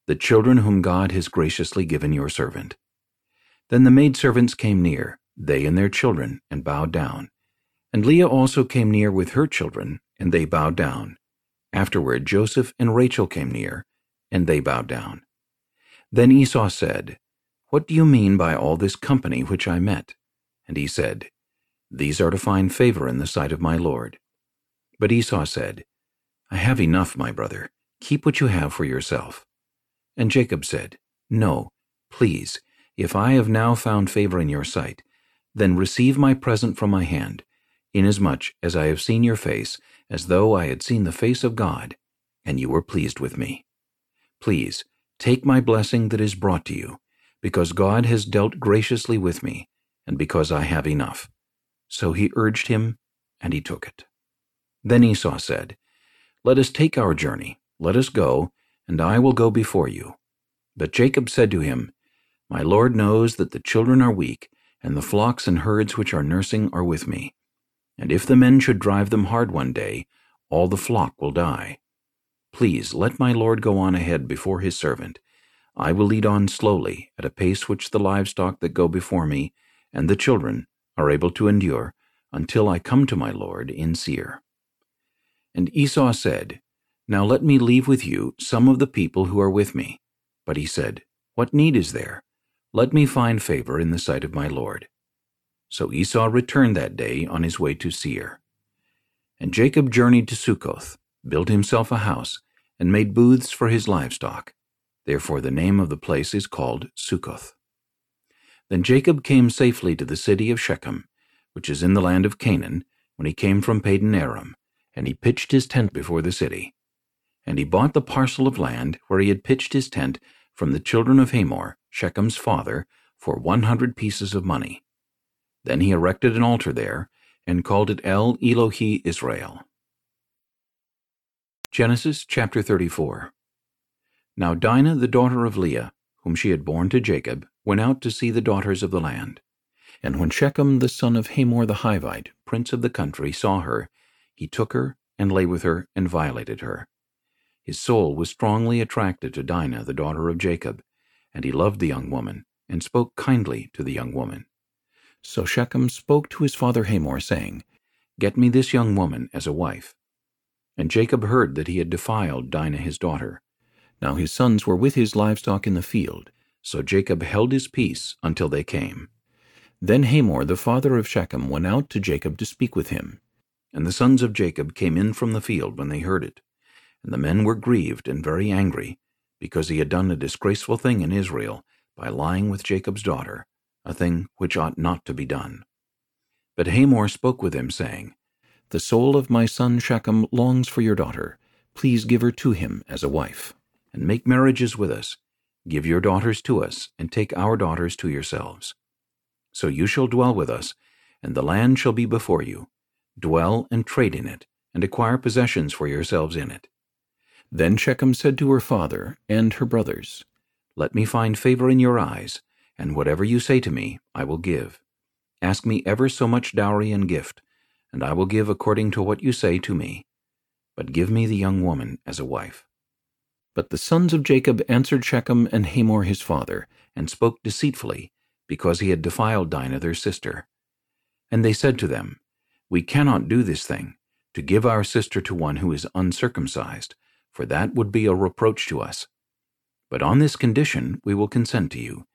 The children whom God has graciously given your servant. Then the maidservants came near, they and their children, and bowed down. And Leah also came near with her children, and they bowed down. Afterward Joseph and Rachel came near, and they bowed down. Then Esau said, What do you mean by all this company which I met? And he said, These are to find favor in the sight of my Lord. But Esau said, I have enough, my brother. Keep what you have for yourself. And Jacob said, No, please, if I have now found favor in your sight, then receive my present from my hand, inasmuch as I have seen your face, as though I had seen the face of God, and you were pleased with me. Please, take my blessing that is brought to you, because God has dealt graciously with me, and because I have enough. So he urged him, and he took it. Then Esau said, Let us take our journey, let us go, and I will go before you. But Jacob said to him, My Lord knows that the children are weak, and the flocks and herds which are nursing are with me. And if the men should drive them hard one day, all the flock will die. Please let my lord go on ahead before his servant. I will lead on slowly, at a pace which the livestock that go before me, and the children, are able to endure, until I come to my lord in Seir. And Esau said, Now let me leave with you some of the people who are with me. But he said, What need is there? Let me find favor in the sight of my Lord. So Esau returned that day on his way to Seir. And Jacob journeyed to Succoth, built himself a house, and made booths for his livestock. Therefore the name of the place is called Succoth. Then Jacob came safely to the city of Shechem, which is in the land of Canaan, when he came from Padan Aram, and he pitched his tent before the city. And he bought the parcel of land where he had pitched his tent from the children of Hamor, Shechem's father, for one hundred pieces of money. Then he erected an altar there, and called it El Elohe Israel. Genesis chapter 34 Now Dinah the daughter of Leah, whom she had borne to Jacob, went out to see the daughters of the land. And when Shechem the son of Hamor the Hivite, prince of the country, saw her, he took her, and lay with her, and violated her. His soul was strongly attracted to Dinah, the daughter of Jacob, and he loved the young woman, and spoke kindly to the young woman. So Shechem spoke to his father Hamor, saying, Get me this young woman as a wife. And Jacob heard that he had defiled Dinah his daughter. Now his sons were with his livestock in the field, so Jacob held his peace until they came. Then Hamor the father of Shechem went out to Jacob to speak with him. And the sons of Jacob came in from the field when they heard it. And the men were grieved and very angry, because he had done a disgraceful thing in Israel by lying with Jacob's daughter, a thing which ought not to be done. But Hamor spoke with him, saying, The soul of my son Shechem longs for your daughter. Please give her to him as a wife, and make marriages with us. Give your daughters to us, and take our daughters to yourselves. So you shall dwell with us, and the land shall be before you. Dwell and trade in it, and acquire possessions for yourselves in it. Then Shechem said to her father and her brothers, Let me find favor in your eyes, and whatever you say to me I will give. Ask me ever so much dowry and gift, and I will give according to what you say to me. But give me the young woman as a wife. But the sons of Jacob answered Shechem and Hamor his father, and spoke deceitfully, because he had defiled Dinah their sister. And they said to them, We cannot do this thing, to give our sister to one who is uncircumcised, for that would be a reproach to us. But on this condition we will consent to you.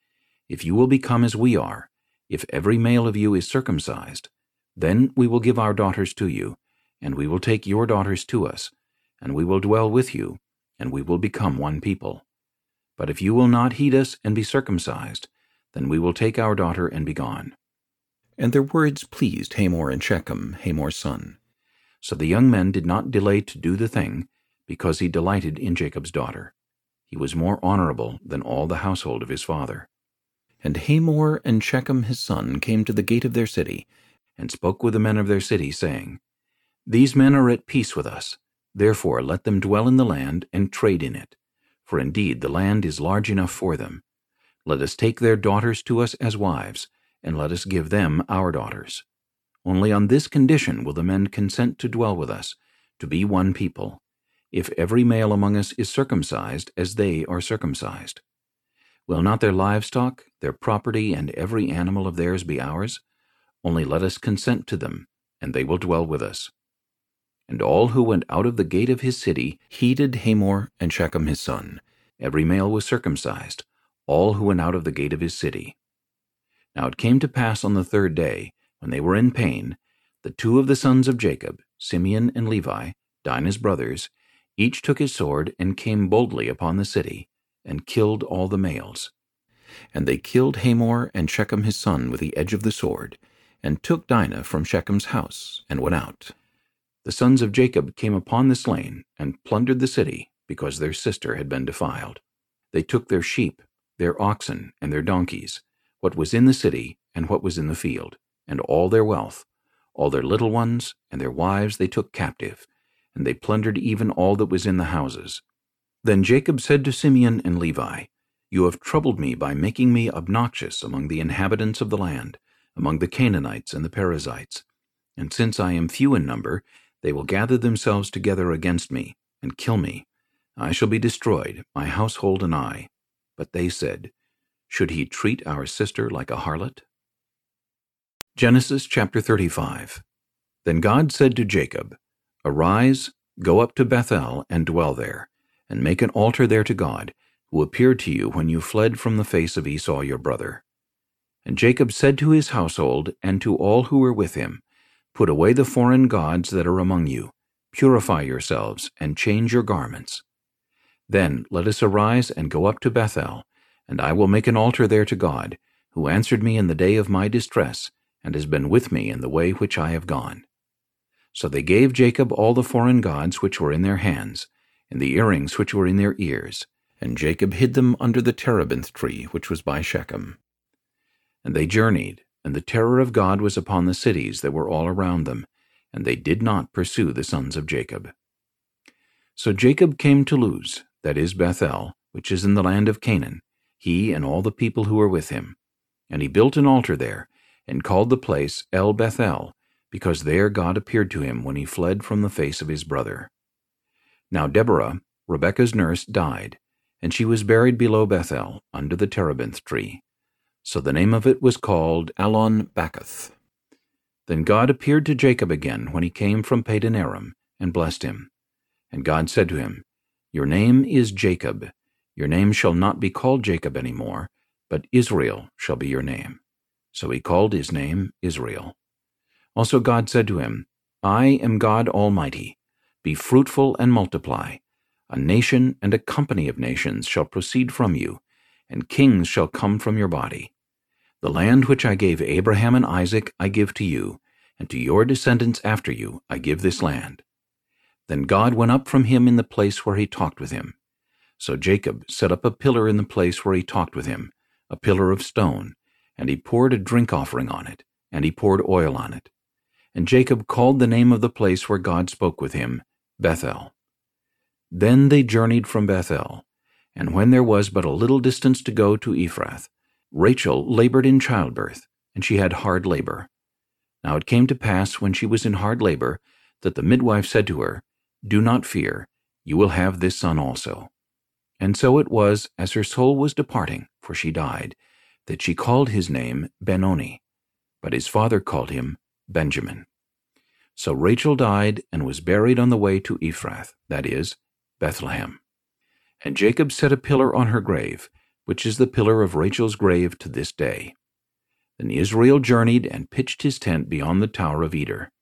If you will become as we are, if every male of you is circumcised, then we will give our daughters to you, and we will take your daughters to us, and we will dwell with you, and we will become one people. But if you will not heed us and be circumcised, then we will take our daughter and be gone. And their words pleased Hamor and Shechem, Hamor's son. So the young men did not delay to do the thing, because he delighted in Jacob's daughter. He was more honorable than all the household of his father. And Hamor and Shechem his son came to the gate of their city, and spoke with the men of their city, saying, These men are at peace with us, therefore let them dwell in the land and trade in it. For indeed the land is large enough for them. Let us take their daughters to us as wives, and let us give them our daughters. Only on this condition will the men consent to dwell with us, to be one people, if every male among us is circumcised as they are circumcised. Will not their livestock, their property, and every animal of theirs be ours? Only let us consent to them, and they will dwell with us. And all who went out of the gate of his city heeded Hamor and Shechem his son. Every male was circumcised, all who went out of the gate of his city. Now it came to pass on the third day, when they were in pain, the two of the sons of Jacob, Simeon and Levi, Dinah's brothers, each took his sword and came boldly upon the city, and killed all the males. And they killed Hamor and Shechem his son with the edge of the sword, and took Dinah from Shechem's house, and went out. The sons of Jacob came upon the slain, and plundered the city, because their sister had been defiled. They took their sheep, their oxen, and their donkeys, what was in the city, and what was in the field, and all their wealth, all their little ones, and their wives they took captive, and they plundered even all that was in the houses. Then Jacob said to Simeon and Levi, You have troubled me by making me obnoxious among the inhabitants of the land, among the Canaanites and the Perizzites. And since I am few in number, they will gather themselves together against me, and kill me. I shall be destroyed, my household and I. But they said, Should he treat our sister like a harlot? Genesis chapter 35 Then God said to Jacob, Arise, go up to Bethel, and dwell there, and make an altar there to God, who appeared to you when you fled from the face of Esau your brother. And Jacob said to his household and to all who were with him, Put away the foreign gods that are among you, purify yourselves, and change your garments. Then let us arise and go up to Bethel, and I will make an altar there to God, who answered me in the day of my distress, and has been with me in the way which I have gone. So they gave Jacob all the foreign gods which were in their hands, and the earrings which were in their ears, and Jacob hid them under the terebinth tree which was by Shechem. And they journeyed, and the terror of God was upon the cities that were all around them, and they did not pursue the sons of Jacob. So Jacob came to Luz, that is Bethel, which is in the land of Canaan, he and all the people who were with him. And he built an altar there, and called the place El Bethel, because there God appeared to him when he fled from the face of his brother. Now Deborah, Rebekah's nurse, died, and she was buried below Bethel, under the terebinth tree. So the name of it was called Allon Bachuth. Then God appeared to Jacob again when he came from Padan Aram, and blessed him. And God said to him, Your name is Jacob. Your name shall not be called Jacob any more, but Israel shall be your name. So he called his name Israel. Also God said to him, I am God Almighty. Be fruitful and multiply. A nation and a company of nations shall proceed from you, and kings shall come from your body. The land which I gave Abraham and Isaac I give to you, and to your descendants after you I give this land. Then God went up from him in the place where he talked with him. So Jacob set up a pillar in the place where he talked with him, a pillar of stone, and he poured a drink offering on it, and he poured oil on it. And Jacob called the name of the place where God spoke with him, Bethel. Then they journeyed from Bethel, and when there was but a little distance to go to Ephrath, Rachel labored in childbirth, and she had hard labor. Now it came to pass when she was in hard labor, that the midwife said to her, Do not fear, you will have this son also. And so it was, as her soul was departing, for she died, that she called his name Benoni, but his father called him Benjamin. So Rachel died and was buried on the way to Ephrath, that is, Bethlehem. And Jacob set a pillar on her grave, which is the pillar of Rachel's grave to this day. Then Israel journeyed and pitched his tent beyond the tower of Eder.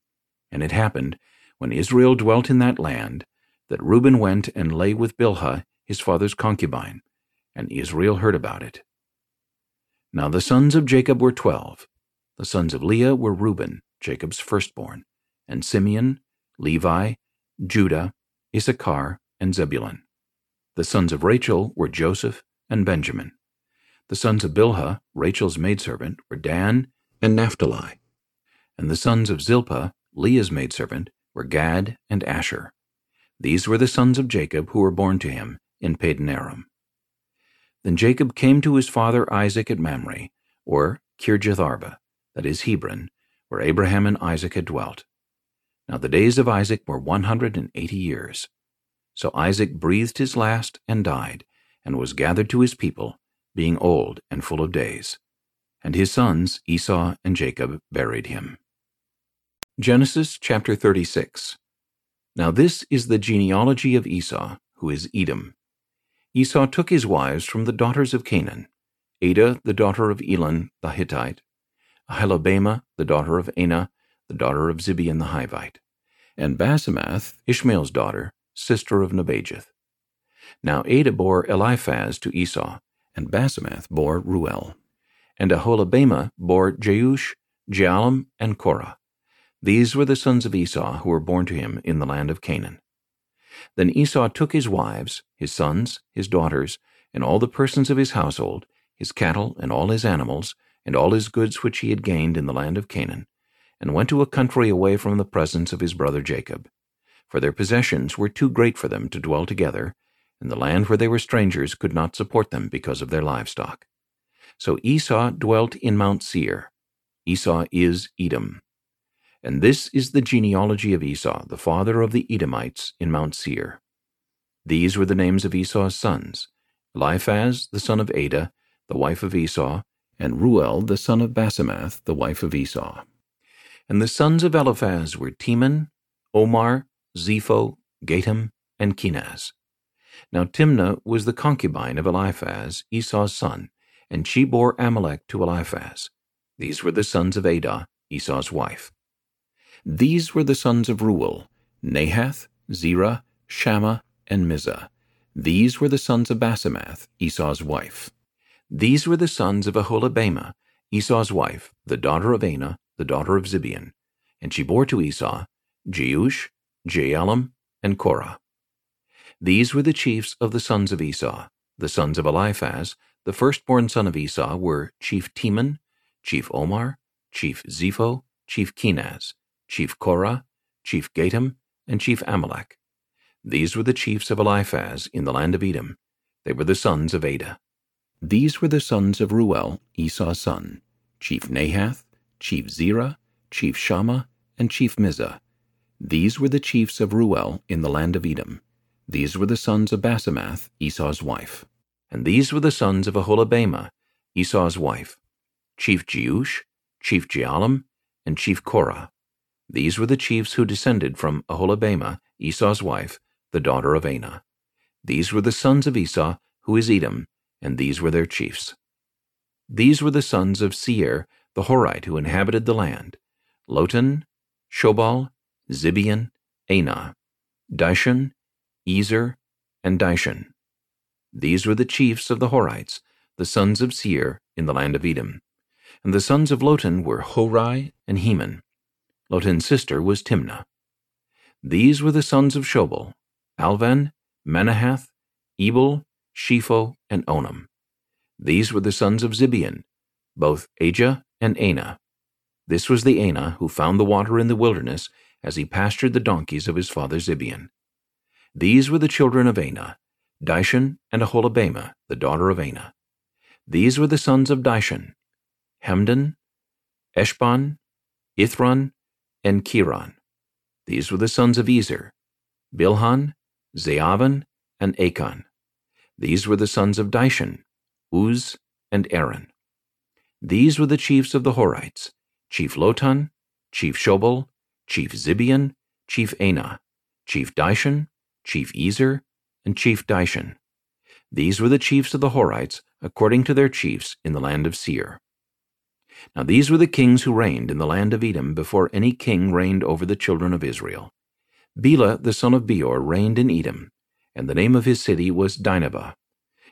And it happened, when Israel dwelt in that land, that Reuben went and lay with Bilhah, his father's concubine, and Israel heard about it. Now the sons of Jacob were twelve. The sons of Leah were Reuben, Jacob's firstborn, and Simeon, Levi, Judah, Issachar, and Zebulun. The sons of Rachel were Joseph and Benjamin. The sons of Bilhah, Rachel's maidservant, were Dan and Naphtali. And the sons of Zilpah, Leah's maidservant, were Gad and Asher. These were the sons of Jacob who were born to him in Padan Aram. Then Jacob came to his father Isaac at Mamre, or Kirjath-arba, that is Hebron, where Abraham and Isaac had dwelt. Now the days of Isaac were one hundred and eighty years. So Isaac breathed his last and died, and was gathered to his people, being old and full of days. And his sons, Esau and Jacob, buried him. Genesis chapter 36 Now this is the genealogy of Esau, who is Edom. Esau took his wives from the daughters of Canaan, Adah the daughter of Elon the Hittite, Aholibamah the daughter of Anah, the daughter of Zibeon the Hivite, and Basemath, Ishmael's daughter, sister of Nebajoth. Now Adah bore Eliphaz to Esau, and Basemath bore Ruel. And Aholibamah bore Jeush, Jaalam, and Korah. These were the sons of Esau who were born to him in the land of Canaan. Then Esau took his wives, his sons, his daughters, and all the persons of his household, his cattle and all his animals, and all his goods which he had gained in the land of Canaan, and went to a country away from the presence of his brother Jacob. For their possessions were too great for them to dwell together, and the land where they were strangers could not support them because of their livestock. So Esau dwelt in Mount Seir. Esau is Edom. And this is the genealogy of Esau, the father of the Edomites, in Mount Seir. These were the names of Esau's sons, Eliphaz, the son of Adah, the wife of Esau, and Ruel, the son of Basemath, the wife of Esau. And the sons of Eliphaz were Teman, Omar, Zepho, Gatam, and Kenaz. Now Timnah was the concubine of Eliphaz, Esau's son, and she bore Amalek to Eliphaz. These were the sons of Adah, Esau's wife. These were the sons of Ruel, Nahath, Zerah, Shammah, and Mizzah. These were the sons of Basemath, Esau's wife. These were the sons of Aholibamah, Esau's wife, the daughter of Anah, the daughter of Zibeon. And she bore to Esau Jeush, Jaalam, and Korah. These were the chiefs of the sons of Esau. The sons of Eliphaz, the firstborn son of Esau, were Chief Teman, Chief Omar, Chief Zepho, Chief Kenaz, Chief Korah, Chief Gatam, and Chief Amalek. These were the chiefs of Eliphaz in the land of Edom. They were the sons of Adah. These were the sons of Ruel, Esau's son, Chief Nahath, Chief Zerah, Chief Shammah, and Chief Mizzah. These were the chiefs of Ruel in the land of Edom. These were the sons of Basemath, Esau's wife. And these were the sons of Aholibamah, Esau's wife, Chief Jeush, Chief Jaalam, and Chief Korah. These were the chiefs who descended from Aholibamah, Esau's wife, the daughter of Anah. These were the sons of Esau, who is Edom, and these were their chiefs. These were the sons of Seir, the Horite, who inhabited the land, Lotan, Shobal, Zibeon, Anah, Dishon, Ezer, and Dishan. These were the chiefs of the Horites, the sons of Seir, in the land of Edom. And the sons of Lotan were Horai and Hemam. Lotan's sister was Timnah. These were the sons of Shobal, Alvan, Manahath, Ebal, Shepho, and Onam. These were the sons of Zibeon, both Ajah and Anah. This was the Anah who found the water in the wilderness as he pastured the donkeys of his father Zibeon. These were the children of Anah, Dishon and Aholibamah, the daughter of Anah. These were the sons of Dishon, Hemdan, Eshban, Ithran, and Cheran. These were the sons of Ezer, Bilhan, Zaavan, and Akan. These were the sons of Dishan, Uz, and Aran. These were the chiefs of the Horites, Chief Lotan, Chief Shobal, Chief Zibeon, Chief Anah, Chief Dishon, Chief Ezer, and Chief Dishan. These were the chiefs of the Horites, according to their chiefs in the land of Seir. Now these were the kings who reigned in the land of Edom before any king reigned over the children of Israel. Bela the son of Beor reigned in Edom, and the name of his city was Dinhabah.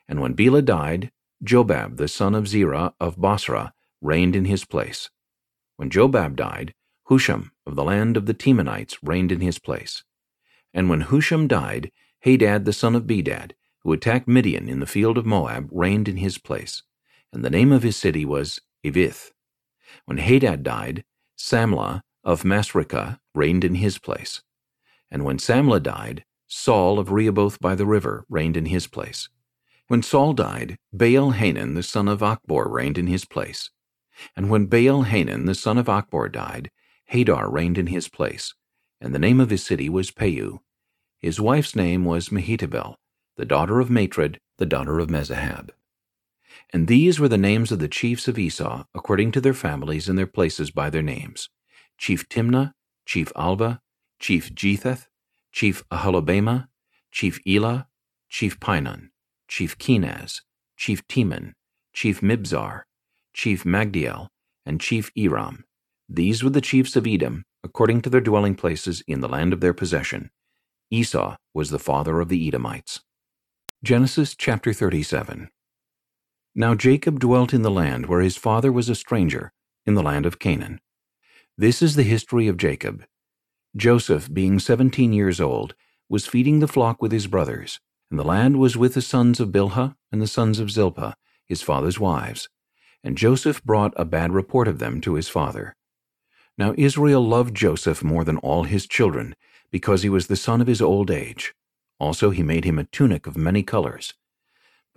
And when Bela died, Jobab the son of Zerah of Bozrah reigned in his place. When Jobab died, Husham of the land of the Temanites reigned in his place. And when Husham died, Hadad the son of Bedad, who attacked Midian in the field of Moab, reigned in his place. And the name of his city was Avith. When Hadad died, Samlah of Masrekah reigned in his place. And when Samlah died, Saul of Rehoboth by the river reigned in his place. When Saul died, Baal Hanan the son of Achbor reigned in his place. And when Baal Hanan the son of Achbor died, Hadar reigned in his place, and the name of his city was Pau. His wife's name was Mehetabel, the daughter of Matred, the daughter of Mezahab. And these were the names of the chiefs of Esau, according to their families and their places by their names. Chief Timnah, Chief Alvah, Chief Jetheth, Chief Aholibamah, Chief Elah, Chief Pinon, Chief Kenaz, Chief Teman, Chief Mibzar, Chief Magdiel, and Chief Iram. These were the chiefs of Edom, according to their dwelling places in the land of their possession. Esau was the father of the Edomites. Genesis chapter 37 Now Jacob dwelt in the land where his father was a stranger, in the land of Canaan. This is the history of Jacob. Joseph, being seventeen years old, was feeding the flock with his brothers, and the lad was with the sons of Bilhah and the sons of Zilpah, his father's wives. And Joseph brought a bad report of them to his father. Now Israel loved Joseph more than all his children, because he was the son of his old age. Also he made him a tunic of many colors.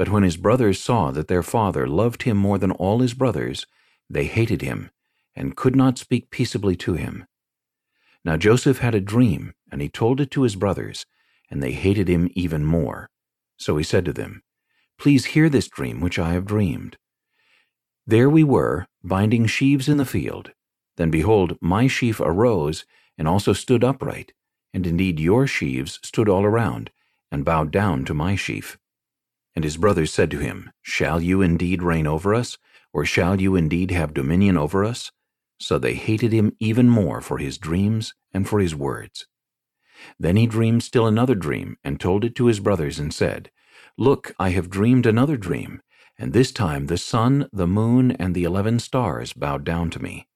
But when his brothers saw that their father loved him more than all his brothers, they hated him, and could not speak peaceably to him. Now Joseph had a dream, and he told it to his brothers, and they hated him even more. So he said to them, Please hear this dream which I have dreamed. There we were, binding sheaves in the field. Then behold, my sheaf arose, and also stood upright, and indeed your sheaves stood all around, and bowed down to my sheaf. And his brothers said to him, Shall you indeed reign over us, or shall you indeed have dominion over us? So they hated him even more for his dreams and for his words. Then he dreamed still another dream, and told it to his brothers, and said, Look, I have dreamed another dream, and this time the sun, the moon, and the eleven stars bowed down to me.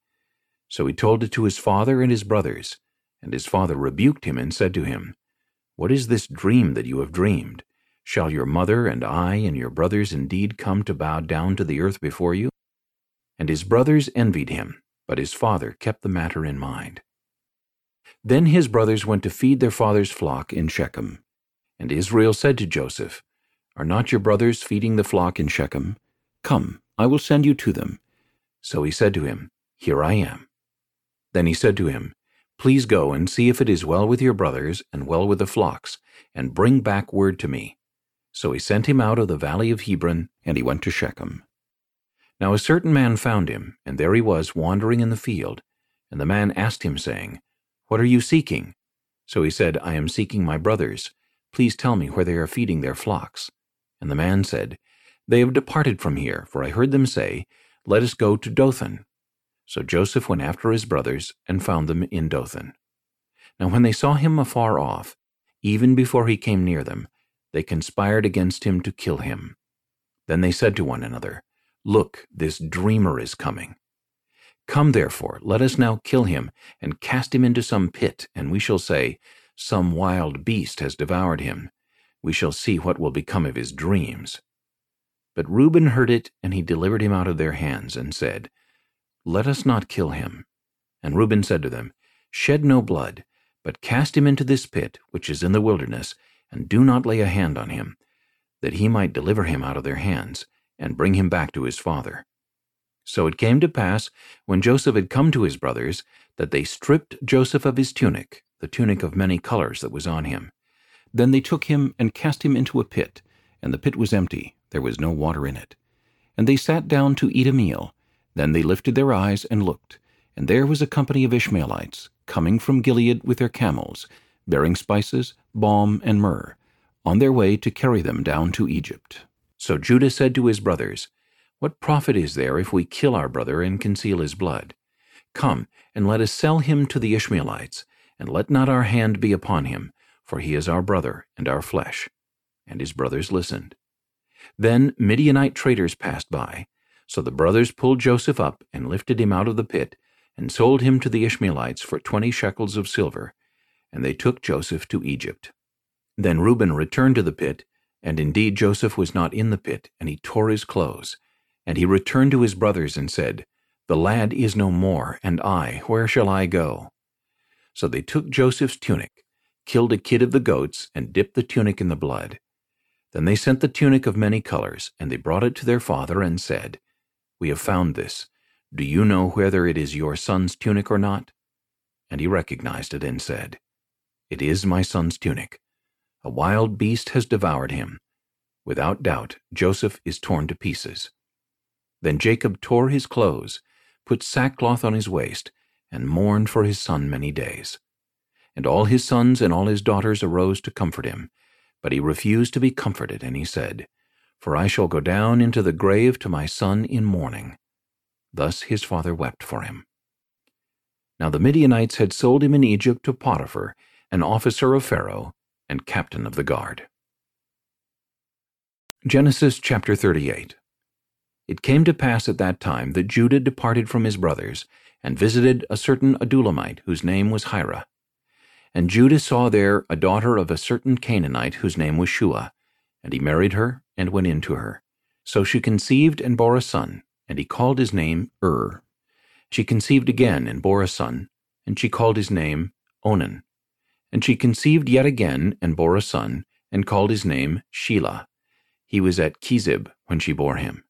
So he told it to his father and his brothers, and his father rebuked him and said to him, What is this dream that you have dreamed? Shall your mother and I and your brothers indeed come to bow down to the earth before you? And his brothers envied him, but his father kept the matter in mind. Then his brothers went to feed their father's flock in Shechem. And Israel said to Joseph, Are not your brothers feeding the flock in Shechem? Come, I will send you to them. So he said to him, Here I am. Then he said to him, Please go and see if it is well with your brothers and well with the flocks, and bring back word to me. So he sent him out of the valley of Hebron, and he went to Shechem. Now a certain man found him, and there he was wandering in the field. And the man asked him, saying, What are you seeking? So he said, I am seeking my brothers. Please tell me where they are feeding their flocks. And the man said, They have departed from here, for I heard them say, Let us go to Dothan. So Joseph went after his brothers, and found them in Dothan. Now when they saw him afar off, even before he came near them, they conspired against him to kill him. Then they said to one another, Look, this dreamer is coming. Come therefore, let us now kill him, and cast him into some pit, and we shall say, Some wild beast has devoured him. We shall see what will become of his dreams. But Reuben heard it, and he delivered him out of their hands, and said, Let us not kill him. And Reuben said to them, Shed no blood, but cast him into this pit, which is in the wilderness, and do not lay a hand on him, that he might deliver him out of their hands and bring him back to his father. So it came to pass, when Joseph had come to his brothers, that they stripped Joseph of his tunic, the tunic of many colors that was on him. Then they took him and cast him into a pit, and the pit was empty, there was no water in it. And they sat down to eat a meal. Then they lifted their eyes and looked, and there was a company of Ishmaelites, coming from Gilead with their camels, bearing spices, balm, and myrrh, on their way to carry them down to Egypt. So Judah said to his brothers, What profit is there if we kill our brother and conceal his blood? Come, and let us sell him to the Ishmaelites, and let not our hand be upon him, for he is our brother and our flesh. And his brothers listened. Then Midianite traders passed by. So the brothers pulled Joseph up and lifted him out of the pit, and sold him to the Ishmaelites for twenty shekels of silver. And they took Joseph to Egypt. Then Reuben returned to the pit, and indeed Joseph was not in the pit, and he tore his clothes. And he returned to his brothers and said, The lad is no more, and I, where shall I go? So they took Joseph's tunic, killed a kid of the goats, and dipped the tunic in the blood. Then they sent the tunic of many colors, and they brought it to their father, and said, We have found this. Do you know whether it is your son's tunic or not? And he recognized it, and said, It is my son's tunic. A wild beast has devoured him. Without doubt, Joseph is torn to pieces. Then Jacob tore his clothes, put sackcloth on his waist, and mourned for his son many days. And all his sons and all his daughters arose to comfort him. But he refused to be comforted, and he said, For I shall go down into the grave to my son in mourning. Thus his father wept for him. Now the Midianites had sold him in Egypt to Potiphar, an officer of Pharaoh, and captain of the guard. Genesis chapter 38 It came to pass at that time that Judah departed from his brothers, and visited a certain Adullamite whose name was Hira. And Judah saw there a daughter of a certain Canaanite whose name was Shua, and he married her and went in to her. So she conceived and bore a son, and he called his name Ur. She conceived again and bore a son, and she called his name Onan. And she conceived yet again and bore a son, and called his name Shelah. He was at Chezib when she bore him.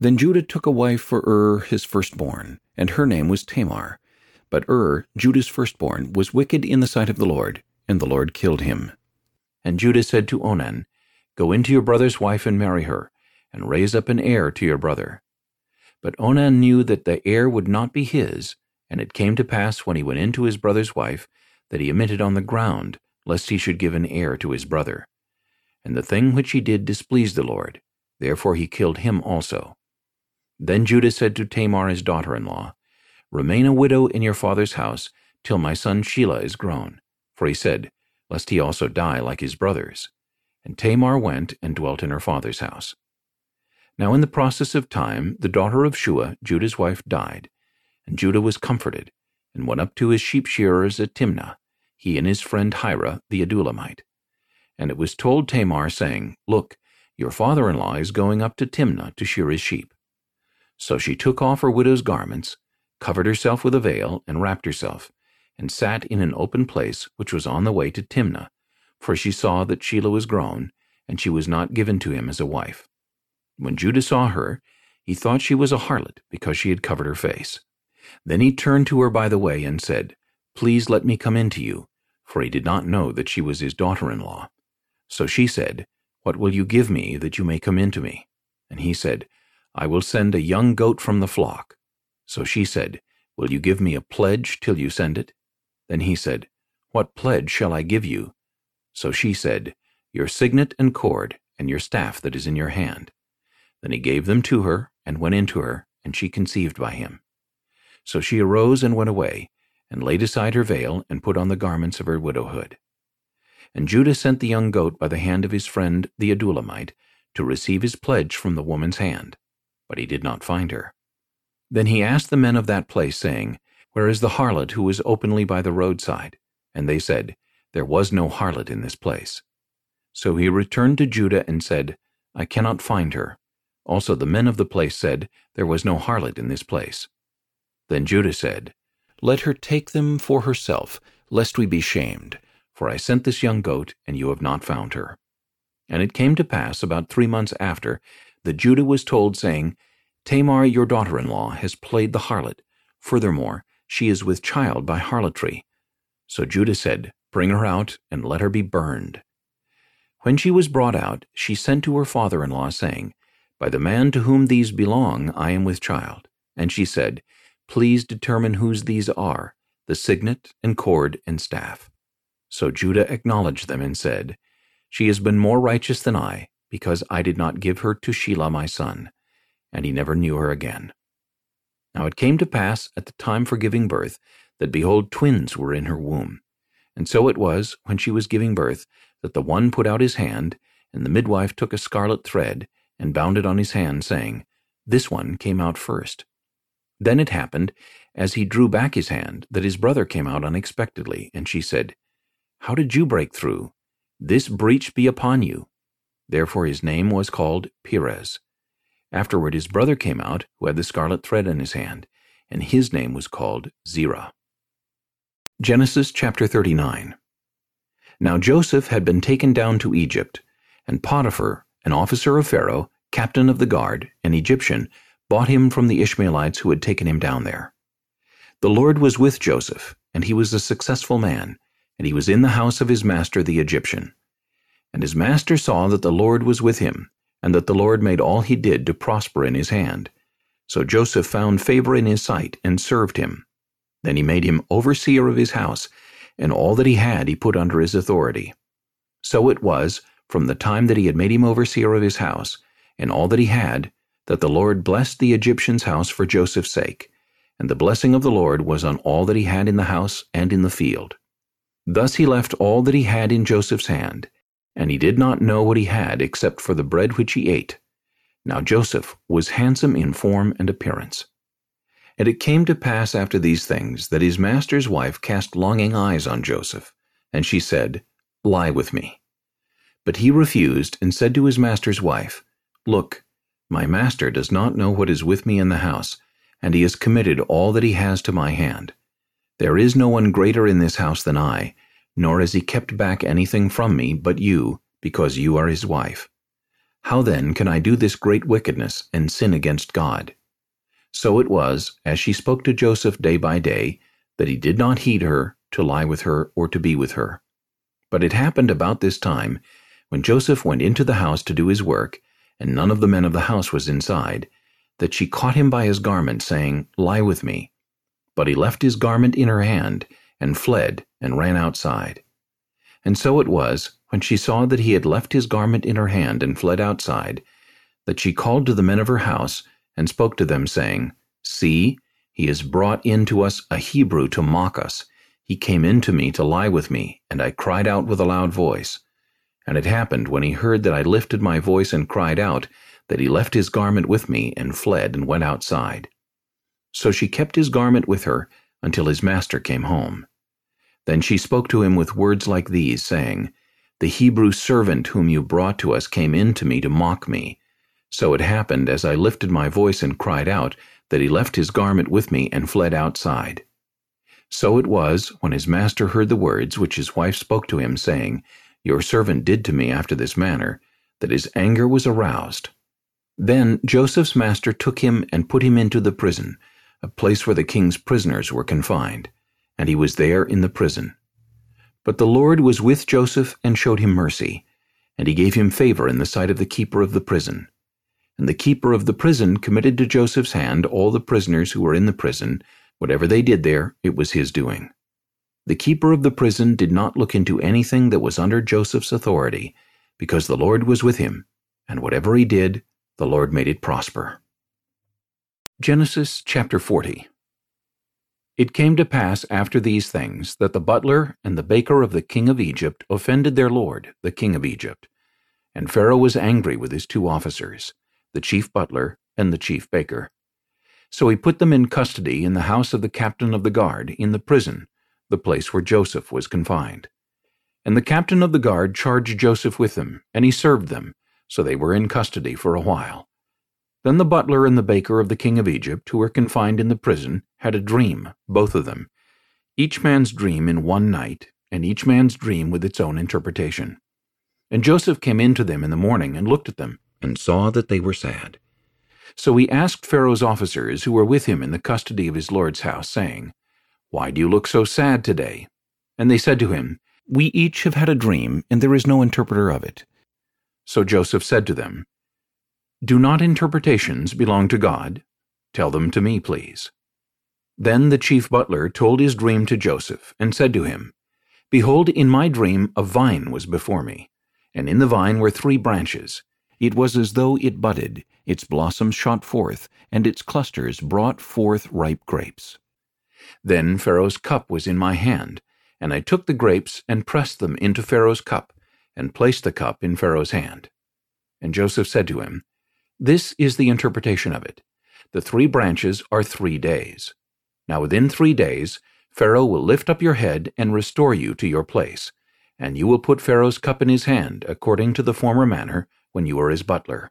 Then Judah took a wife for Ur his firstborn, and her name was Tamar. But Ur, Judah's firstborn, was wicked in the sight of the Lord, and the Lord killed him. And Judah said to Onan, Go into your brother's wife and marry her, and raise up an heir to your brother. But Onan knew that the heir would not be his, and it came to pass when he went in to his brother's wife, that he emitted on the ground, lest he should give an heir to his brother. And the thing which he did displeased the Lord, therefore he killed him also. Then Judah said to Tamar his daughter-in-law, Remain a widow in your father's house till my son Shelah is grown. For he said, Lest he also die like his brothers. And Tamar went and dwelt in her father's house. Now in the process of time the daughter of Shua, Judah's wife, died, and Judah was comforted, and went up to his sheep shearers at Timnah, he and his friend Hira the Adullamite. And it was told Tamar, saying, Look, your father-in-law is going up to Timnah to shear his sheep. So she took off her widow's garments, covered herself with a veil, and wrapped herself, and sat in an open place which was on the way to Timnah, for she saw that Shelah was grown, and she was not given to him as a wife. When Judah saw her, he thought she was a harlot, because she had covered her face. Then he turned to her by the way and said, Please let me come in to you, for he did not know that she was his daughter-in-law. So she said, What will you give me that you may come in to me? And he said, I will send a young goat from the flock. So she said, Will you give me a pledge till you send it? Then he said, What pledge shall I give you? So she said, Your signet and cord, and your staff that is in your hand. Then he gave them to her, and went in to her, and she conceived by him. So she arose and went away, and laid aside her veil, and put on the garments of her widowhood. And Judah sent the young goat by the hand of his friend the Adullamite, to receive his pledge from the woman's hand. But he did not find her. Then he asked the men of that place, saying, Where is the harlot who was openly by the roadside? And they said, There was no harlot in this place. So he returned to Judah and said, I cannot find her. Also the men of the place said, There was no harlot in this place. Then Judah said, Let her take them for herself, lest we be shamed. For I sent this young goat, and you have not found her. And it came to pass about three months after, that Judah was told, saying, Tamar your daughter-in-law has played the harlot. Furthermore, she is with child by harlotry. So Judah said, Bring her out, and let her be burned. When she was brought out, she sent to her father-in-law, saying, By the man to whom these belong I am with child. And she said, Please determine whose these are, the signet, and cord, and staff. So Judah acknowledged them and said, She has been more righteous than I, because I did not give her to Shelah my son and he never knew her again. Now it came to pass at the time for giving birth that behold twins were in her womb, And so it was, when she was giving birth, that the one put out his hand, and the midwife took a scarlet thread, and bound it on his hand, saying, This one came out first. Then it happened, as he drew back his hand, that his brother came out unexpectedly, and she said, How did you break through? This breach be upon you. Therefore his name was called Perez. Afterward his brother came out, who had the scarlet thread in his hand, and his name was called Zerah. Genesis chapter 39 Now Joseph had been taken down to Egypt, and Potiphar, an officer of Pharaoh, captain of the guard, an Egyptian, bought him from the Ishmaelites who had taken him down there. The Lord was with Joseph, and he was a successful man, and he was in the house of his master the Egyptian. And his master saw that the Lord was with him, and that the Lord made all he did to prosper in his hand. So Joseph found favor in his sight, and served him. Then he made him overseer of his house, and all that he had he put under his authority. So it was, from the time that he had made him overseer of his house, and all that he had, that the Lord blessed the Egyptian's house for Joseph's sake, and the blessing of the Lord was on all that he had in the house and in the field. Thus he left all that he had in Joseph's hand, and he did not know what he had except for the bread which he ate. Now Joseph was handsome in form and appearance. And it came to pass after these things that his master's wife cast longing eyes on Joseph, and she said, Lie with me. But he refused, and said to his master's wife, Look, my master does not know what is with me in the house, and he has committed all that he has to my hand. There is no one greater in this house than I, nor has he kept back anything from me but you, because you are his wife. How then can I do this great wickedness and sin against God? So it was, as she spoke to Joseph day by day, that he did not heed her, to lie with her, or to be with her. But it happened about this time, when Joseph went into the house to do his work, and none of the men of the house was inside, that she caught him by his garment, saying, Lie with me. But he left his garment in her hand, and fled, and ran outside. And so it was, when she saw that he had left his garment in her hand, and fled outside, that she called to the men of her house, and spoke to them, saying, See, he has brought in to us a Hebrew to mock us. He came in to me to lie with me, and I cried out with a loud voice. And it happened, when he heard that I lifted my voice and cried out, that he left his garment with me, and fled, and went outside. So she kept his garment with her until his master came home. Then she spoke to him with words like these, saying, The Hebrew servant whom you brought to us came in to me to mock me. So it happened, as I lifted my voice and cried out, that he left his garment with me and fled outside. So it was, when his master heard the words which his wife spoke to him, saying, Your servant did to me after this manner, that his anger was aroused. Then Joseph's master took him and put him into the prison, a place where the king's prisoners were confined, and he was there in the prison. But the Lord was with Joseph and showed him mercy, and he gave him favor in the sight of the keeper of the prison. And the keeper of the prison committed to Joseph's hand all the prisoners who were in the prison. Whatever they did there, it was his doing. The keeper of the prison did not look into anything that was under Joseph's authority, because the Lord was with him, and whatever he did, the Lord made it prosper. Genesis chapter 40 It came to pass after these things that the butler and the baker of the king of Egypt offended their lord, the king of Egypt. And Pharaoh was angry with his two officers, the chief butler and the chief baker. So he put them in custody in the house of the captain of the guard, in the prison, the place where Joseph was confined. And the captain of the guard charged Joseph with them, and he served them, so they were in custody for a while. Then the butler and the baker of the king of Egypt, who were confined in the prison, had a dream, both of them, each man's dream in one night, and each man's dream with its own interpretation. And Joseph came in to them in the morning and looked at them, and saw that they were sad. So he asked Pharaoh's officers who were with him in the custody of his lord's house, saying, Why do you look so sad today? And they said to him, We each have had a dream, and there is no interpreter of it. So Joseph said to them, do not interpretations belong to God? Tell them to me, please. Then the chief butler told his dream to Joseph, and said to him, Behold, in my dream a vine was before me, and in the vine were three branches. It was as though it budded, its blossoms shot forth, and its clusters brought forth ripe grapes. Then Pharaoh's cup was in my hand, And I took the grapes and pressed them into Pharaoh's cup, and placed the cup in Pharaoh's hand. And Joseph said to him, This is the interpretation of it. The three branches are three days. Now within three days Pharaoh will lift up your head and restore you to your place, and you will put Pharaoh's cup in his hand according to the former manner when you were his butler.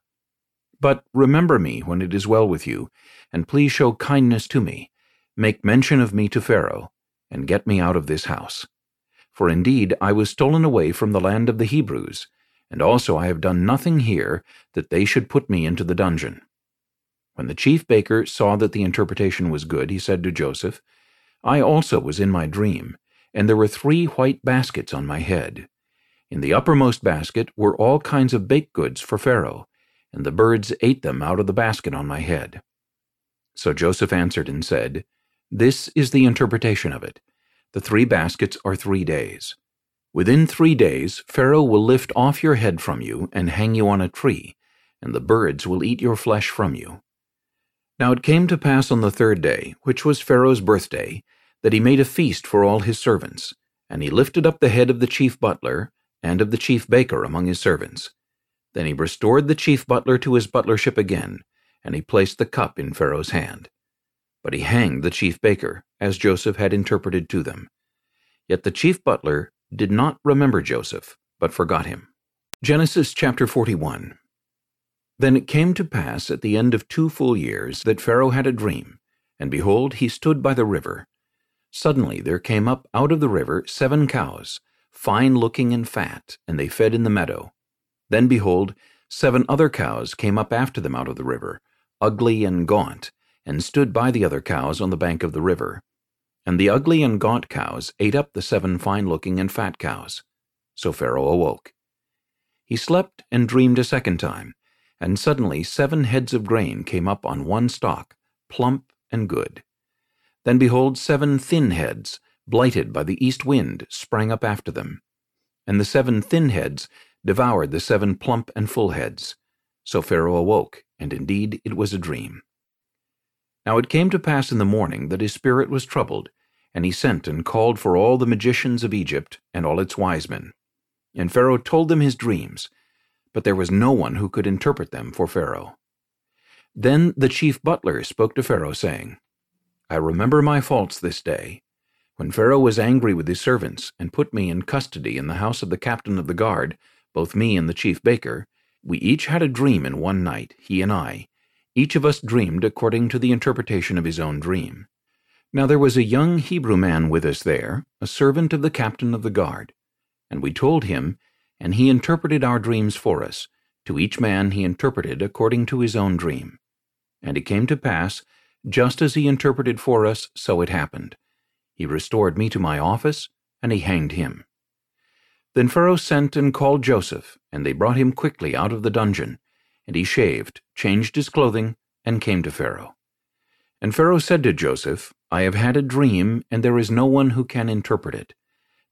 But remember me when it is well with you, and please show kindness to me. Make mention of me to Pharaoh, and get me out of this house. For indeed I was stolen away from the land of the Hebrews, and also I have done nothing here that they should put me into the dungeon. When the chief baker saw that the interpretation was good, he said to Joseph, I also was in my dream, and there were three white baskets on my head. In the uppermost basket were all kinds of baked goods for Pharaoh, and the birds ate them out of the basket on my head. So Joseph answered and said, This is the interpretation of it. The three baskets are three days. Within three days Pharaoh will lift off your head from you and hang you on a tree, and the birds will eat your flesh from you. Now it came to pass on the third day, which was Pharaoh's birthday, that he made a feast for all his servants, and he lifted up the head of the chief butler and of the chief baker among his servants. Then he restored the chief butler to his butlership again, and he placed the cup in Pharaoh's hand. But he hanged the chief baker, as Joseph had interpreted to them. Yet the chief butler did not remember Joseph, but forgot him. Genesis chapter 41 Then it came to pass at the end of two full years that Pharaoh had a dream, and behold, he stood by the river. Suddenly there came up out of the river seven cows, fine-looking and fat, and they fed in the meadow. Then behold, seven other cows came up after them out of the river, ugly and gaunt, and stood by the other cows on the bank of the river. And the ugly and gaunt cows ate up the seven fine-looking and fat cows. So Pharaoh awoke. He slept and dreamed a second time, and suddenly seven heads of grain came up on one stalk, plump and good. Then behold, seven thin heads, blighted by the east wind, sprang up after them. And the seven thin heads devoured the seven plump and full heads. So Pharaoh awoke, and indeed it was a dream. Now it came to pass in the morning that his spirit was troubled, and he sent and called for all the magicians of Egypt and all its wise men. And Pharaoh told them his dreams, but there was no one who could interpret them for Pharaoh. Then the chief butler spoke to Pharaoh, saying, I remember my faults this day, when Pharaoh was angry with his servants, and put me in custody in the house of the captain of the guard, both me and the chief baker, we each had a dream in one night, he and I. Each of us dreamed according to the interpretation of his own dream. Now there was a young Hebrew man with us there, a servant of the captain of the guard. And we told him, and he interpreted our dreams for us. To each man he interpreted according to his own dream. And it came to pass, just as he interpreted for us, so it happened. He restored me to my office, and he hanged him. Then Pharaoh sent and called Joseph, and they brought him quickly out of the dungeon. And he shaved, changed his clothing, and came to Pharaoh. And Pharaoh said to Joseph, I have had a dream, and there is no one who can interpret it.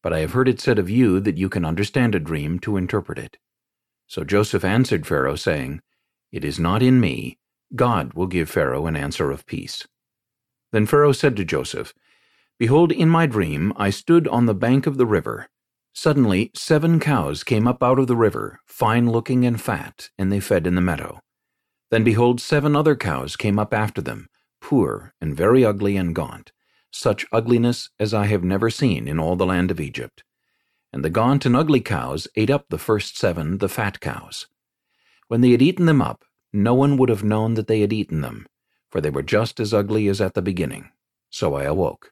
But I have heard it said of you that you can understand a dream to interpret it. So Joseph answered Pharaoh, saying, It is not in me. God will give Pharaoh an answer of peace. Then Pharaoh said to Joseph, Behold, in my dream I stood on the bank of the river, Suddenly seven cows came up out of the river, fine-looking and fat, and they fed in the meadow. Then behold, seven other cows came up after them, poor and very ugly and gaunt, such ugliness as I have never seen in all the land of Egypt. And the gaunt and ugly cows ate up the first seven, the fat cows. When they had eaten them up, no one would have known that they had eaten them, for they were just as ugly as at the beginning. So I awoke.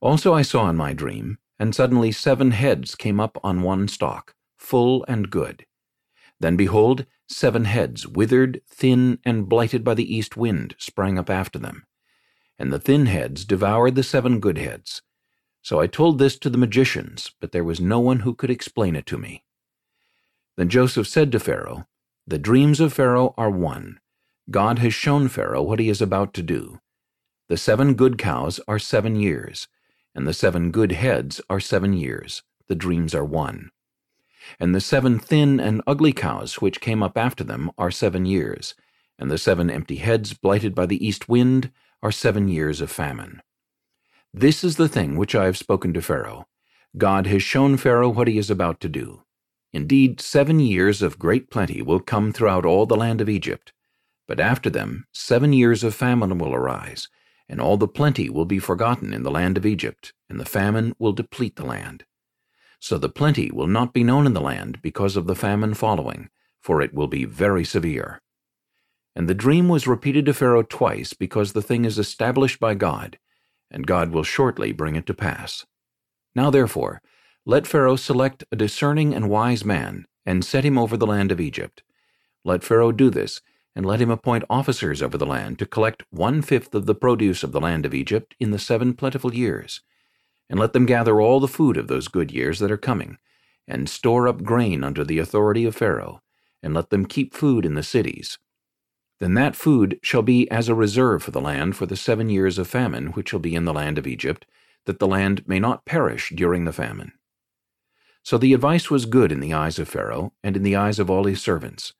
Also I saw in my dream and suddenly seven heads came up on one stalk, full and good. Then behold, seven heads, withered, thin, and blighted by the east wind, sprang up after them. And the thin heads devoured the seven good heads. So I told this to the magicians, but there was no one who could explain it to me. Then Joseph said to Pharaoh, The dreams of Pharaoh are one. God has shown Pharaoh what he is about to do. The seven good cows are seven years, and the seven good heads are seven years. The dreams are one. And the seven thin and ugly cows which came up after them are seven years, and the seven empty heads blighted by the east wind are seven years of famine. This is the thing which I have spoken to Pharaoh, God has shown Pharaoh what he is about to do. Indeed, seven years of great plenty will come throughout all the land of Egypt. But after them seven years of famine will arise, and all the plenty will be forgotten in the land of Egypt, and the famine will deplete the land. So the plenty will not be known in the land because of the famine following, for it will be very severe. And the dream was repeated to Pharaoh twice because the thing is established by God, and God will shortly bring it to pass. Now therefore, let Pharaoh select a discerning and wise man, and set him over the land of Egypt. Let Pharaoh do this, and let him appoint officers over the land to collect one-fifth of the produce of the land of Egypt in the seven plentiful years, and let them gather all the food of those good years that are coming, and store up grain under the authority of Pharaoh, and let them keep food in the cities. Then that food shall be as a reserve for the land for the seven years of famine which shall be in the land of Egypt, that the land may not perish during the famine. So the advice was good in the eyes of Pharaoh, and in the eyes of all his servants.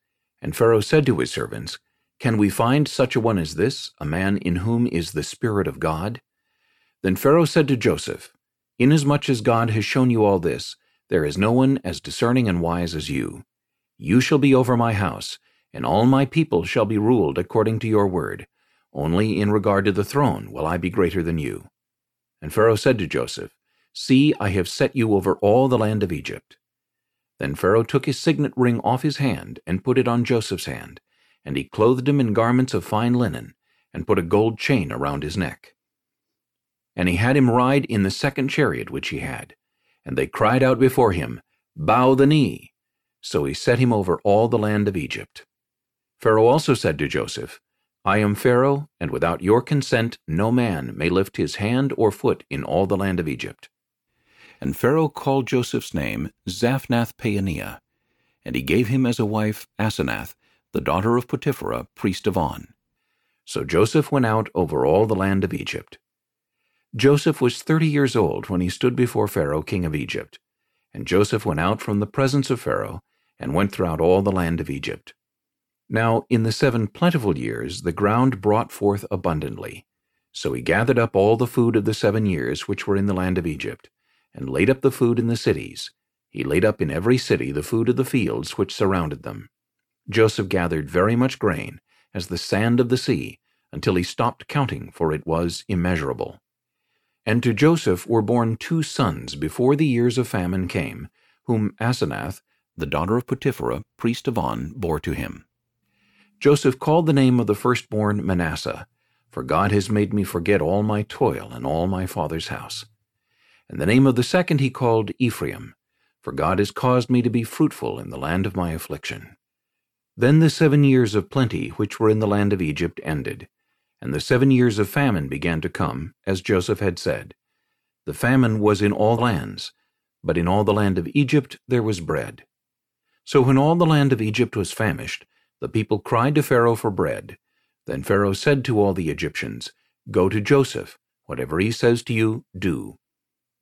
And Pharaoh said to his servants, Can we find such a one as this, a man in whom is the Spirit of God? Then Pharaoh said to Joseph, Inasmuch as God has shown you all this, there is no one as discerning and wise as you. You shall be over my house, and all my people shall be ruled according to your word. Only in regard to the throne will I be greater than you. And Pharaoh said to Joseph, See, I have set you over all the land of Egypt. Then Pharaoh took his signet ring off his hand, and put it on Joseph's hand, and he clothed him in garments of fine linen, and put a gold chain around his neck. And he had him ride in the second chariot which he had. And they cried out before him, Bow the knee. So he set him over all the land of Egypt. Pharaoh also said to Joseph, I am Pharaoh, and without your consent no man may lift his hand or foot in all the land of Egypt. And Pharaoh called Joseph's name Zaphnath-Paaneah, and he gave him as a wife Asenath, the daughter of Potipherah, priest of On. So Joseph went out over all the land of Egypt. Joseph was thirty years old when he stood before Pharaoh king of Egypt. And Joseph went out from the presence of Pharaoh, and went throughout all the land of Egypt. Now in the seven plentiful years the ground brought forth abundantly. So he gathered up all the food of the seven years which were in the land of Egypt, and laid up the food in the cities. He laid up in every city the food of the fields which surrounded them. Joseph gathered very much grain, as the sand of the sea, until he stopped counting, for it was immeasurable. And to Joseph were born two sons before the years of famine came, whom Asenath, the daughter of Potipherah, priest of On, bore to him. Joseph called the name of the firstborn Manasseh, for God has made me forget all my toil and all my father's house. And the name of the second he called Ephraim, for God has caused me to be fruitful in the land of my affliction. Then the seven years of plenty which were in the land of Egypt ended, and the seven years of famine began to come, as Joseph had said. The famine was in all lands, but in all the land of Egypt there was bread. So when all the land of Egypt was famished, the people cried to Pharaoh for bread. Then Pharaoh said to all the Egyptians, Go to Joseph. Whatever he says to you, do.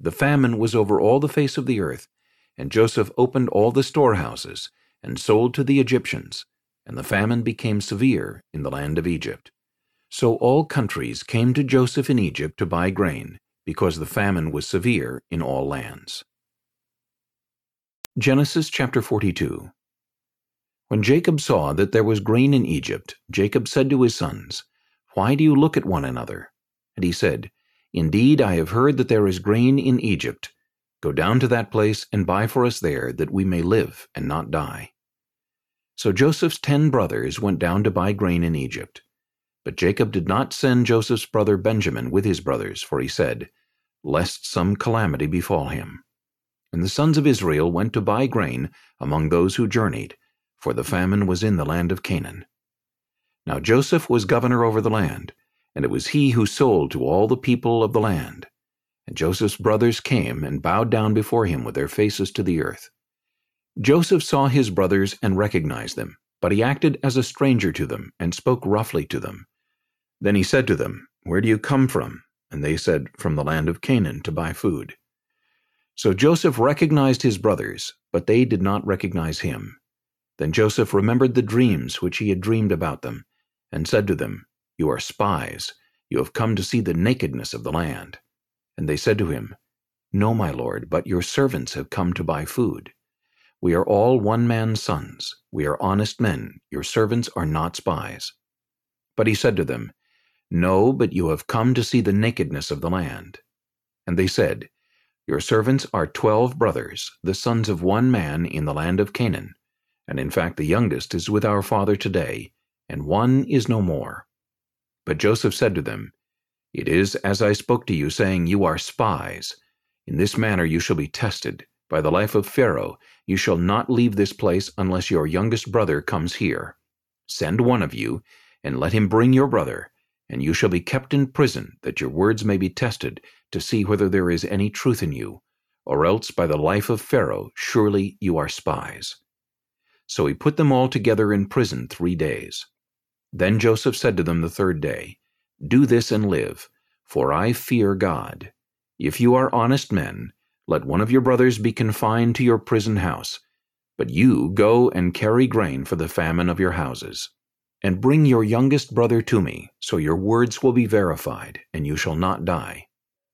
The famine was over all the face of the earth, and Joseph opened all the storehouses, and sold to the Egyptians, and the famine became severe in the land of Egypt. So all countries came to Joseph in Egypt to buy grain, because the famine was severe in all lands. Genesis chapter 42 When Jacob saw that there was grain in Egypt, Jacob said to his sons, Why do you look at one another? And he said, Indeed, I have heard that there is grain in Egypt. Go down to that place and buy for us there, that we may live and not die. So Joseph's ten brothers went down to buy grain in Egypt. But Jacob did not send Joseph's brother Benjamin with his brothers, for he said, Lest some calamity befall him. And the sons of Israel went to buy grain among those who journeyed, for the famine was in the land of Canaan. Now Joseph was governor over the land, and it was he who sold to all the people of the land. And Joseph's brothers came and bowed down before him with their faces to the earth. Joseph saw his brothers and recognized them, but he acted as a stranger to them and spoke roughly to them. Then he said to them, Where do you come from? And they said, From the land of Canaan to buy food. So Joseph recognized his brothers, but they did not recognize him. Then Joseph remembered the dreams which he had dreamed about them, and said to them, You are spies. You have come to see the nakedness of the land. And they said to him, No, my lord, but your servants have come to buy food. We are all one man's sons. We are honest men. Your servants are not spies. But he said to them, No, but you have come to see the nakedness of the land. And they said, Your servants are twelve brothers, the sons of one man in the land of Canaan. And in fact the youngest is with our father today, and one is no more. But Joseph said to them, It is as I spoke to you, saying, You are spies. In this manner you shall be tested. By the life of Pharaoh, you shall not leave this place unless your youngest brother comes here. Send one of you, and let him bring your brother, and you shall be kept in prison, that your words may be tested, to see whether there is any truth in you, or else by the life of Pharaoh surely you are spies. So he put them all together in prison three days. Then Joseph said to them the third day, Do this and live, for I fear God. If you are honest men, let one of your brothers be confined to your prison house, but you go and carry grain for the famine of your houses. And bring your youngest brother to me, so your words will be verified, and you shall not die.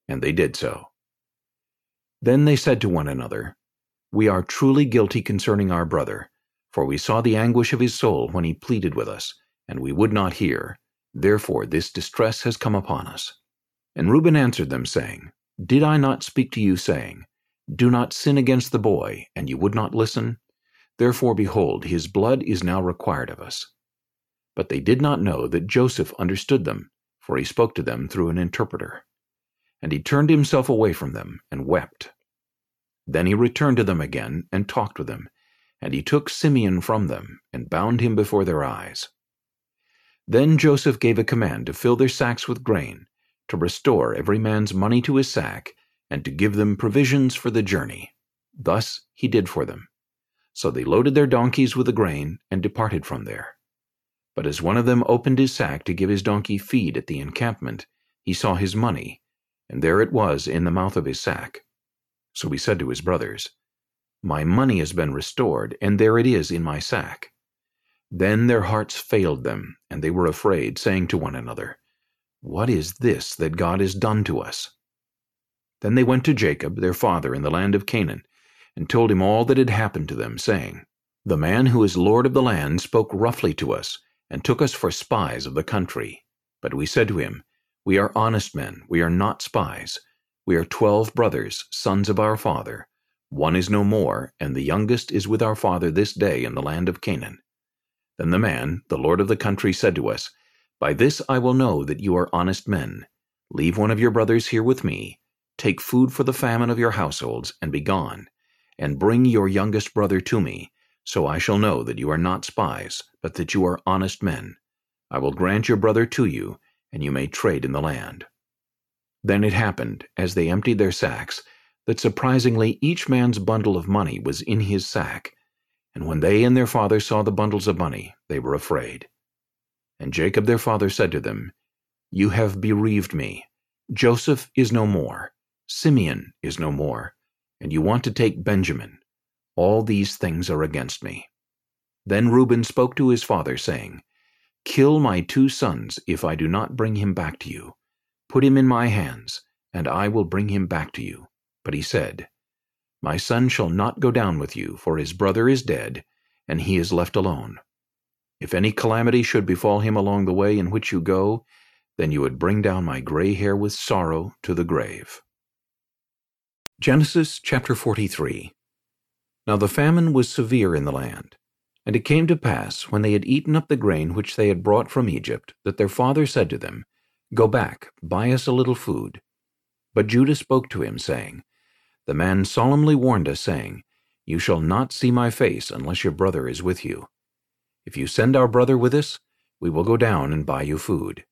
And they did so. Then they said to one another, We are truly guilty concerning our brother, for we saw the anguish of his soul when he pleaded with us, and we would not hear. Therefore this distress has come upon us. And Reuben answered them, saying, did I not speak to you, saying, Do not sin against the boy, and you would not listen? Therefore, behold, his blood is now required of us. But they did not know that Joseph understood them, for he spoke to them through an interpreter. And he turned himself away from them, and wept. Then he returned to them again, and talked with them. And he took Simeon from them, and bound him before their eyes. Then Joseph gave a command to fill their sacks with grain, to restore every man's money to his sack, and to give them provisions for the journey. Thus he did for them. So they loaded their donkeys with the grain, and departed from there. But as one of them opened his sack to give his donkey feed at the encampment, he saw his money, and there it was in the mouth of his sack. So he said to his brothers, My money has been restored, and there it is in my sack. Then their hearts failed them, and they were afraid, saying to one another, what is this that God has done to us? Then they went to Jacob, their father, in the land of Canaan, and told him all that had happened to them, saying, The man who is lord of the land spoke roughly to us, and took us for spies of the country. But we said to him, We are honest men, we are not spies. We are twelve brothers, sons of our father. One is no more, and the youngest is with our father this day in the land of Canaan. Then the man, the lord of the country, said to us, by this I will know that you are honest men. Leave one of your brothers here with me. Take food for the famine of your households, and be gone. And bring your youngest brother to me, so I shall know that you are not spies, but that you are honest men. I will grant your brother to you, and you may trade in the land. Then it happened, as they emptied their sacks, that surprisingly each man's bundle of money was in his sack. And when they and their father saw the bundles of money, they were afraid. And Jacob their father said to them, You have bereaved me. Joseph is no more. Simeon is no more. And you want to take Benjamin. All these things are against me. Then Reuben spoke to his father, saying, Kill my two sons if I do not bring him back to you. Put him in my hands, and I will bring him back to you. But he said, My son shall not go down with you, for his brother is dead, and he is left alone. If any calamity should befall him along the way in which you go, then you would bring down my gray hair with sorrow to the grave. Genesis chapter 43 Now the famine was severe in the land. And it came to pass, when they had eaten up the grain which they had brought from Egypt, that their father said to them, Go back, buy us a little food. But Judah spoke to him, saying, The man solemnly warned us, saying, You shall not see my face unless your brother is with you. If you send our brother with us, we will go down and buy you food.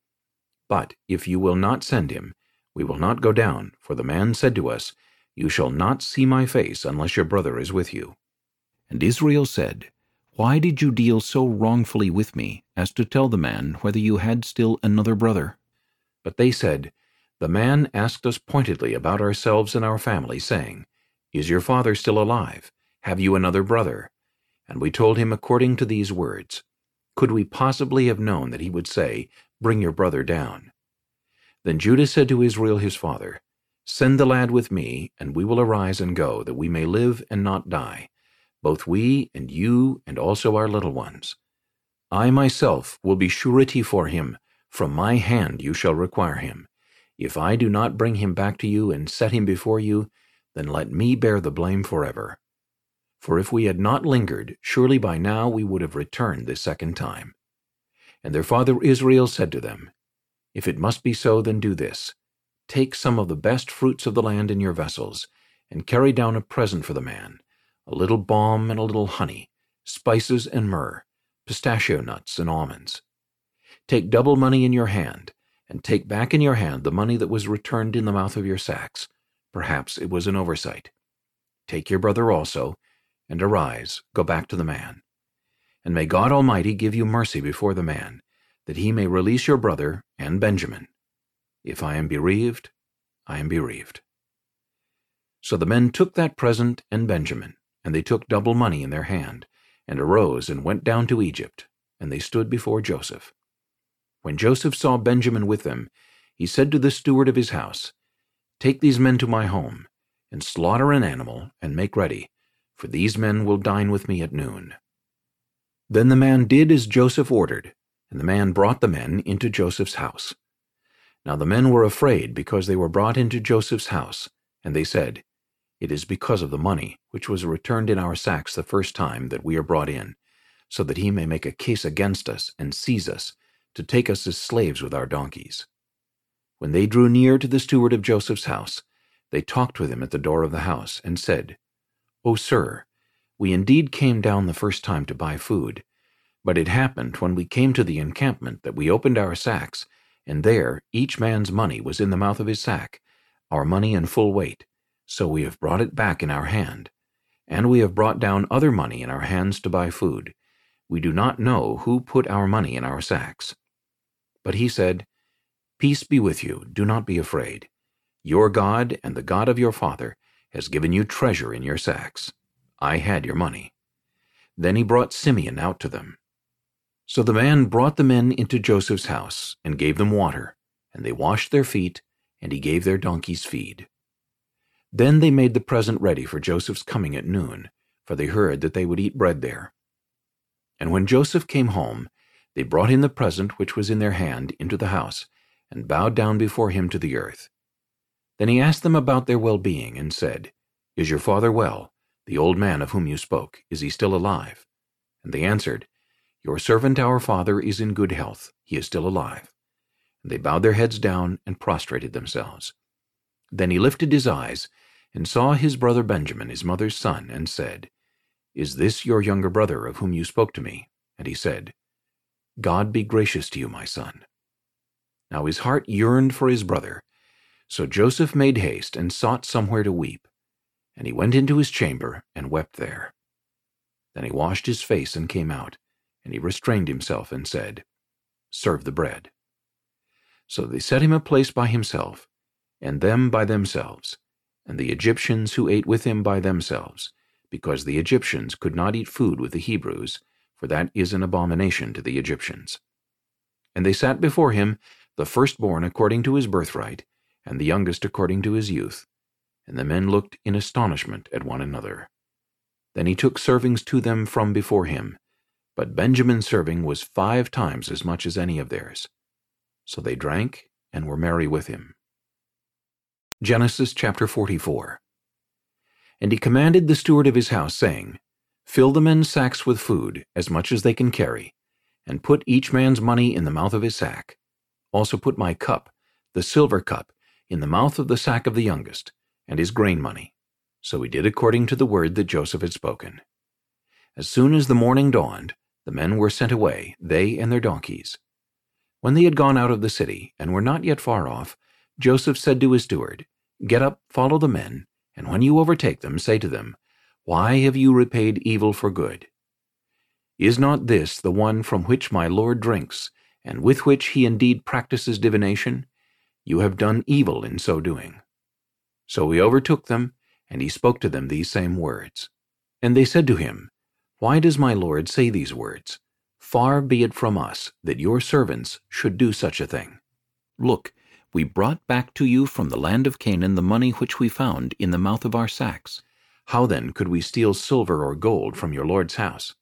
But if you will not send him, we will not go down, for the man said to us, You shall not see my face unless your brother is with you. And Israel said, Why did you deal so wrongfully with me, as to tell the man whether you had still another brother? But they said, The man asked us pointedly about ourselves and our family, saying, Is your father still alive? Have you another brother? And we told him according to these words. Could we possibly have known that he would say, Bring your brother down? Then Judah said to Israel his father, Send the lad with me, and we will arise and go, that we may live and not die, both we and you and also our little ones. I myself will be surety for him. From my hand you shall require him. If I do not bring him back to you and set him before you, then let me bear the blame forever. For if we had not lingered, surely by now we would have returned the second time. And their father Israel said to them, If it must be so, then do this. Take some of the best fruits of the land in your vessels, and carry down a present for the man, a little balm and a little honey, spices and myrrh, pistachio nuts and almonds. Take double money in your hand, and take back in your hand the money that was returned in the mouth of your sacks. Perhaps it was an oversight. Take your brother also, and arise, go back to the man. And may God Almighty give you mercy before the man, that he may release your brother and Benjamin. If I am bereaved, I am bereaved. So the men took that present and Benjamin, and they took double money in their hand, and arose and went down to Egypt, and they stood before Joseph. When Joseph saw Benjamin with them, he said to the steward of his house, Take these men to my home, and slaughter an animal, and make ready, for these men will dine with me at noon. Then the man did as Joseph ordered, and the man brought the men into Joseph's house. Now the men were afraid because they were brought into Joseph's house, and they said, It is because of the money, which was returned in our sacks the first time that we are brought in, so that he may make a case against us and seize us, to take us as slaves with our donkeys. When they drew near to the steward of Joseph's house, they talked with him at the door of the house, and said, O sir, we indeed came down the first time to buy food, but it happened when we came to the encampment that we opened our sacks, and there each man's money was in the mouth of his sack, our money in full weight, so we have brought it back in our hand. And we have brought down other money in our hands to buy food. We do not know who put our money in our sacks. But he said, Peace be with you, do not be afraid. Your God and the God of your father has given you treasure in your sacks. I had your money. Then he brought Simeon out to them. So the man brought the men into Joseph's house, and gave them water, and they washed their feet, and he gave their donkeys feed. Then they made the present ready for Joseph's coming at noon, for they heard that they would eat bread there. And when Joseph came home, they brought him the present which was in their hand into the house, and bowed down before him to the earth. Then he asked them about their well-being, and said, Is your father well, the old man of whom you spoke? Is he still alive? And they answered, Your servant our father is in good health, he is still alive. And they bowed their heads down and prostrated themselves. Then he lifted his eyes, and saw his brother Benjamin, his mother's son, and said, Is this your younger brother of whom you spoke to me? And he said, God be gracious to you, my son. Now his heart yearned for his brother. So Joseph made haste and sought somewhere to weep. And he went into his chamber and wept there. Then he washed his face and came out, and he restrained himself and said, Serve the bread. So they set him a place by himself, and them by themselves, and the Egyptians who ate with him by themselves, because the Egyptians could not eat food with the Hebrews, for that is an abomination to the Egyptians. And they sat before him, the firstborn according to his birthright, and the youngest according to his youth. And the men looked in astonishment at one another. Then he took servings to them from before him, but Benjamin's serving was five times as much as any of theirs. So they drank and were merry with him. Genesis chapter 44 And he commanded the steward of his house, saying, Fill the men's sacks with food, as much as they can carry, and put each man's money in the mouth of his sack. Also put my cup, the silver cup, in the mouth of the sack of the youngest, and his grain money. So he did according to the word that Joseph had spoken. As soon as the morning dawned, the men were sent away, they and their donkeys. When they had gone out of the city, and were not yet far off, Joseph said to his steward, Get up, follow the men, and when you overtake them, say to them, why have you repaid evil for good? Is not this the one from which my Lord drinks, and with which he indeed practices divination? You have done evil in so doing. So he overtook them, and he spoke to them these same words. And they said to him, Why does my Lord say these words? Far be it from us that your servants should do such a thing. Look, we brought back to you from the land of Canaan the money which we found in the mouth of our sacks. How then could we steal silver or gold from your Lord's house?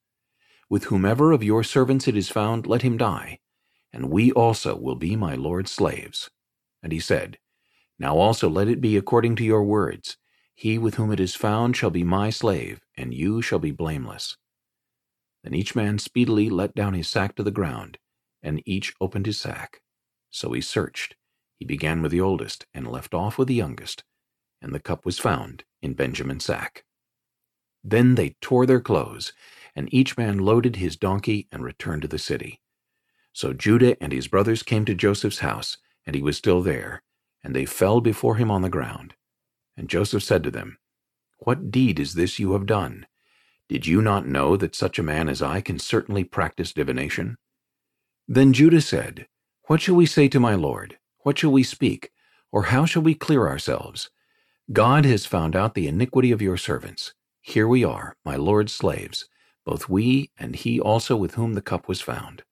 With whomever of your servants it is found, let him die, and we also will be my Lord's slaves. And he said, Now also let it be according to your words. He with whom it is found shall be my slave, and you shall be blameless. Then each man speedily let down his sack to the ground, and each opened his sack. So he searched. He began with the oldest, and left off with the youngest. And the cup was found in Benjamin's sack. Then they tore their clothes, and each man loaded his donkey and returned to the city. So Judah and his brothers came to Joseph's house, and he was still there, and they fell before him on the ground. And Joseph said to them, What deed is this you have done? Did you not know that such a man as I can certainly practice divination? Then Judah said, What shall we say to my lord? What shall we speak? Or how shall we clear ourselves? God has found out the iniquity of your servants. Here we are, my lord's slaves, both we and he also with whom the cup was found.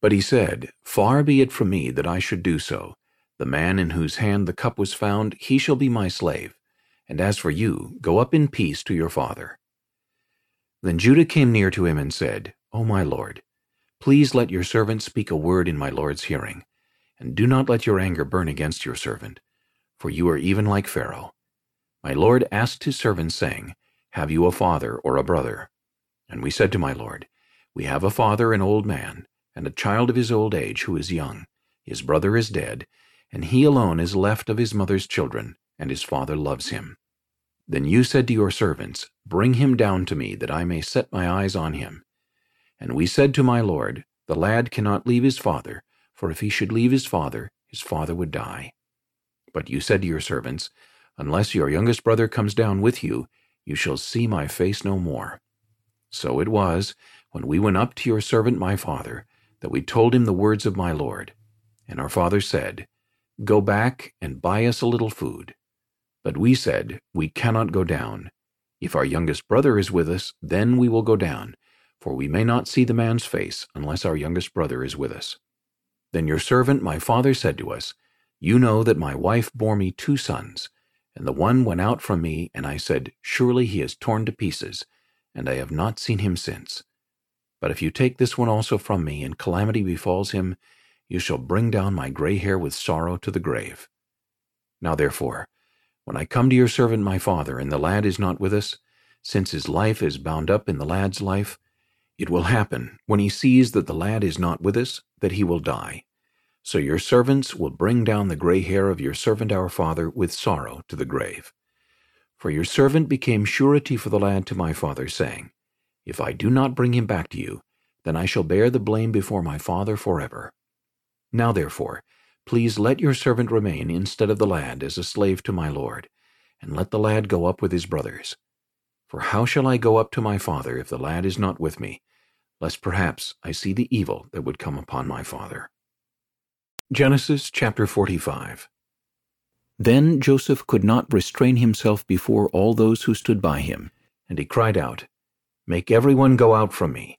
But he said, Far be it from me that I should do so. The man in whose hand the cup was found, he shall be my slave. And as for you, go up in peace to your father. Then Judah came near to him and said, O my lord, please let your servant speak a word in my lord's hearing, and do not let your anger burn against your servant, for you are even like Pharaoh. My lord asked his servants, saying, Have you a father or a brother? And we said to my lord, We have a father, an old man, and a child of his old age who is young. His brother is dead, and he alone is left of his mother's children, and his father loves him. Then you said to your servants, Bring him down to me, that I may set my eyes on him. And we said to my lord, The lad cannot leave his father, for if he should leave his father, his father would die. But you said to your servants, Unless your youngest brother comes down with you, you shall see my face no more. So it was, when we went up to your servant my father, that we told him the words of my Lord. And our father said, Go back and buy us a little food. But we said, We cannot go down. If our youngest brother is with us, then we will go down, for we may not see the man's face unless our youngest brother is with us. Then your servant my father said to us, You know that my wife bore me two sons, and the one went out from me, and I said, Surely he is torn to pieces, and I have not seen him since. But if you take this one also from me, and calamity befalls him, you shall bring down my gray hair with sorrow to the grave. Now therefore, when I come to your servant my father, and the lad is not with us, since his life is bound up in the lad's life, it will happen, when he sees that the lad is not with us, that he will die. So your servants will bring down the gray hair of your servant our father with sorrow to the grave. For your servant became surety for the lad to my father, saying, If I do not bring him back to you, then I shall bear the blame before my father forever. Now therefore, please let your servant remain instead of the lad as a slave to my lord, and let the lad go up with his brothers. For how shall I go up to my father if the lad is not with me, lest perhaps I see the evil that would come upon my father? Genesis chapter 45 then Joseph could not restrain himself before all those who stood by him, and he cried out, Make every one go out from me.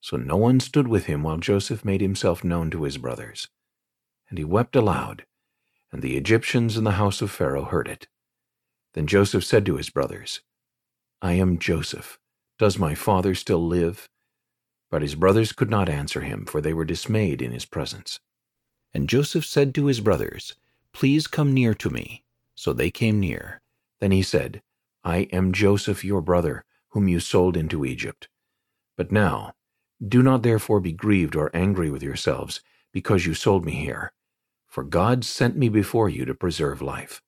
So no one stood with him while Joseph made himself known to his brothers. And he wept aloud, and the Egyptians in the house of Pharaoh heard it. Then Joseph said to his brothers, I am Joseph. Does my father still live? But his brothers could not answer him, for they were dismayed in his presence. And Joseph said to his brothers, Please come near to me. So they came near. Then he said, I am Joseph your brother, whom you sold into Egypt. But now, do not therefore be grieved or angry with yourselves, because you sold me here. For God sent me before you to preserve life.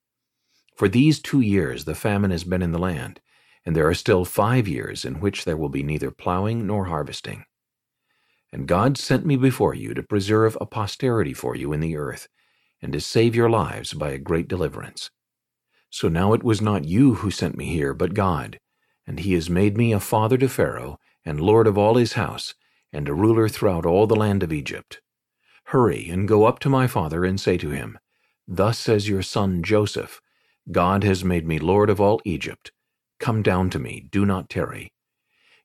For these two years the famine has been in the land, and there are still five years in which there will be neither plowing nor harvesting. And God sent me before you to preserve a posterity for you in the earth, and to save your lives by a great deliverance. So now it was not you who sent me here, but God, and he has made me a father to Pharaoh, and lord of all his house, and a ruler throughout all the land of Egypt. Hurry and go up to my father and say to him, Thus says your son Joseph, God has made me lord of all Egypt. Come down to me, do not tarry.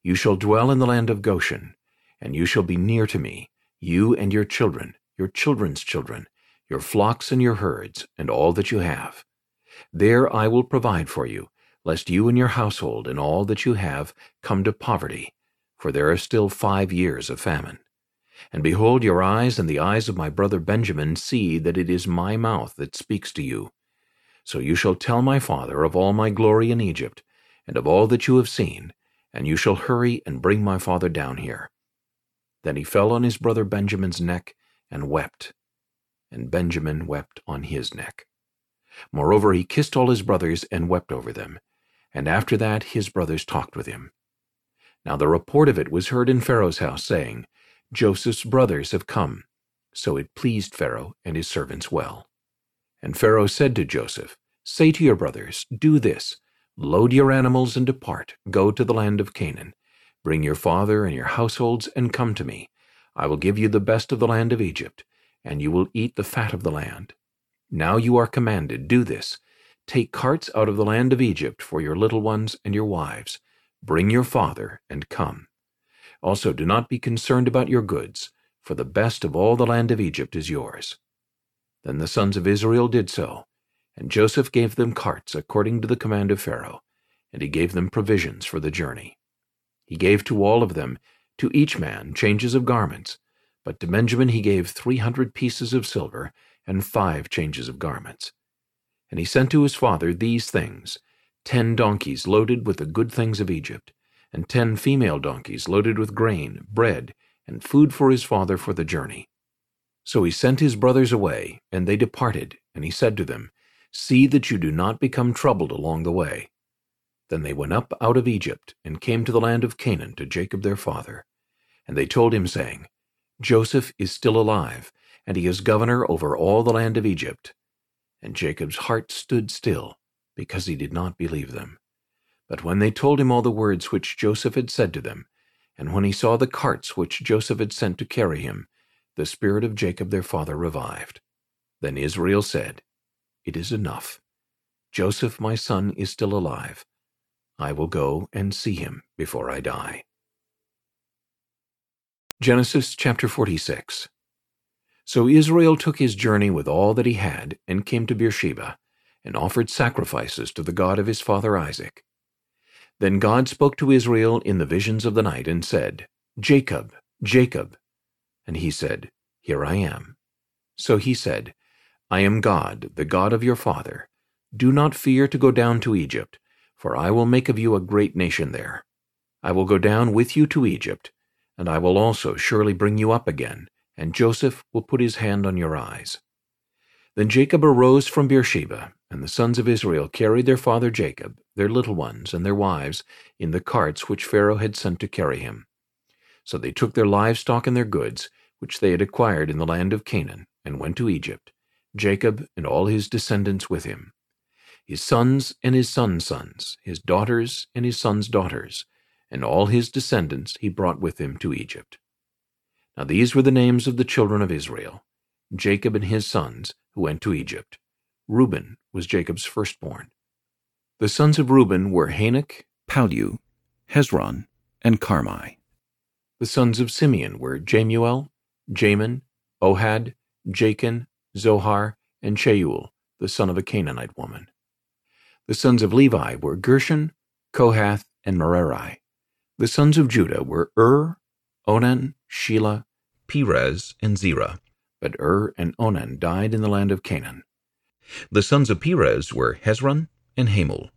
You shall dwell in the land of Goshen, and you shall be near to me, you and your children, your children's children, your flocks and your herds, and all that you have. There I will provide for you, lest you and your household and all that you have come to poverty, for there are still five years of famine. And behold, your eyes and the eyes of my brother Benjamin see that it is my mouth that speaks to you. So you shall tell my father of all my glory in Egypt, and of all that you have seen, and you shall hurry and bring my father down here. Then he fell on his brother Benjamin's neck and wept, and Benjamin wept on his neck. Moreover, he kissed all his brothers and wept over them, and after that his brothers talked with him. Now the report of it was heard in Pharaoh's house, saying, Joseph's brothers have come. So it pleased Pharaoh and his servants well. And Pharaoh said to Joseph, Say to your brothers, Do this, load your animals and depart, go to the land of Canaan. Bring your father and your households and come to me. I will give you the best of the land of Egypt, and you will eat the fat of the land. Now you are commanded, do this. Take carts out of the land of Egypt for your little ones and your wives, Bring your father, and come. Also do not be concerned about your goods, for the best of all the land of Egypt is yours. Then the sons of Israel did so, and Joseph gave them carts according to the command of Pharaoh, and he gave them provisions for the journey. He gave to all of them, to each man, changes of garments, but to Benjamin he gave three hundred pieces of silver and five changes of garments. And he sent to his father these things, ten donkeys loaded with the good things of Egypt, and ten female donkeys loaded with grain, bread, and food for his father for the journey. So he sent his brothers away, and they departed, and he said to them, See that you do not become troubled along the way. Then they went up out of Egypt, and came to the land of Canaan to Jacob their father. And they told him, saying, Joseph is still alive, and he is governor over all the land of Egypt. And Jacob's heart stood still, because he did not believe them. But when they told him all the words which Joseph had said to them, and when he saw the carts which Joseph had sent to carry him, the spirit of Jacob their father revived. Then Israel said, It is enough. Joseph my son is still alive. I will go and see him before I die. Genesis chapter 46 So Israel took his journey with all that he had, and came to Beersheba, and offered sacrifices to the God of his father Isaac. Then God spoke to Israel in the visions of the night and said, Jacob, Jacob. And he said, Here I am. So he said, I am God, the God of your father. Do not fear to go down to Egypt, for I will make of you a great nation there. I will go down with you to Egypt, and I will also surely bring you up again, and Joseph will put his hand on your eyes. Then Jacob arose from Beersheba, and the sons of Israel carried their father Jacob, their little ones, and their wives, in the carts which Pharaoh had sent to carry him. So they took their livestock and their goods, which they had acquired in the land of Canaan, and went to Egypt, Jacob and all his descendants with him. His sons and his sons' sons, his daughters and his sons' daughters, and all his descendants he brought with him to Egypt. Now these were the names of the children of Israel, Jacob and his sons, who went to Egypt. Reuben was Jacob's firstborn. The sons of Reuben were Hanoch, Pallu, Hezron, and Carmi. The sons of Simeon were Jemuel, Jamin, Ohad, Jachin, Zohar, and Shaul, the son of a Canaanite woman. The sons of Levi were Gershon, Kohath, and Merari. The sons of Judah were Ur, Onan, Shelah, Perez, and Zerah but Ur and Onan died in the land of Canaan. The sons of Perez were Hezron and Hamul.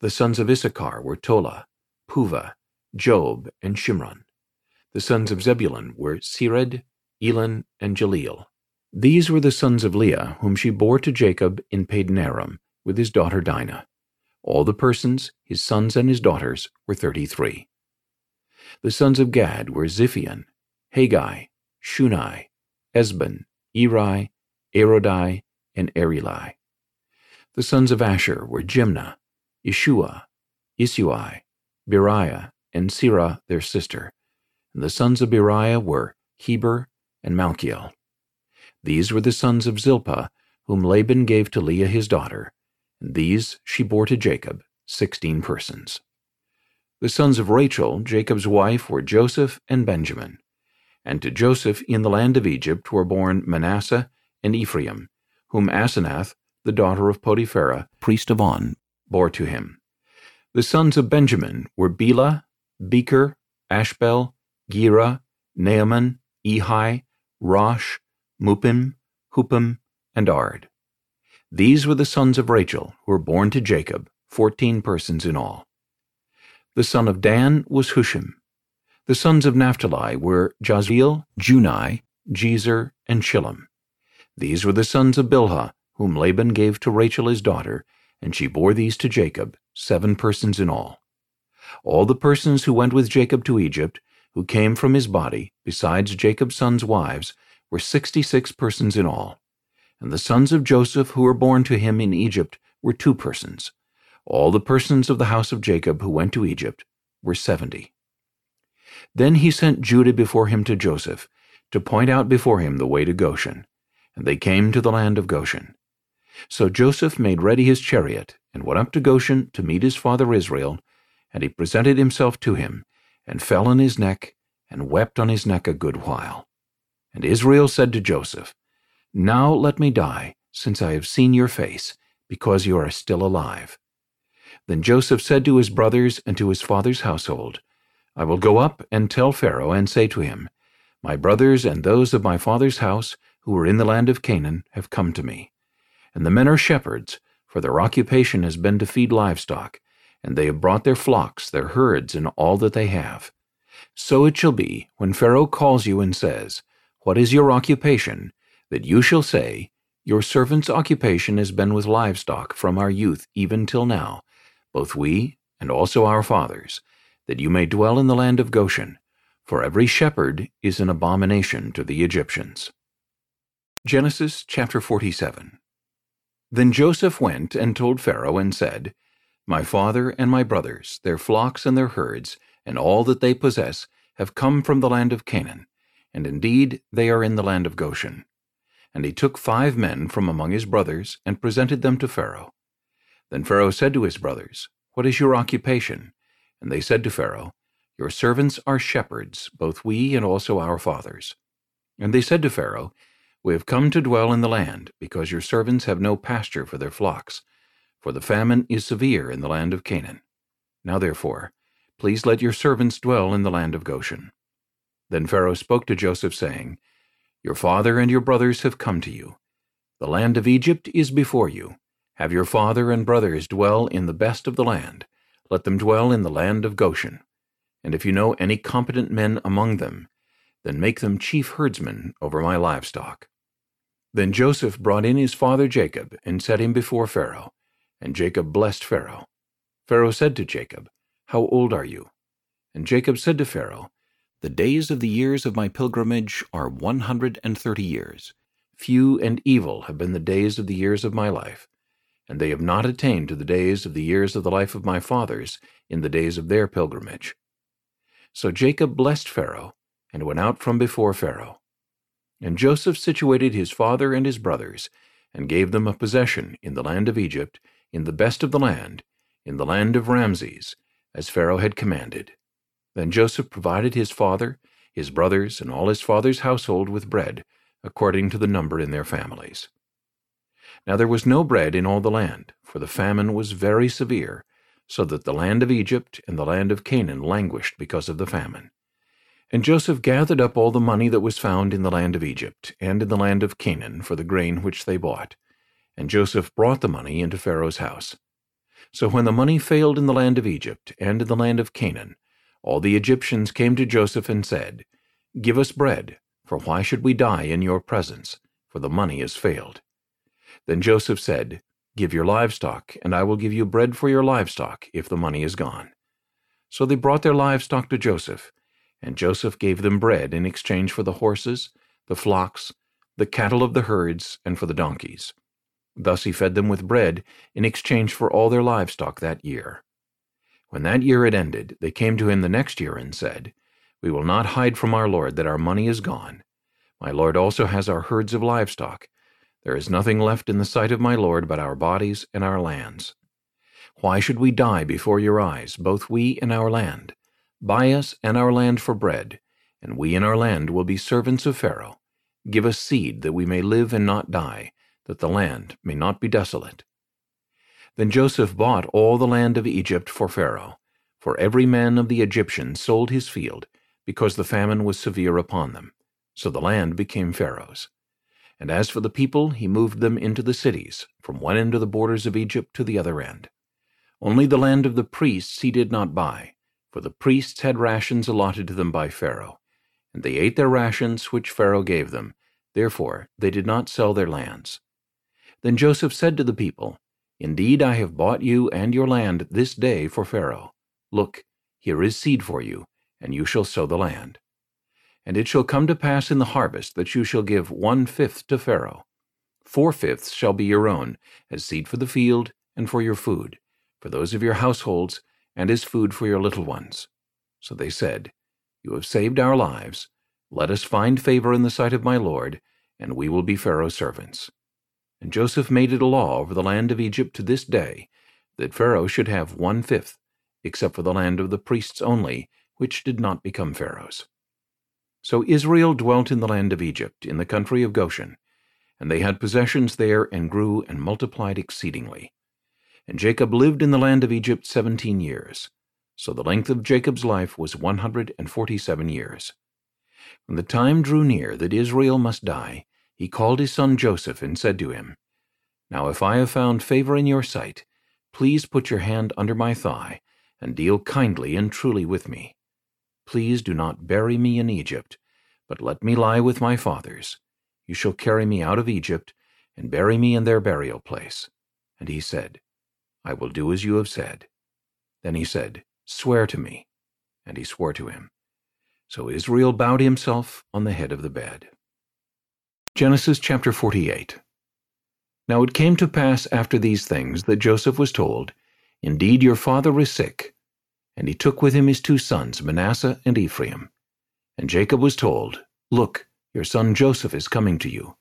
The sons of Issachar were Tola, Puvah, Job, and Shimron. The sons of Zebulun were Sered, Elon, and Jahleel. These were the sons of Leah, whom she bore to Jacob in Padan Aram, with his daughter Dinah. All the persons, his sons and his daughters, were thirty-three. The sons of Gad were Ziphion, Haggi, Shuni, Ezbon, Eri, Arodi, and Areli. The sons of Asher were Jimnah, Ishuah, Isui, Beriah, and Serah their sister. And the sons of Beriah were Heber and Malchiel. These were the sons of Zilpah, whom Laban gave to Leah his daughter, and these she bore to Jacob, sixteen persons. The sons of Rachel, Jacob's wife, were Joseph and Benjamin. And to Joseph in the land of Egypt were born Manasseh and Ephraim, whom Asenath, the daughter of Potipherah, priest of On, bore to him. The sons of Benjamin were Bela, Becher, Ashbel, Gera, Naaman, Ehi, Rosh, Muppim, Huppim, and Ard. These were the sons of Rachel, who were born to Jacob, fourteen persons in all. The son of Dan was Hushim. The sons of Naphtali were Jahzeel, Guni, Jezer, and Shillem. These were the sons of Bilhah, whom Laban gave to Rachel his daughter, and she bore these to Jacob, seven persons in all. All the persons who went with Jacob to Egypt, who came from his body, besides Jacob's sons' wives, were sixty-six persons in all. And the sons of Joseph who were born to him in Egypt were two persons. All the persons of the house of Jacob who went to Egypt were seventy. Then he sent Judah before him to Joseph, to point out before him the way to Goshen. And they came to the land of Goshen. So Joseph made ready his chariot, and went up to Goshen to meet his father Israel, and he presented himself to him, and fell on his neck, and wept on his neck a good while. And Israel said to Joseph, Now let me die, since I have seen your face, because you are still alive. Then Joseph said to his brothers and to his father's household, I will go up and tell Pharaoh, and say to him, My brothers and those of my father's house, who are in the land of Canaan, have come to me. And the men are shepherds, for their occupation has been to feed livestock, and they have brought their flocks, their herds, and all that they have. So it shall be, when Pharaoh calls you and says, what is your occupation? That you shall say, Your servant's occupation has been with livestock from our youth even till now, both we and also our fathers, that you may dwell in the land of Goshen, for every shepherd is an abomination to the Egyptians. Genesis chapter 47 Then Joseph went and told Pharaoh and said, My father and my brothers, their flocks and their herds, and all that they possess, have come from the land of Canaan, and indeed they are in the land of Goshen. And he took five men from among his brothers, and presented them to Pharaoh. Then Pharaoh said to his brothers, What is your occupation? And they said to Pharaoh, Your servants are shepherds, both we and also our fathers. And they said to Pharaoh, We have come to dwell in the land, because your servants have no pasture for their flocks, for the famine is severe in the land of Canaan. Now therefore, please let your servants dwell in the land of Goshen. Then Pharaoh spoke to Joseph, saying, Your father and your brothers have come to you. The land of Egypt is before you. Have your father and brothers dwell in the best of the land. Let them dwell in the land of Goshen. And if you know any competent men among them, then make them chief herdsmen over my livestock. Then Joseph brought in his father Jacob, and set him before Pharaoh. And Jacob blessed Pharaoh. Pharaoh said to Jacob, How old are you? And Jacob said to Pharaoh, the days of the years of my pilgrimage are one hundred and thirty years. Few and evil have been the days of the years of my life, and they have not attained to the days of the years of the life of my fathers in the days of their pilgrimage. So Jacob blessed Pharaoh, and went out from before Pharaoh. And Joseph situated his father and his brothers, and gave them a possession in the land of Egypt, in the best of the land, in the land of Rameses, as Pharaoh had commanded. Then Joseph provided his father, his brothers, and all his father's household with bread, according to the number in their families. Now there was no bread in all the land, for the famine was very severe, so that the land of Egypt and the land of Canaan languished because of the famine. And Joseph gathered up all the money that was found in the land of Egypt and in the land of Canaan for the grain which they bought. And Joseph brought the money into Pharaoh's house. So when the money failed in the land of Egypt and in the land of Canaan, all the Egyptians came to Joseph and said, Give us bread, for why should we die in your presence? For the money has failed. Then Joseph said, Give your livestock, and I will give you bread for your livestock, if the money is gone. So they brought their livestock to Joseph, and Joseph gave them bread in exchange for the horses, the flocks, the cattle of the herds, and for the donkeys. Thus he fed them with bread in exchange for all their livestock that year. When that year had ended, they came to him the next year and said, We will not hide from our Lord that our money is gone. My Lord also has our herds of livestock. There is nothing left in the sight of my Lord but our bodies and our lands. Why should we die before your eyes, both we and our land? Buy us and our land for bread, and we and our land will be servants of Pharaoh. Give us seed, that we may live and not die, that the land may not be desolate. Then Joseph bought all the land of Egypt for Pharaoh, for every man of the Egyptians sold his field, because the famine was severe upon them. So the land became Pharaoh's. And as for the people, he moved them into the cities, from one end of the borders of Egypt to the other end. Only the land of the priests he did not buy, for the priests had rations allotted to them by Pharaoh, and they ate their rations which Pharaoh gave them, therefore they did not sell their lands. Then Joseph said to the people, Indeed I have bought you and your land this day for Pharaoh. Look, here is seed for you, and you shall sow the land. And it shall come to pass in the harvest that you shall give one-fifth to Pharaoh. Four-fifths shall be your own, as seed for the field, and for your food, for those of your households, and as food for your little ones. So they said, You have saved our lives. Let us find favor in the sight of my Lord, and we will be Pharaoh's servants. And Joseph made it a law over the land of Egypt to this day, that Pharaoh should have one-fifth, except for the land of the priests only, which did not become Pharaoh's. So Israel dwelt in the land of Egypt, in the country of Goshen, and they had possessions there, and grew and multiplied exceedingly. And Jacob lived in the land of Egypt seventeen years. So the length of Jacob's life was one hundred and forty-seven years. When the time drew near that Israel must die, he called his son Joseph and said to him, Now if I have found favor in your sight, please put your hand under my thigh, and deal kindly and truly with me. Please do not bury me in Egypt, but let me lie with my fathers. You shall carry me out of Egypt, and bury me in their burial place. And he said, I will do as you have said. Then he said, Swear to me. And he swore to him. So Israel bowed himself on the head of the bed. Genesis chapter 48 Now it came to pass after these things that Joseph was told, Indeed your father is sick. And he took with him his two sons, Manasseh and Ephraim. And Jacob was told, Look, your son Joseph is coming to you.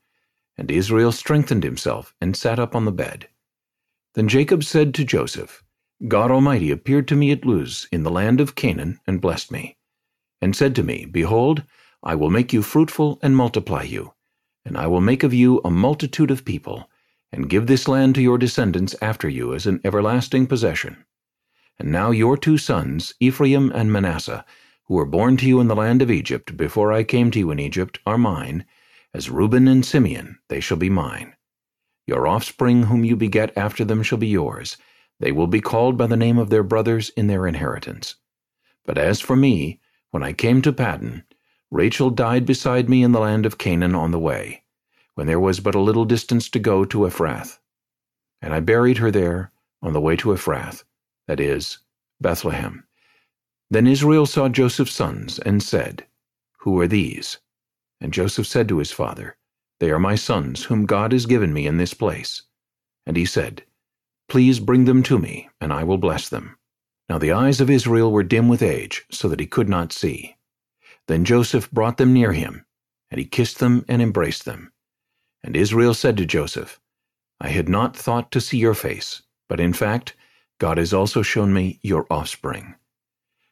And Israel strengthened himself and sat up on the bed. Then Jacob said to Joseph, God Almighty appeared to me at Luz in the land of Canaan and blessed me, and said to me, Behold, I will make you fruitful and multiply you, and I will make of you a multitude of people, and give this land to your descendants after you as an everlasting possession. And now your two sons, Ephraim and Manasseh, who were born to you in the land of Egypt before I came to you in Egypt, are mine. As Reuben and Simeon, they shall be mine. Your offspring whom you beget after them shall be yours. They will be called by the name of their brothers in their inheritance. But as for me, when I came to Padan, Rachel died beside me in the land of Canaan on the way, when there was but a little distance to go to Ephrath. And I buried her there on the way to Ephrath, that is, Bethlehem. Then Israel saw Joseph's sons, and said, Who are these? And Joseph said to his father, they are my sons, whom God has given me in this place. And he said, Please bring them to me, and I will bless them. Now the eyes of Israel were dim with age, so that he could not see. Then Joseph brought them near him, and he kissed them and embraced them. And Israel said to Joseph, I had not thought to see your face, but in fact God has also shown me your offspring.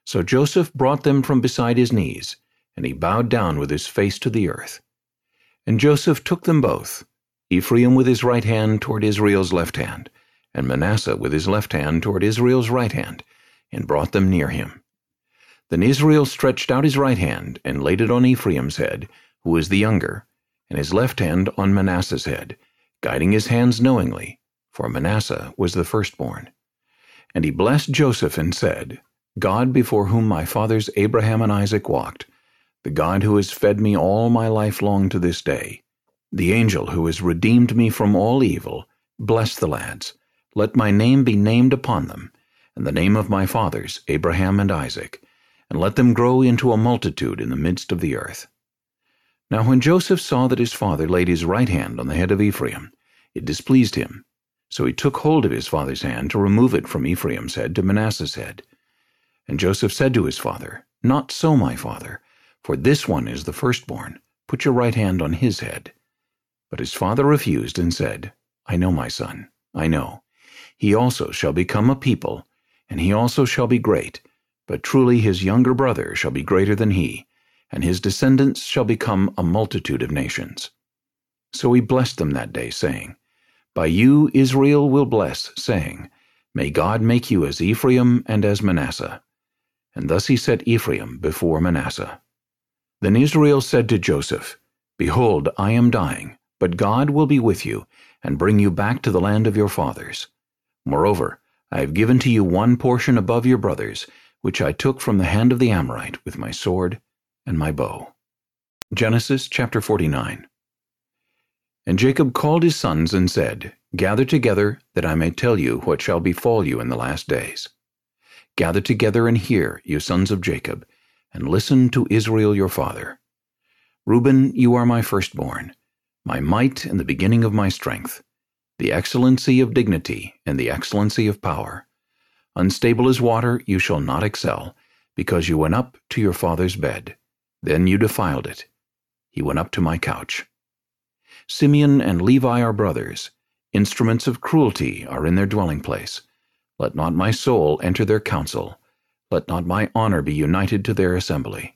So Joseph brought them from beside his knees, and he bowed down with his face to the earth. And Joseph took them both, Ephraim with his right hand toward Israel's left hand, and Manasseh with his left hand toward Israel's right hand, and brought them near him. Then Israel stretched out his right hand, and laid it on Ephraim's head, who was the younger, and his left hand on Manasseh's head, guiding his hands knowingly, for Manasseh was the firstborn. And he blessed Joseph and said, God before whom my fathers Abraham and Isaac walked, the God who has fed me all my life long to this day, the angel who has redeemed me from all evil, bless the lads. Let my name be named upon them, and the name of my fathers, Abraham and Isaac, and let them grow into a multitude in the midst of the earth. Now when Joseph saw that his father laid his right hand on the head of Ephraim, it displeased him. So he took hold of his father's hand to remove it from Ephraim's head to Manasseh's head. And Joseph said to his father, Not so, my father, for this one is the firstborn. Put your right hand on his head. But his father refused and said, I know, my son, I know. He also shall become a people, and he also shall be great, but truly his younger brother shall be greater than he, and his descendants shall become a multitude of nations. So he blessed them that day, saying, By you Israel will bless, saying, May God make you as Ephraim and as Manasseh. And thus he set Ephraim before Manasseh. Then Israel said to Joseph, Behold, I am dying, but God will be with you, and bring you back to the land of your fathers. Moreover, I have given to you one portion above your brothers, which I took from the hand of the Amorite with my sword and my bow. Genesis chapter 49 And Jacob called his sons and said, Gather together, that I may tell you what shall befall you in the last days. Gather together and hear, you sons of Jacob, and listen to Israel your father. Reuben, you are my firstborn, my might and the beginning of my strength, the excellency of dignity and the excellency of power. Unstable as water, you shall not excel, because you went up to your father's bed. Then you defiled it. He went up to my couch. Simeon and Levi are brothers. Instruments of cruelty are in their dwelling place. Let not my soul enter their council. Let not my honor be united to their assembly.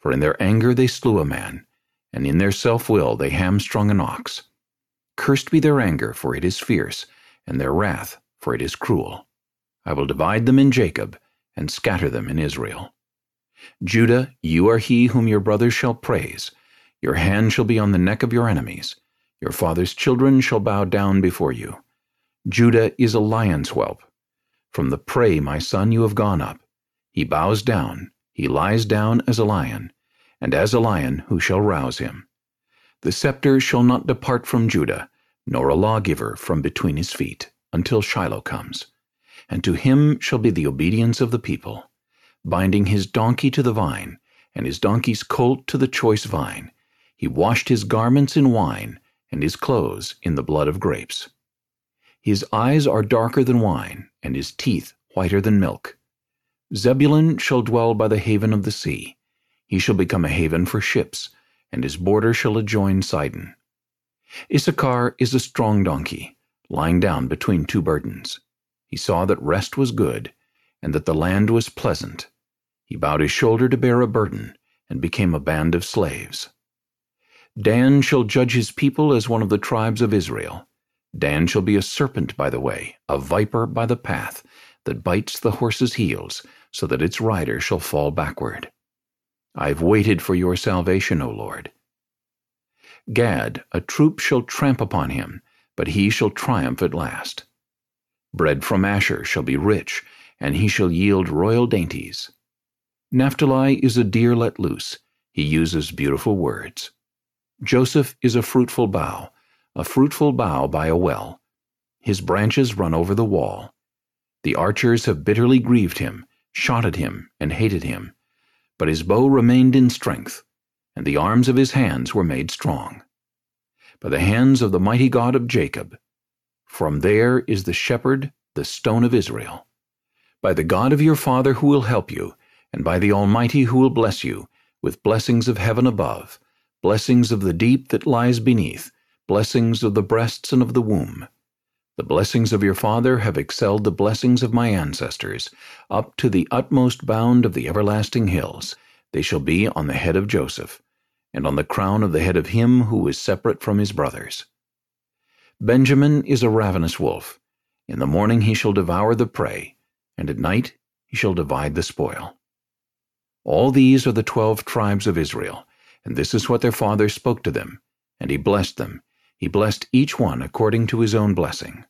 For in their anger they slew a man, and in their self-will they hamstrung an ox. Cursed be their anger, for it is fierce, and their wrath, for it is cruel. I will divide them in Jacob, and scatter them in Israel. Judah, you are he whom your brothers shall praise. Your hand shall be on the neck of your enemies. Your father's children shall bow down before you. Judah is a lion's whelp. From the prey, my son, you have gone up. He bows down, he lies down as a lion, and as a lion who shall rouse him? The scepter shall not depart from Judah, nor a lawgiver from between his feet, until Shiloh comes and to him shall be the obedience of the people, binding his donkey to the vine, and his donkey's colt to the choice vine. He washed his garments in wine, and his clothes in the blood of grapes. His eyes are darker than wine, and his teeth whiter than milk. Zebulun shall dwell by the haven of the sea. He shall become a haven for ships, and his border shall adjoin Sidon. Issachar is a strong donkey, lying down between two burdens. He saw that rest was good, and that the land was pleasant. He bowed his shoulder to bear a burden, and became a band of slaves. Dan shall judge his people as one of the tribes of Israel. Dan shall be a serpent by the way, a viper by the path, that bites the horse's heels, so that its rider shall fall backward. I've waited for your salvation, O Lord. Gad, a troop shall tramp upon him, but he shall triumph at last. Bread from Asher shall be rich, and he shall yield royal dainties. Naphtali is a deer let loose. He uses beautiful words. Joseph is a fruitful bough, a fruitful bough by a well. His branches run over the wall. The archers have bitterly grieved him, shot at him, and hated him. But his bow remained in strength, and the arms of his hands were made strong. By the hands of the mighty God of Jacob, from there is the shepherd, the stone of Israel. By the God of your father who will help you, and by the Almighty who will bless you, with blessings of heaven above, blessings of the deep that lies beneath, blessings of the breasts and of the womb. The blessings of your father have excelled the blessings of my ancestors, up to the utmost bound of the everlasting hills. They shall be on the head of Joseph, and on the crown of the head of him who is separate from his brothers. Benjamin is a ravenous wolf. In the morning he shall devour the prey, and at night he shall divide the spoil. All these are the twelve tribes of Israel, and this is what their father spoke to them. And he blessed them. He blessed each one according to his own blessing.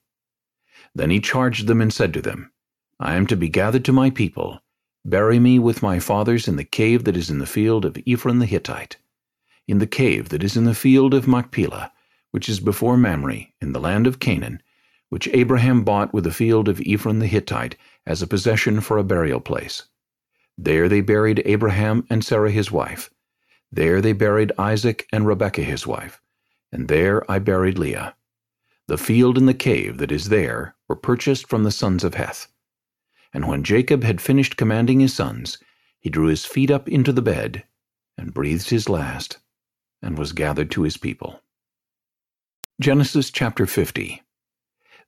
Then he charged them and said to them, I am to be gathered to my people. Bury me with my fathers in the cave that is in the field of Ephron the Hittite, in the cave that is in the field of Machpelah, which is before Mamre, in the land of Canaan, which Abraham bought with the field of Ephron the Hittite as a possession for a burial place. There they buried Abraham and Sarah his wife. There they buried Isaac and Rebekah his wife. And there I buried Leah. The field and the cave that is there were purchased from the sons of Heth. And when Jacob had finished commanding his sons, he drew his feet up into the bed, and breathed his last, and was gathered to his people. Genesis chapter 50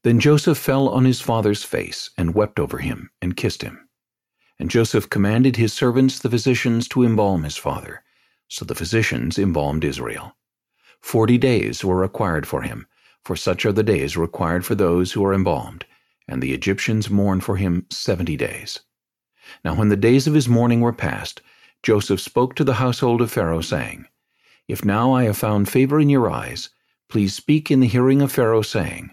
Then Joseph fell on his father's face, and wept over him, and kissed him. And Joseph commanded his servants the physicians to embalm his father. So the physicians embalmed Israel. Forty days were required for him, for such are the days required for those who are embalmed, and the Egyptians mourned for him seventy days. Now when the days of his mourning were past, Joseph spoke to the household of Pharaoh, saying, If now I have found favor in your eyes, please speak in the hearing of Pharaoh, saying,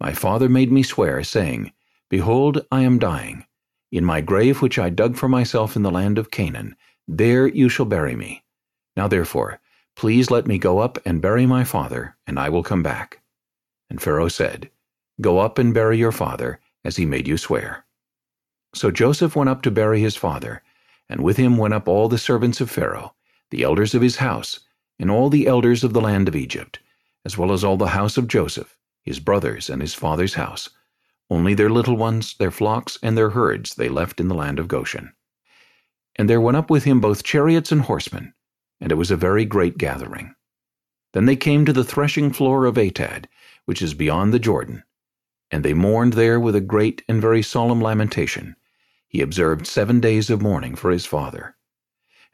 My father made me swear, saying, Behold, I am dying. In my grave which I dug for myself in the land of Canaan, there you shall bury me. Now therefore, please let me go up and bury my father, and I will come back. And Pharaoh said, Go up and bury your father, as he made you swear. So Joseph went up to bury his father, and with him went up all the servants of Pharaoh, the elders of his house, and all the elders of the land of Egypt, as well as all the house of Joseph, his brothers and his father's house. Only their little ones, their flocks, and their herds they left in the land of Goshen. And there went up with him both chariots and horsemen, and it was a very great gathering. Then they came to the threshing floor of Atad, which is beyond the Jordan, and they mourned there with a great and very solemn lamentation. He observed seven days of mourning for his father.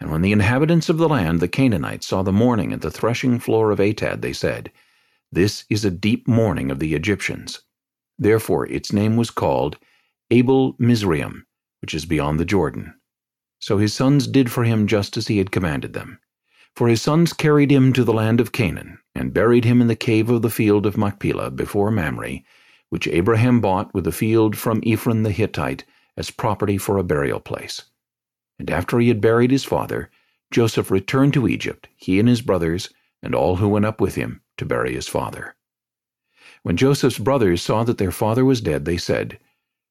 And when the inhabitants of the land, the Canaanites, saw the mourning at the threshing floor of Atad, they said, This is a deep mourning of the Egyptians. Therefore its name was called Abel Mizraim, which is beyond the Jordan. So his sons did for him just as he had commanded them. For his sons carried him to the land of Canaan, and buried him in the cave of the field of Machpelah before Mamre, which Abraham bought with a field from Ephron the Hittite as property for a burial place. And after he had buried his father, Joseph returned to Egypt, he and his brothers, and all who went up with him to bury his father. When Joseph's brothers saw that their father was dead, they said,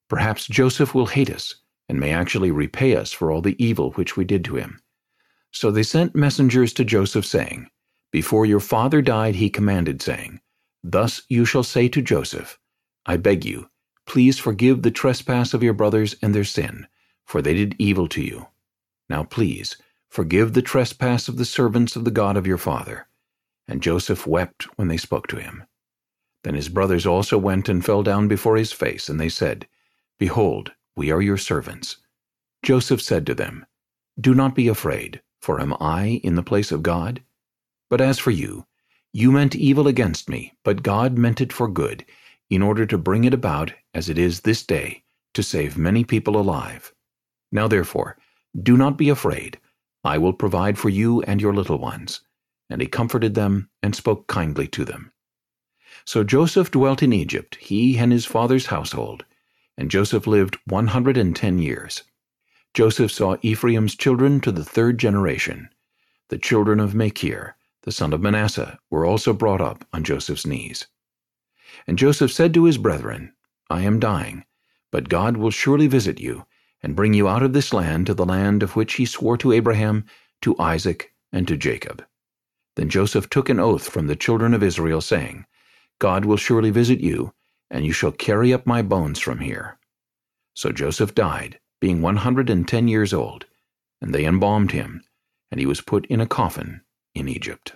Perhaps Joseph will hate us, and may actually repay us for all the evil which we did to him. So they sent messengers to Joseph, saying, Before your father died he commanded, saying, Thus you shall say to Joseph, I beg you, please forgive the trespass of your brothers and their sin, for they did evil to you. Now please, forgive the trespass of the servants of the God of your father. And Joseph wept when they spoke to him. Then his brothers also went and fell down before his face, and they said, Behold, we are your servants. Joseph said to them, Do not be afraid, for am I in the place of God? But as for you, you meant evil against me, but God meant it for good, in order to bring it about, as it is this day, to save many people alive. Now therefore, do not be afraid. I will provide for you and your little ones. And he comforted them and spoke kindly to them. So Joseph dwelt in Egypt, he and his father's household. And Joseph lived one hundred and ten years. Joseph saw Ephraim's children to the third generation. The children of Machir, the son of Manasseh, were also brought up on Joseph's knees. And Joseph said to his brethren, I am dying, but God will surely visit you, and bring you out of this land to the land of which he swore to Abraham, to Isaac, and to Jacob. Then Joseph took an oath from the children of Israel, saying, God will surely visit you, and you shall carry up my bones from here. So Joseph died, being one hundred and ten years old, and they embalmed him, and he was put in a coffin in Egypt.